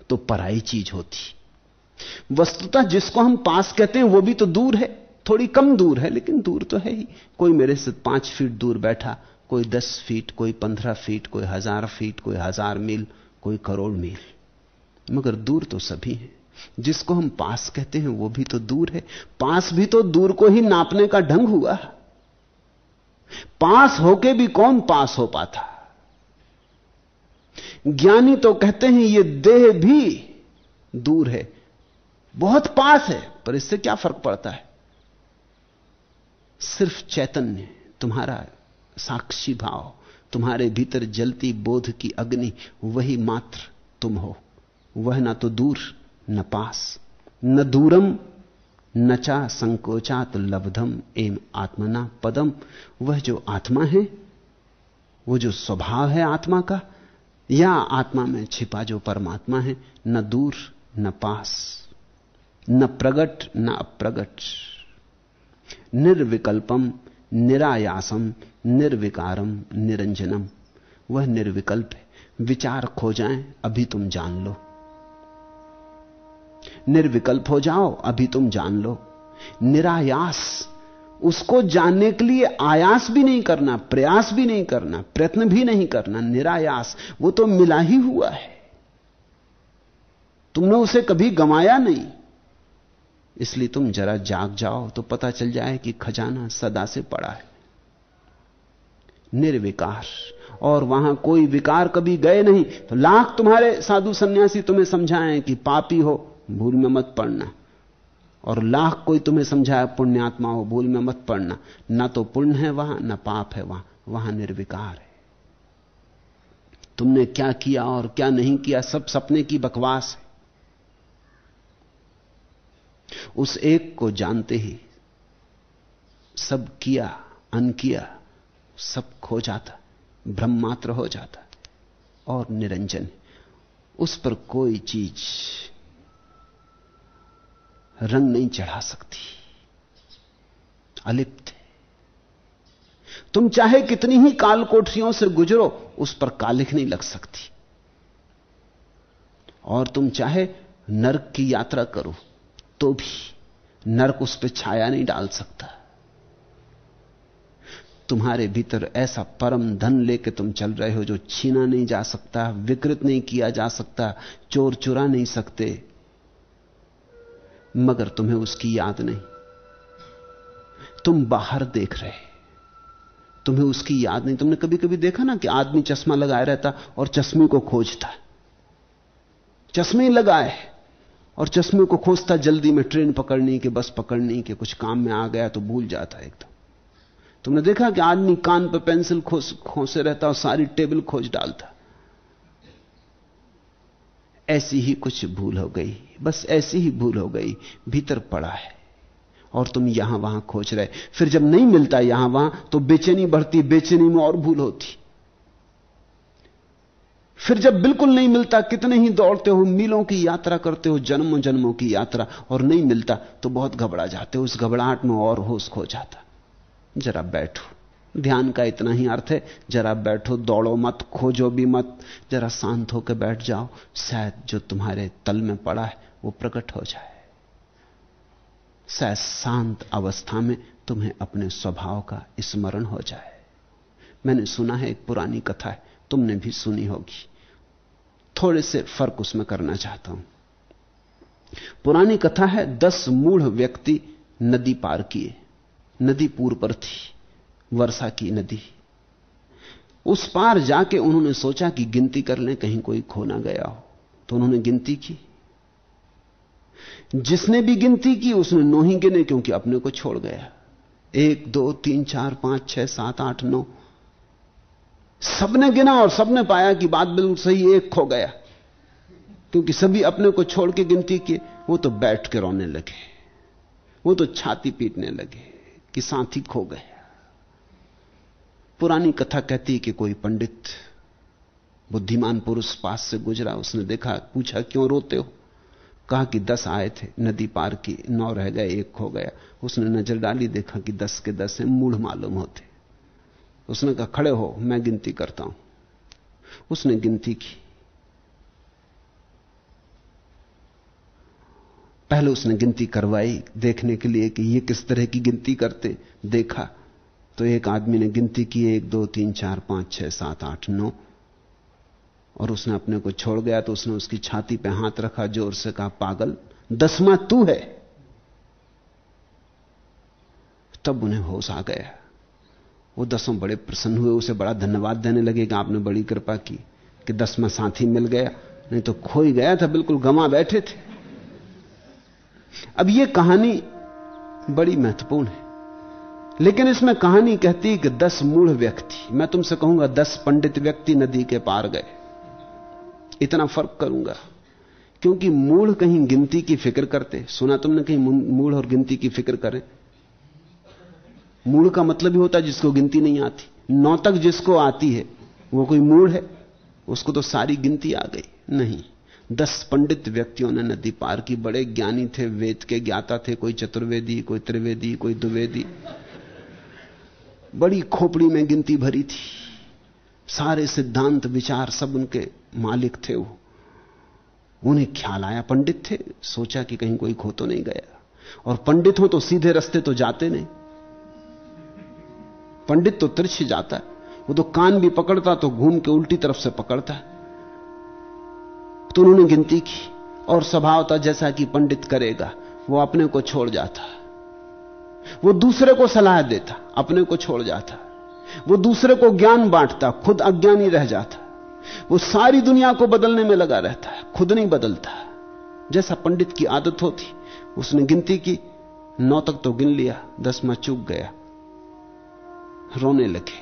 तो पराई चीज़ होती। वस्तुतः जिसको हम पास कहते हैं, वो भी तो दूर है, थोड़ी कम दूर है, लेकिन दूर तो है ही। कोई मेरे से पाँच फीट दूर बैठा, कोई दस फीट, कोई पंद्रह फीट, कोई हज़ार फीट, कोई हज़ार मील, कोई करोड़ मील। मगर दूर तो सभी है। जिसको हम पास कहते हैं, वो भी तो दूर है। पास भी तो दूर को ही नापने का ढंग हुआ। पास होके भी कौन पास हो पाता? ज्ञानी तो कहते हैं, ये देह भी दूर है। बहुत पास है, पर इससे क्या फ़र्क पड़ता है? सिर्फ़ चैतन्य, तुम्हारा साक्षी भाव, तुम्हारे भीतर जलती बोध की अग्नि, वही मात्र तुम हो। वह ना तो दूर न पास, न दूरम, न चा संकोचात लब्धम, एम आत्मना पदम। वह जो आत्मा है, वो जो स्वभाव है आत्मा का, या आत्मा में छिपा जो परमात्मा है, न दूर, न पास, न प्रगट, न अप्रगट। निर्विकल्पम, निरायासम, निर्विकारम, निरंजनम। वह निर्विकल्प है। विचार खो जाए, अभी तुम जान लो। निर्विकल्प हो जाओ, अभी तुम जान लो। निरायास, उसको जानने के लिए आयास भी नहीं करना, प्रयास भी नहीं करना, प्रयत्न भी नहीं करना, निरायास, वो तो मिला ही हुआ है। तुमने उसे कभी गमाया नहीं। इसलिए तुम जरा जाग जाओ तो पता चल जाए कि खजाना सदा से पड़ा है। निर्विकार, और वहाँ कोई विकार कभी गए नहीं। तो लाख तुम्हारे साधु सन्यासी तुम्हें समझाएँ कि पापी हो भूल में मत पड़ना। और लाख कोई तुम्हें समझाए पुण्यात्मा हो, भूल में मत पड़ना। ना तो पुण्य है वहाँ, ना पाप है वहाँ। वहाँ निर्विकार है। तुमने क्या किया और क्या नहीं किया, सब सपने की बकवास है। उस एक को जानते ही सब किया, अन किया, सब खो जाता भ्रम मात्र हो जाता और निरंजन। उस पर कोई चीज़ रंग नहीं चढ़ा सकती। अलिप्त है। तुम चाहे कितनी ही काल कोठरियों से गुजरो, उस पर कालिख नहीं लग सकती। और तुम चाहे नरक की यात्रा करो तो भी नरक उस पर छाया नहीं डाल सकता। तुम्हारे भीतर ऐसा परम धन लेके तुम चल रहे हो जो छीना नहीं जा सकता, विकृत नहीं किया जा सकता, चोर चुरा नहीं सकते। मगर तुम्हें उसकी याद नहीं। तुम बाहर देख रहे तुम्हें उसकी याद नहीं। तुमने कभी कभी देखा ना कि आदमी चश्मा लगाए रहता और चश्मे को खोजता? चश्मे लगाए और चश्मे को खोजता जल्दी में ट्रेन पकड़नी के, बस पकड़नी के, कुछ काम में आ गया तो भूल जाता एकदम। तुमने देखा कि आदमी कान पर पेंसिल खोस खोसे रहता और सारी टेबल खोज डालता? ऐसी ही कुछ भूल हो गई। बस ऐसी ही भूल हो गई, भीतर पड़ा है। और तुम यहाँ वहाँ खोज रहे। फिर जब नहीं मिलता यहाँ वहाँ तो बेचैनी बढ़ती, बेचैनी में और भूल होती। फिर जब बिल्कुल नहीं मिलता, कितने ही दौड़ते हो, मीलों की यात्रा करते हो, जन्मों जन्मों की यात्रा, और नहीं मिलता तो बहुत घबरा जाते हो, उस घबराहट में और होश खो जाता। जरा बैठो। ध्यान का इतना ही अर्थ है, जरा बैठो, दौड़ो मत, खोजो भी मत, जरा शांत होकर बैठ जाओ। शायद जो तुम्हारे तल में पड़ा है वो प्रकट हो जाए। शांत अवस्था में तुम्हें अपने स्वभाव का स्मरण हो जाए। मैंने सुना है एक पुरानी कथा है, तुमने भी सुनी होगी। थोड़े से फ़र्क उसमें करना चाहता हूँ। पुरानी कथा है, दस मूढ़ व्यक्ति नदी पार किए। नदी पूर्व पर थी, वर्षा की नदी। उस पार जाके उन्होंने सोचा कि गिनती कर लें, कहीं कोई खो ना गया हो। तो उन्होंने गिनती की। जिसने भी गिनती की, उसने नौ ही गिने क्योंकि अपने को छोड़ गया। एक, दो, तीन, चार, पाँच, छह, सात, आठ, नौ। सबने गिना और सबने पाया कि बात बिल्कुल सही, एक खो गया। क्योंकि सभी अपने को छोड़ के गिनती किए, वो तो बैठ के रोने लगे। वो तो छाती पीटने लगे कि साथी खो गए। पुरानी कथा कहती कि कोई पंडित, बुद्धिमान पुरुष पास से गुजरा, उसने देखा, पूछा, क्यों रोते हो? कहा कि दस आए थे, नदी पार की, नौ रह गए, एक खो गया। उसने नज़र डाली, देखा कि दस के दस है, मूढ़ मालूम होते। उसने कहा, खड़े हो, मैं गिनती करता हूँ। उसने गिनती की। पहले उसने गिनती करवाई, देखने के लिए कि ये किस तरह की गिनती करते। देखा तो एक आदमी ने गिनती की, एक, दो, तीन, चार, पाँच, छह, सात, आठ, नौ। और उसने अपने को छोड़ गया तो उसने उसकी छाती पे हाथ रखा, ज़ोर से कहा, पागल, दसवां तू है। तब उन्हें होश आ गया। वो दसों बड़े प्रसन्न हुए, उसे बड़ा धन्यवाद देने लगे कि आपने बड़ी कृपा की, कि दसवां साथी मिल गया। नहीं तो खो ही गया था, बिल्कुल गमा बैठे थे। अब यह कहानी बड़ी महत्वपूर्ण है। लेकिन इसमें कहानी कहती कि दस मूढ़ व्यक्ति, मैं तुमसे कहूँगा दस पंडित व्यक्ति नदी के पार गए। इतना फ़र्क करूँगा। क्योंकि मूढ़ कहीं गिनती की फ़िक्र करते, सुना तुमने कहीं मूढ़ और गिनती की फ़िक्र करें? मूढ़ का मतलब ही होता है जिसको गिनती नहीं आती। नौ तक जिसको आती है, वो कोई मूढ़ है? उसको तो सारी गिनती आ गई। नहीं। दस पंडित व्यक्तियों ने नदी पार की। बड़े ज्ञानी थे, वेद के ज्ञाता थे, कोई चतुर्वेदी, कोई त्रिवेदी, कोई द्विवेदी। बड़ी खोपड़ी में गिनती भरी थी। सारे सिद्धांत, विचार सब उनके मालिक थे वो। उन्हें ख्याल आया, पंडित थे। सोचा कि कहीं कोई खो तो नहीं गया। और पंडित हो तो सीधे रास्ते तो जाते नहीं। पंडित तो तिरछ जाता है। वो तो कान भी पकड़ता तो घूम के उल्टी तरफ़ से पकड़ता तो उन्होंने गिनती की, और स्वभाव था जैसा कि पंडित करेगा, वो अपने को छोड़ जाता। वो दूसरे को सलाह देता, अपने को छोड़ जाता। वो दूसरे को ज्ञान बांटता, खुद अज्ञानी रह जाता। वो सारी दुनिया को बदलने में लगा रहता है, खुद नहीं बदलता। जैसा पंडित की आदत होती, उसने गिनती की, नौ तक तो गिन लिया दसवा चूक गया, रोने लगे।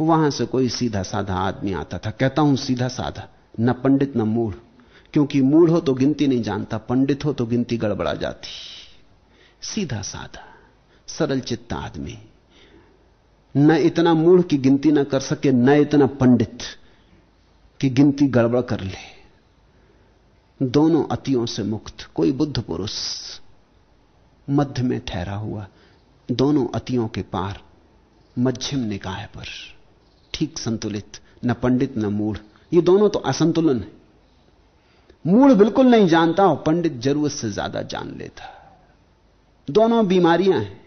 वहाँ से कोई सीधा साधा आदमी आता था, कहता हूँ सीधा साधा, न पंडित न मूढ़। क्योंकि मूढ़ हो तो गिनती नहीं जानता, पंडित हो तो गिनती गड़बड़ा जाती। सीधा साधा, सरल चित्त आदमी। न इतना मूढ़ की गिनती ना कर सके, न इतना पंडित। की गिनती गड़बड़ कर ले। दोनों अतियों से मुक्त, कोई बुद्ध पुरुष मध्य में ठहरा हुआ, दोनों अतियों के पार मध्यम निकाय पर, ठीक संतुलित, न पंडित न मूढ़। ये दोनों तो असंतुलन है। मूढ़ बिल्कुल नहीं जानता और पंडित ज़रूरत से ज़्यादा जान लेता। दोनों बीमारियाँ हैं।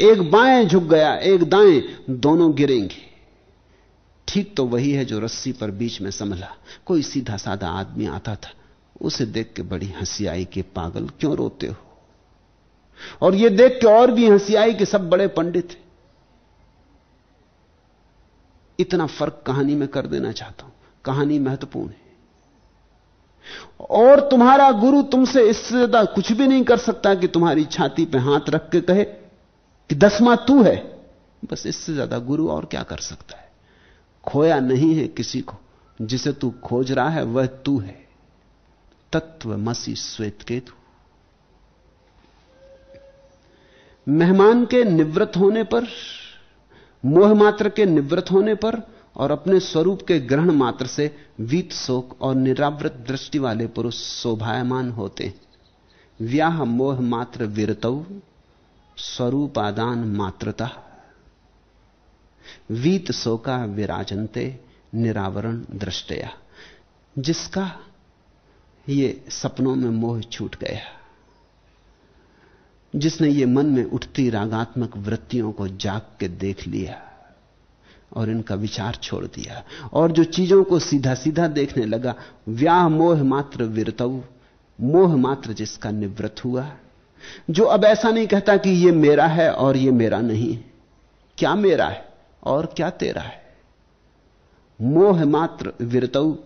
एक बाएँ झुक गया, एक दाएँ, दोनों गिरेंगे। ठीक तो वही है जो रस्सी पर बीच में संभला। कोई सीधा साधा आदमी आता था, उसे देख के बड़ी हँसी आई कि पागल क्यों रोते हो? और यह देख के और भी हँसी आई कि सब बड़े पंडित हैं। इतना फ़र्क कहानी में कर देना चाहता हूँ। कहानी महत्वपूर्ण है। और तुम्हारा गुरु तुमसे इससे ज़्यादा कुछ भी नहीं कर सकता कि तुम्हारी छाती पे हाथ रख के कहे कि दसवां तू है। बस इससे ज़्यादा गुरु और क्या कर सकता है? खोया नहीं है किसी को, जिसे तू खोज रहा है, वह तू है। तत्व मसी श्वेत केतु। मेहमान के निवृत्त होने पर, मोह मात्र के निवृत्त होने पर, और अपने स्वरूप के ग्रहण मात्र से वीत शोक और निरावृत दृष्टि वाले पुरुष शोभायमान होते हैं। व्याह मोह मात्र वीरतव स्वरूपादान मात्रता। वीत शोका विराजनते निरावरण दृष्टया। जिसका ये सपनों में मोह छूट गया। जिसने ये मन में उठती रागात्मक वृत्तियों को जाग के देख लिया और इनका विचार छोड़ दिया और जो चीज़ों को सीधा सीधा देखने लगा, व्याह मोह मात्र विरतव मोह मात्र जिसका निवृत्त हुआ। जो अब ऐसा नहीं कहता कि ये मेरा है और ये मेरा नहीं। क्या मेरा है? और क्या तेरा है? मोह मात्र विरतव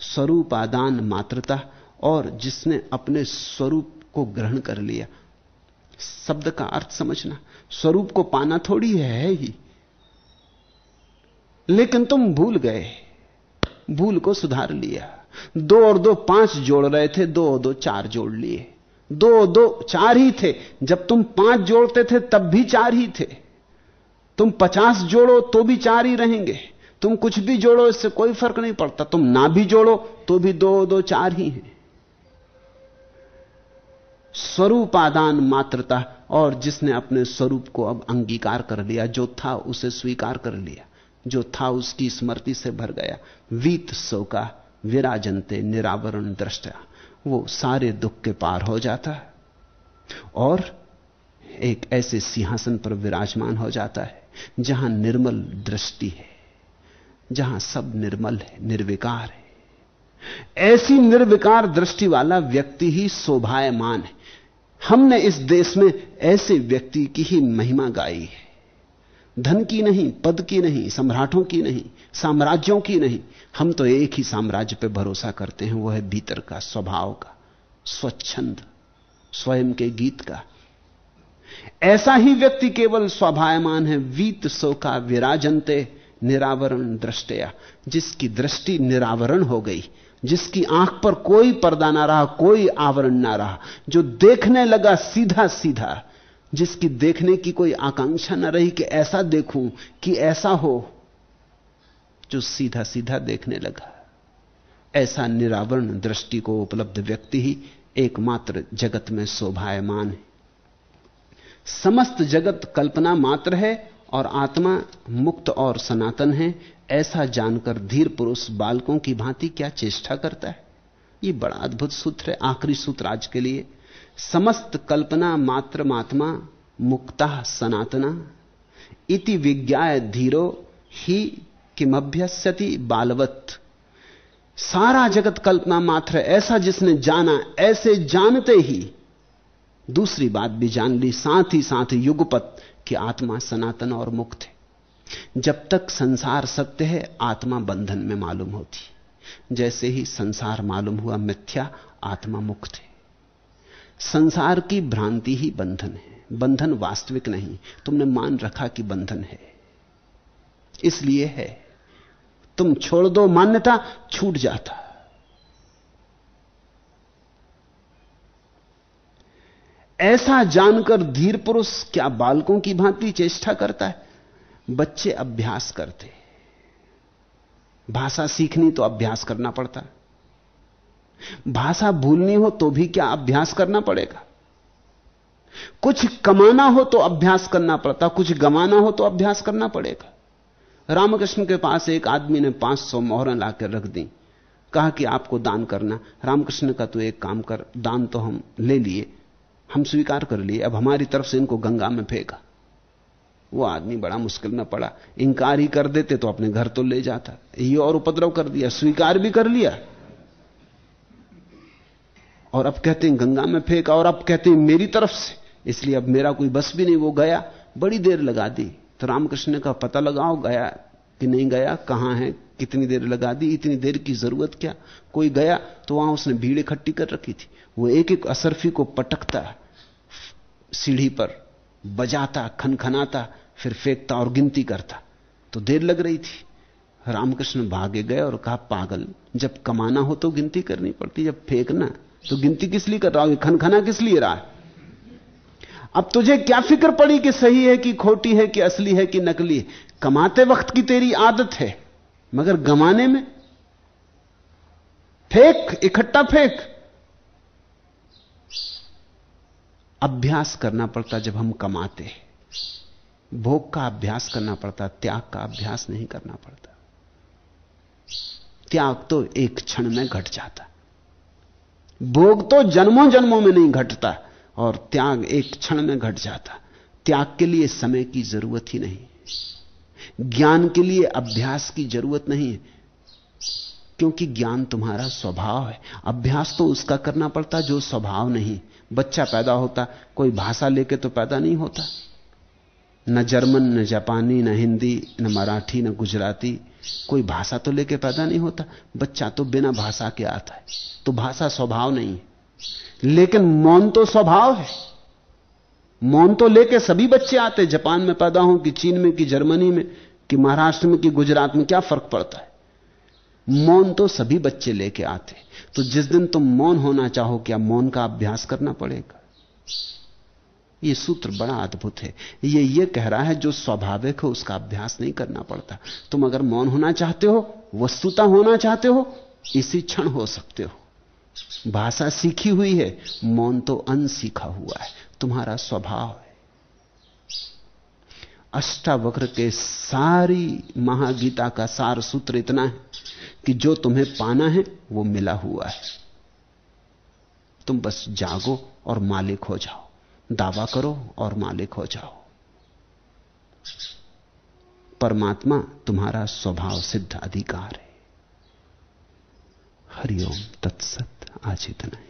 स्वरूपादान मात्रता, और जिसने अपने स्वरूप को ग्रहण कर लिया। शब्द का अर्थ समझना, स्वरूप को पाना थोड़ी है, ही लेकिन तुम भूल गए, भूल को सुधार लिया। दो और दो पाँच जोड़ रहे थे, दो और दो चार जोड़ लिए। दो दो चार ही थे, जब तुम पाँच जोड़ते थे, तब भी चार ही थे। तुम पचास जोड़ो तो भी चार ही रहेंगे। तुम कुछ भी जोड़ो, इससे कोई फ़र्क नहीं पड़ता। तुम ना भी जोड़ो तो भी दो दो, चार ही हैं। स्वरूपादान मात्रता, और जिसने अपने स्वरूप को अब अंगीकार कर लिया, जो था उसे स्वीकार कर लिया, जो था उसकी स्मृति से भर गया। वीत सो का विराजनते, निरावरण दृष्टा, वो सारे दुख के पार हो जाता है। और एक ऐसे सिंहासन पर विराजमान हो जाता है। जहाँ निर्मल दृष्टि है, जहाँ सब निर्मल है, निर्विकार है। ऐसी निर्विकार दृष्टि वाला व्यक्ति ही शोभायमान है। हमने इस देश में ऐसे व्यक्ति की ही महिमा गाई है। धन की नहीं, पद की नहीं, सम्राटों की नहीं, साम्राज्यों की नहीं। हम तो एक ही साम्राज्य पर भरोसा करते हैं वह है भीतर का स्वभाव का, स्वच्छंद, स्वयं के गीत का। ऐसा ही व्यक्ति केवल स्वाभायमान है, वीत सो का विराजनते, निरावरण दृष्टया। जिसकी दृष्टि निरावरण हो गई, जिसकी आँख पर कोई पर्दा ना रहा, कोई आवरण ना रहा, जो देखने लगा सीधा सीधा जिसकी देखने की कोई आकांक्षा ना रही कि ऐसा देखूँ कि ऐसा हो, जो सीधा सीधा देखने लगा। ऐसा निरावरण दृष्टि को उपलब्ध व्यक्ति ही एकमात्र जगत में शोभायमान है। समस्त जगत कल्पना मात्र है और आत्मा मुक्त और सनातन है। ऐसा जानकर धीर पुरुष बालकों की भांति क्या चेष्टा करता है? यह बड़ा अद्भुत सूत्र है आखिरी सूत्र आज के लिए। समस्त कल्पना मात्र मात्मा, मुक्ता सनातना। इति विज्ञाय धीरो ही किमभ्यस्यति बालवत। सारा जगत कल्पना मात्र ऐसा जिसने जाना, ऐसे जानते ही दूसरी बात भी जान ली, साथ ही साथ युगपत कि आत्मा सनातन और मुक्त है। जब तक संसार सत्य है, आत्मा बंधन में मालूम होती। जैसे ही संसार मालूम हुआ मिथ्या, आत्मा मुक्त है। संसार की भ्रांति ही बंधन है। बंधन वास्तविक नहीं, तुमने मान रखा कि बंधन है। इसलिए है, तुम छोड़ दो मान्यता, छूट जाता। ऐसा जानकर धीर पुरुष क्या बालकों की भांति चेष्टा करता है? बच्चे अभ्यास करते। भाषा सीखनी तो अभ्यास करना पड़ता। भाषा भूलनी हो तो भी क्या अभ्यास करना पड़ेगा? कुछ कमाना हो तो अभ्यास करना पड़ता, कुछ गमाना हो तो अभ्यास करना पड़ेगा। रामकृष्ण के पास एक आदमी ने 500 सौ मोहरें लाकर रख दी। कहा कि आपको दान करना। रामकृष्ण का तो एक काम कर, दान तो हम ले लिए। हम स्वीकार कर लिए, अब हमारी तरफ़ से इनको गंगा में फेंका। वो आदमी बड़ा मुश्किल में पड़ा। इंकार ही कर देते तो अपने घर तो ले जाता। ये और उपद्रव कर दिया, स्वीकार भी कर लिया। और अब कहते हैं, गंगा में फेंका, और अब कहते हैं, मेरी तरफ़ से। इसलिए अब मेरा कोई बस भी नहीं, वो गया। बड़ी देर लगा दी। तो रामकृष्ण का पता लगाओ, गया कि नहीं गया, कहाँ है, कितनी देर लगा दी, इतनी देर की ज़रूरत क्या? कोई गया तो वहाँ उसने भीड़ इकट्ठी कर रखी थी। वो एक एक असरफी को पटकता सीढ़ी पर बजाता, खनखनाता, फिर फेंकता और गिनती करता। तो देर लग रही थी। रामकृष्ण भागे गए और कहा, पागल, जब कमाना हो तो गिनती करनी पड़ती, जब फेंकना तो गिनती किस लिए कर रहा हो? खनखना किस लिए रहा है? अब तुझे क्या फ़िक्र पड़ी कि सही है कि खोटी है, कि असली है, कि नकली है? कमाते वक्त की तेरी आदत है, मगर गमाने में? फेंक, इकट्ठा फेंक। अभ्यास करना पड़ता जब हम कमाते हैं। भोग का अभ्यास करना पड़ता, त्याग का अभ्यास नहीं करना पड़ता। त्याग तो एक क्षण में घट जाता। भोग तो जन्मों जन्मों में नहीं घटता और त्याग एक क्षण में घट जाता। त्याग के लिए समय की ज़रूरत ही नहीं। ज्ञान के लिए अभ्यास की ज़रूरत नहीं है। क्योंकि ज्ञान तुम्हारा स्वभाव है। अभ्यास तो उसका करना पड़ता, जो स्वभाव नहीं। बच्चा पैदा होता, कोई भाषा लेके तो पैदा नहीं होता। न जर्मन, न जापानी, न हिंदी, न मराठी, न गुजराती, कोई भाषा तो लेके पैदा नहीं होता। बच्चा तो बिना भाषा के आता है। तो भाषा स्वभाव नहीं है। लेकिन मौन तो स्वभाव है। मौन तो लेके सभी बच्चे आते जापान में पैदा हो, कि चीन में, कि जर्मनी में, कि महाराष्ट्र में, कि गुजरात में, क्या फ़र्क पड़ता है? मौन तो सभी बच्चे लेके आते तो जिस दिन तुम मौन होना चाहो क्या मौन का अभ्यास करना पड़ेगा। यह सूत्र बड़ा अद्भुत है। ये ये कह रहा है जो स्वाभाविक है, उसका अभ्यास नहीं करना पड़ता। तुम अगर मौन होना चाहते हो, वस्तुता होना चाहते हो, इसी क्षण हो सकते हो। भाषा सीखी हुई है, मौन तो अनसीखा हुआ है। तुम्हारा स्वभाव है। अष्टावक्र के सारी महागीता का सार सूत्र इतना है। कि जो तुम्हें पाना है, वो मिला हुआ है। तुम बस जागो और मालिक हो जाओ। दावा करो और मालिक हो जाओ। परमात्मा तुम्हारा स्वभाव सिद्ध अधिकार है। हरिओम तत्सत, आज इतना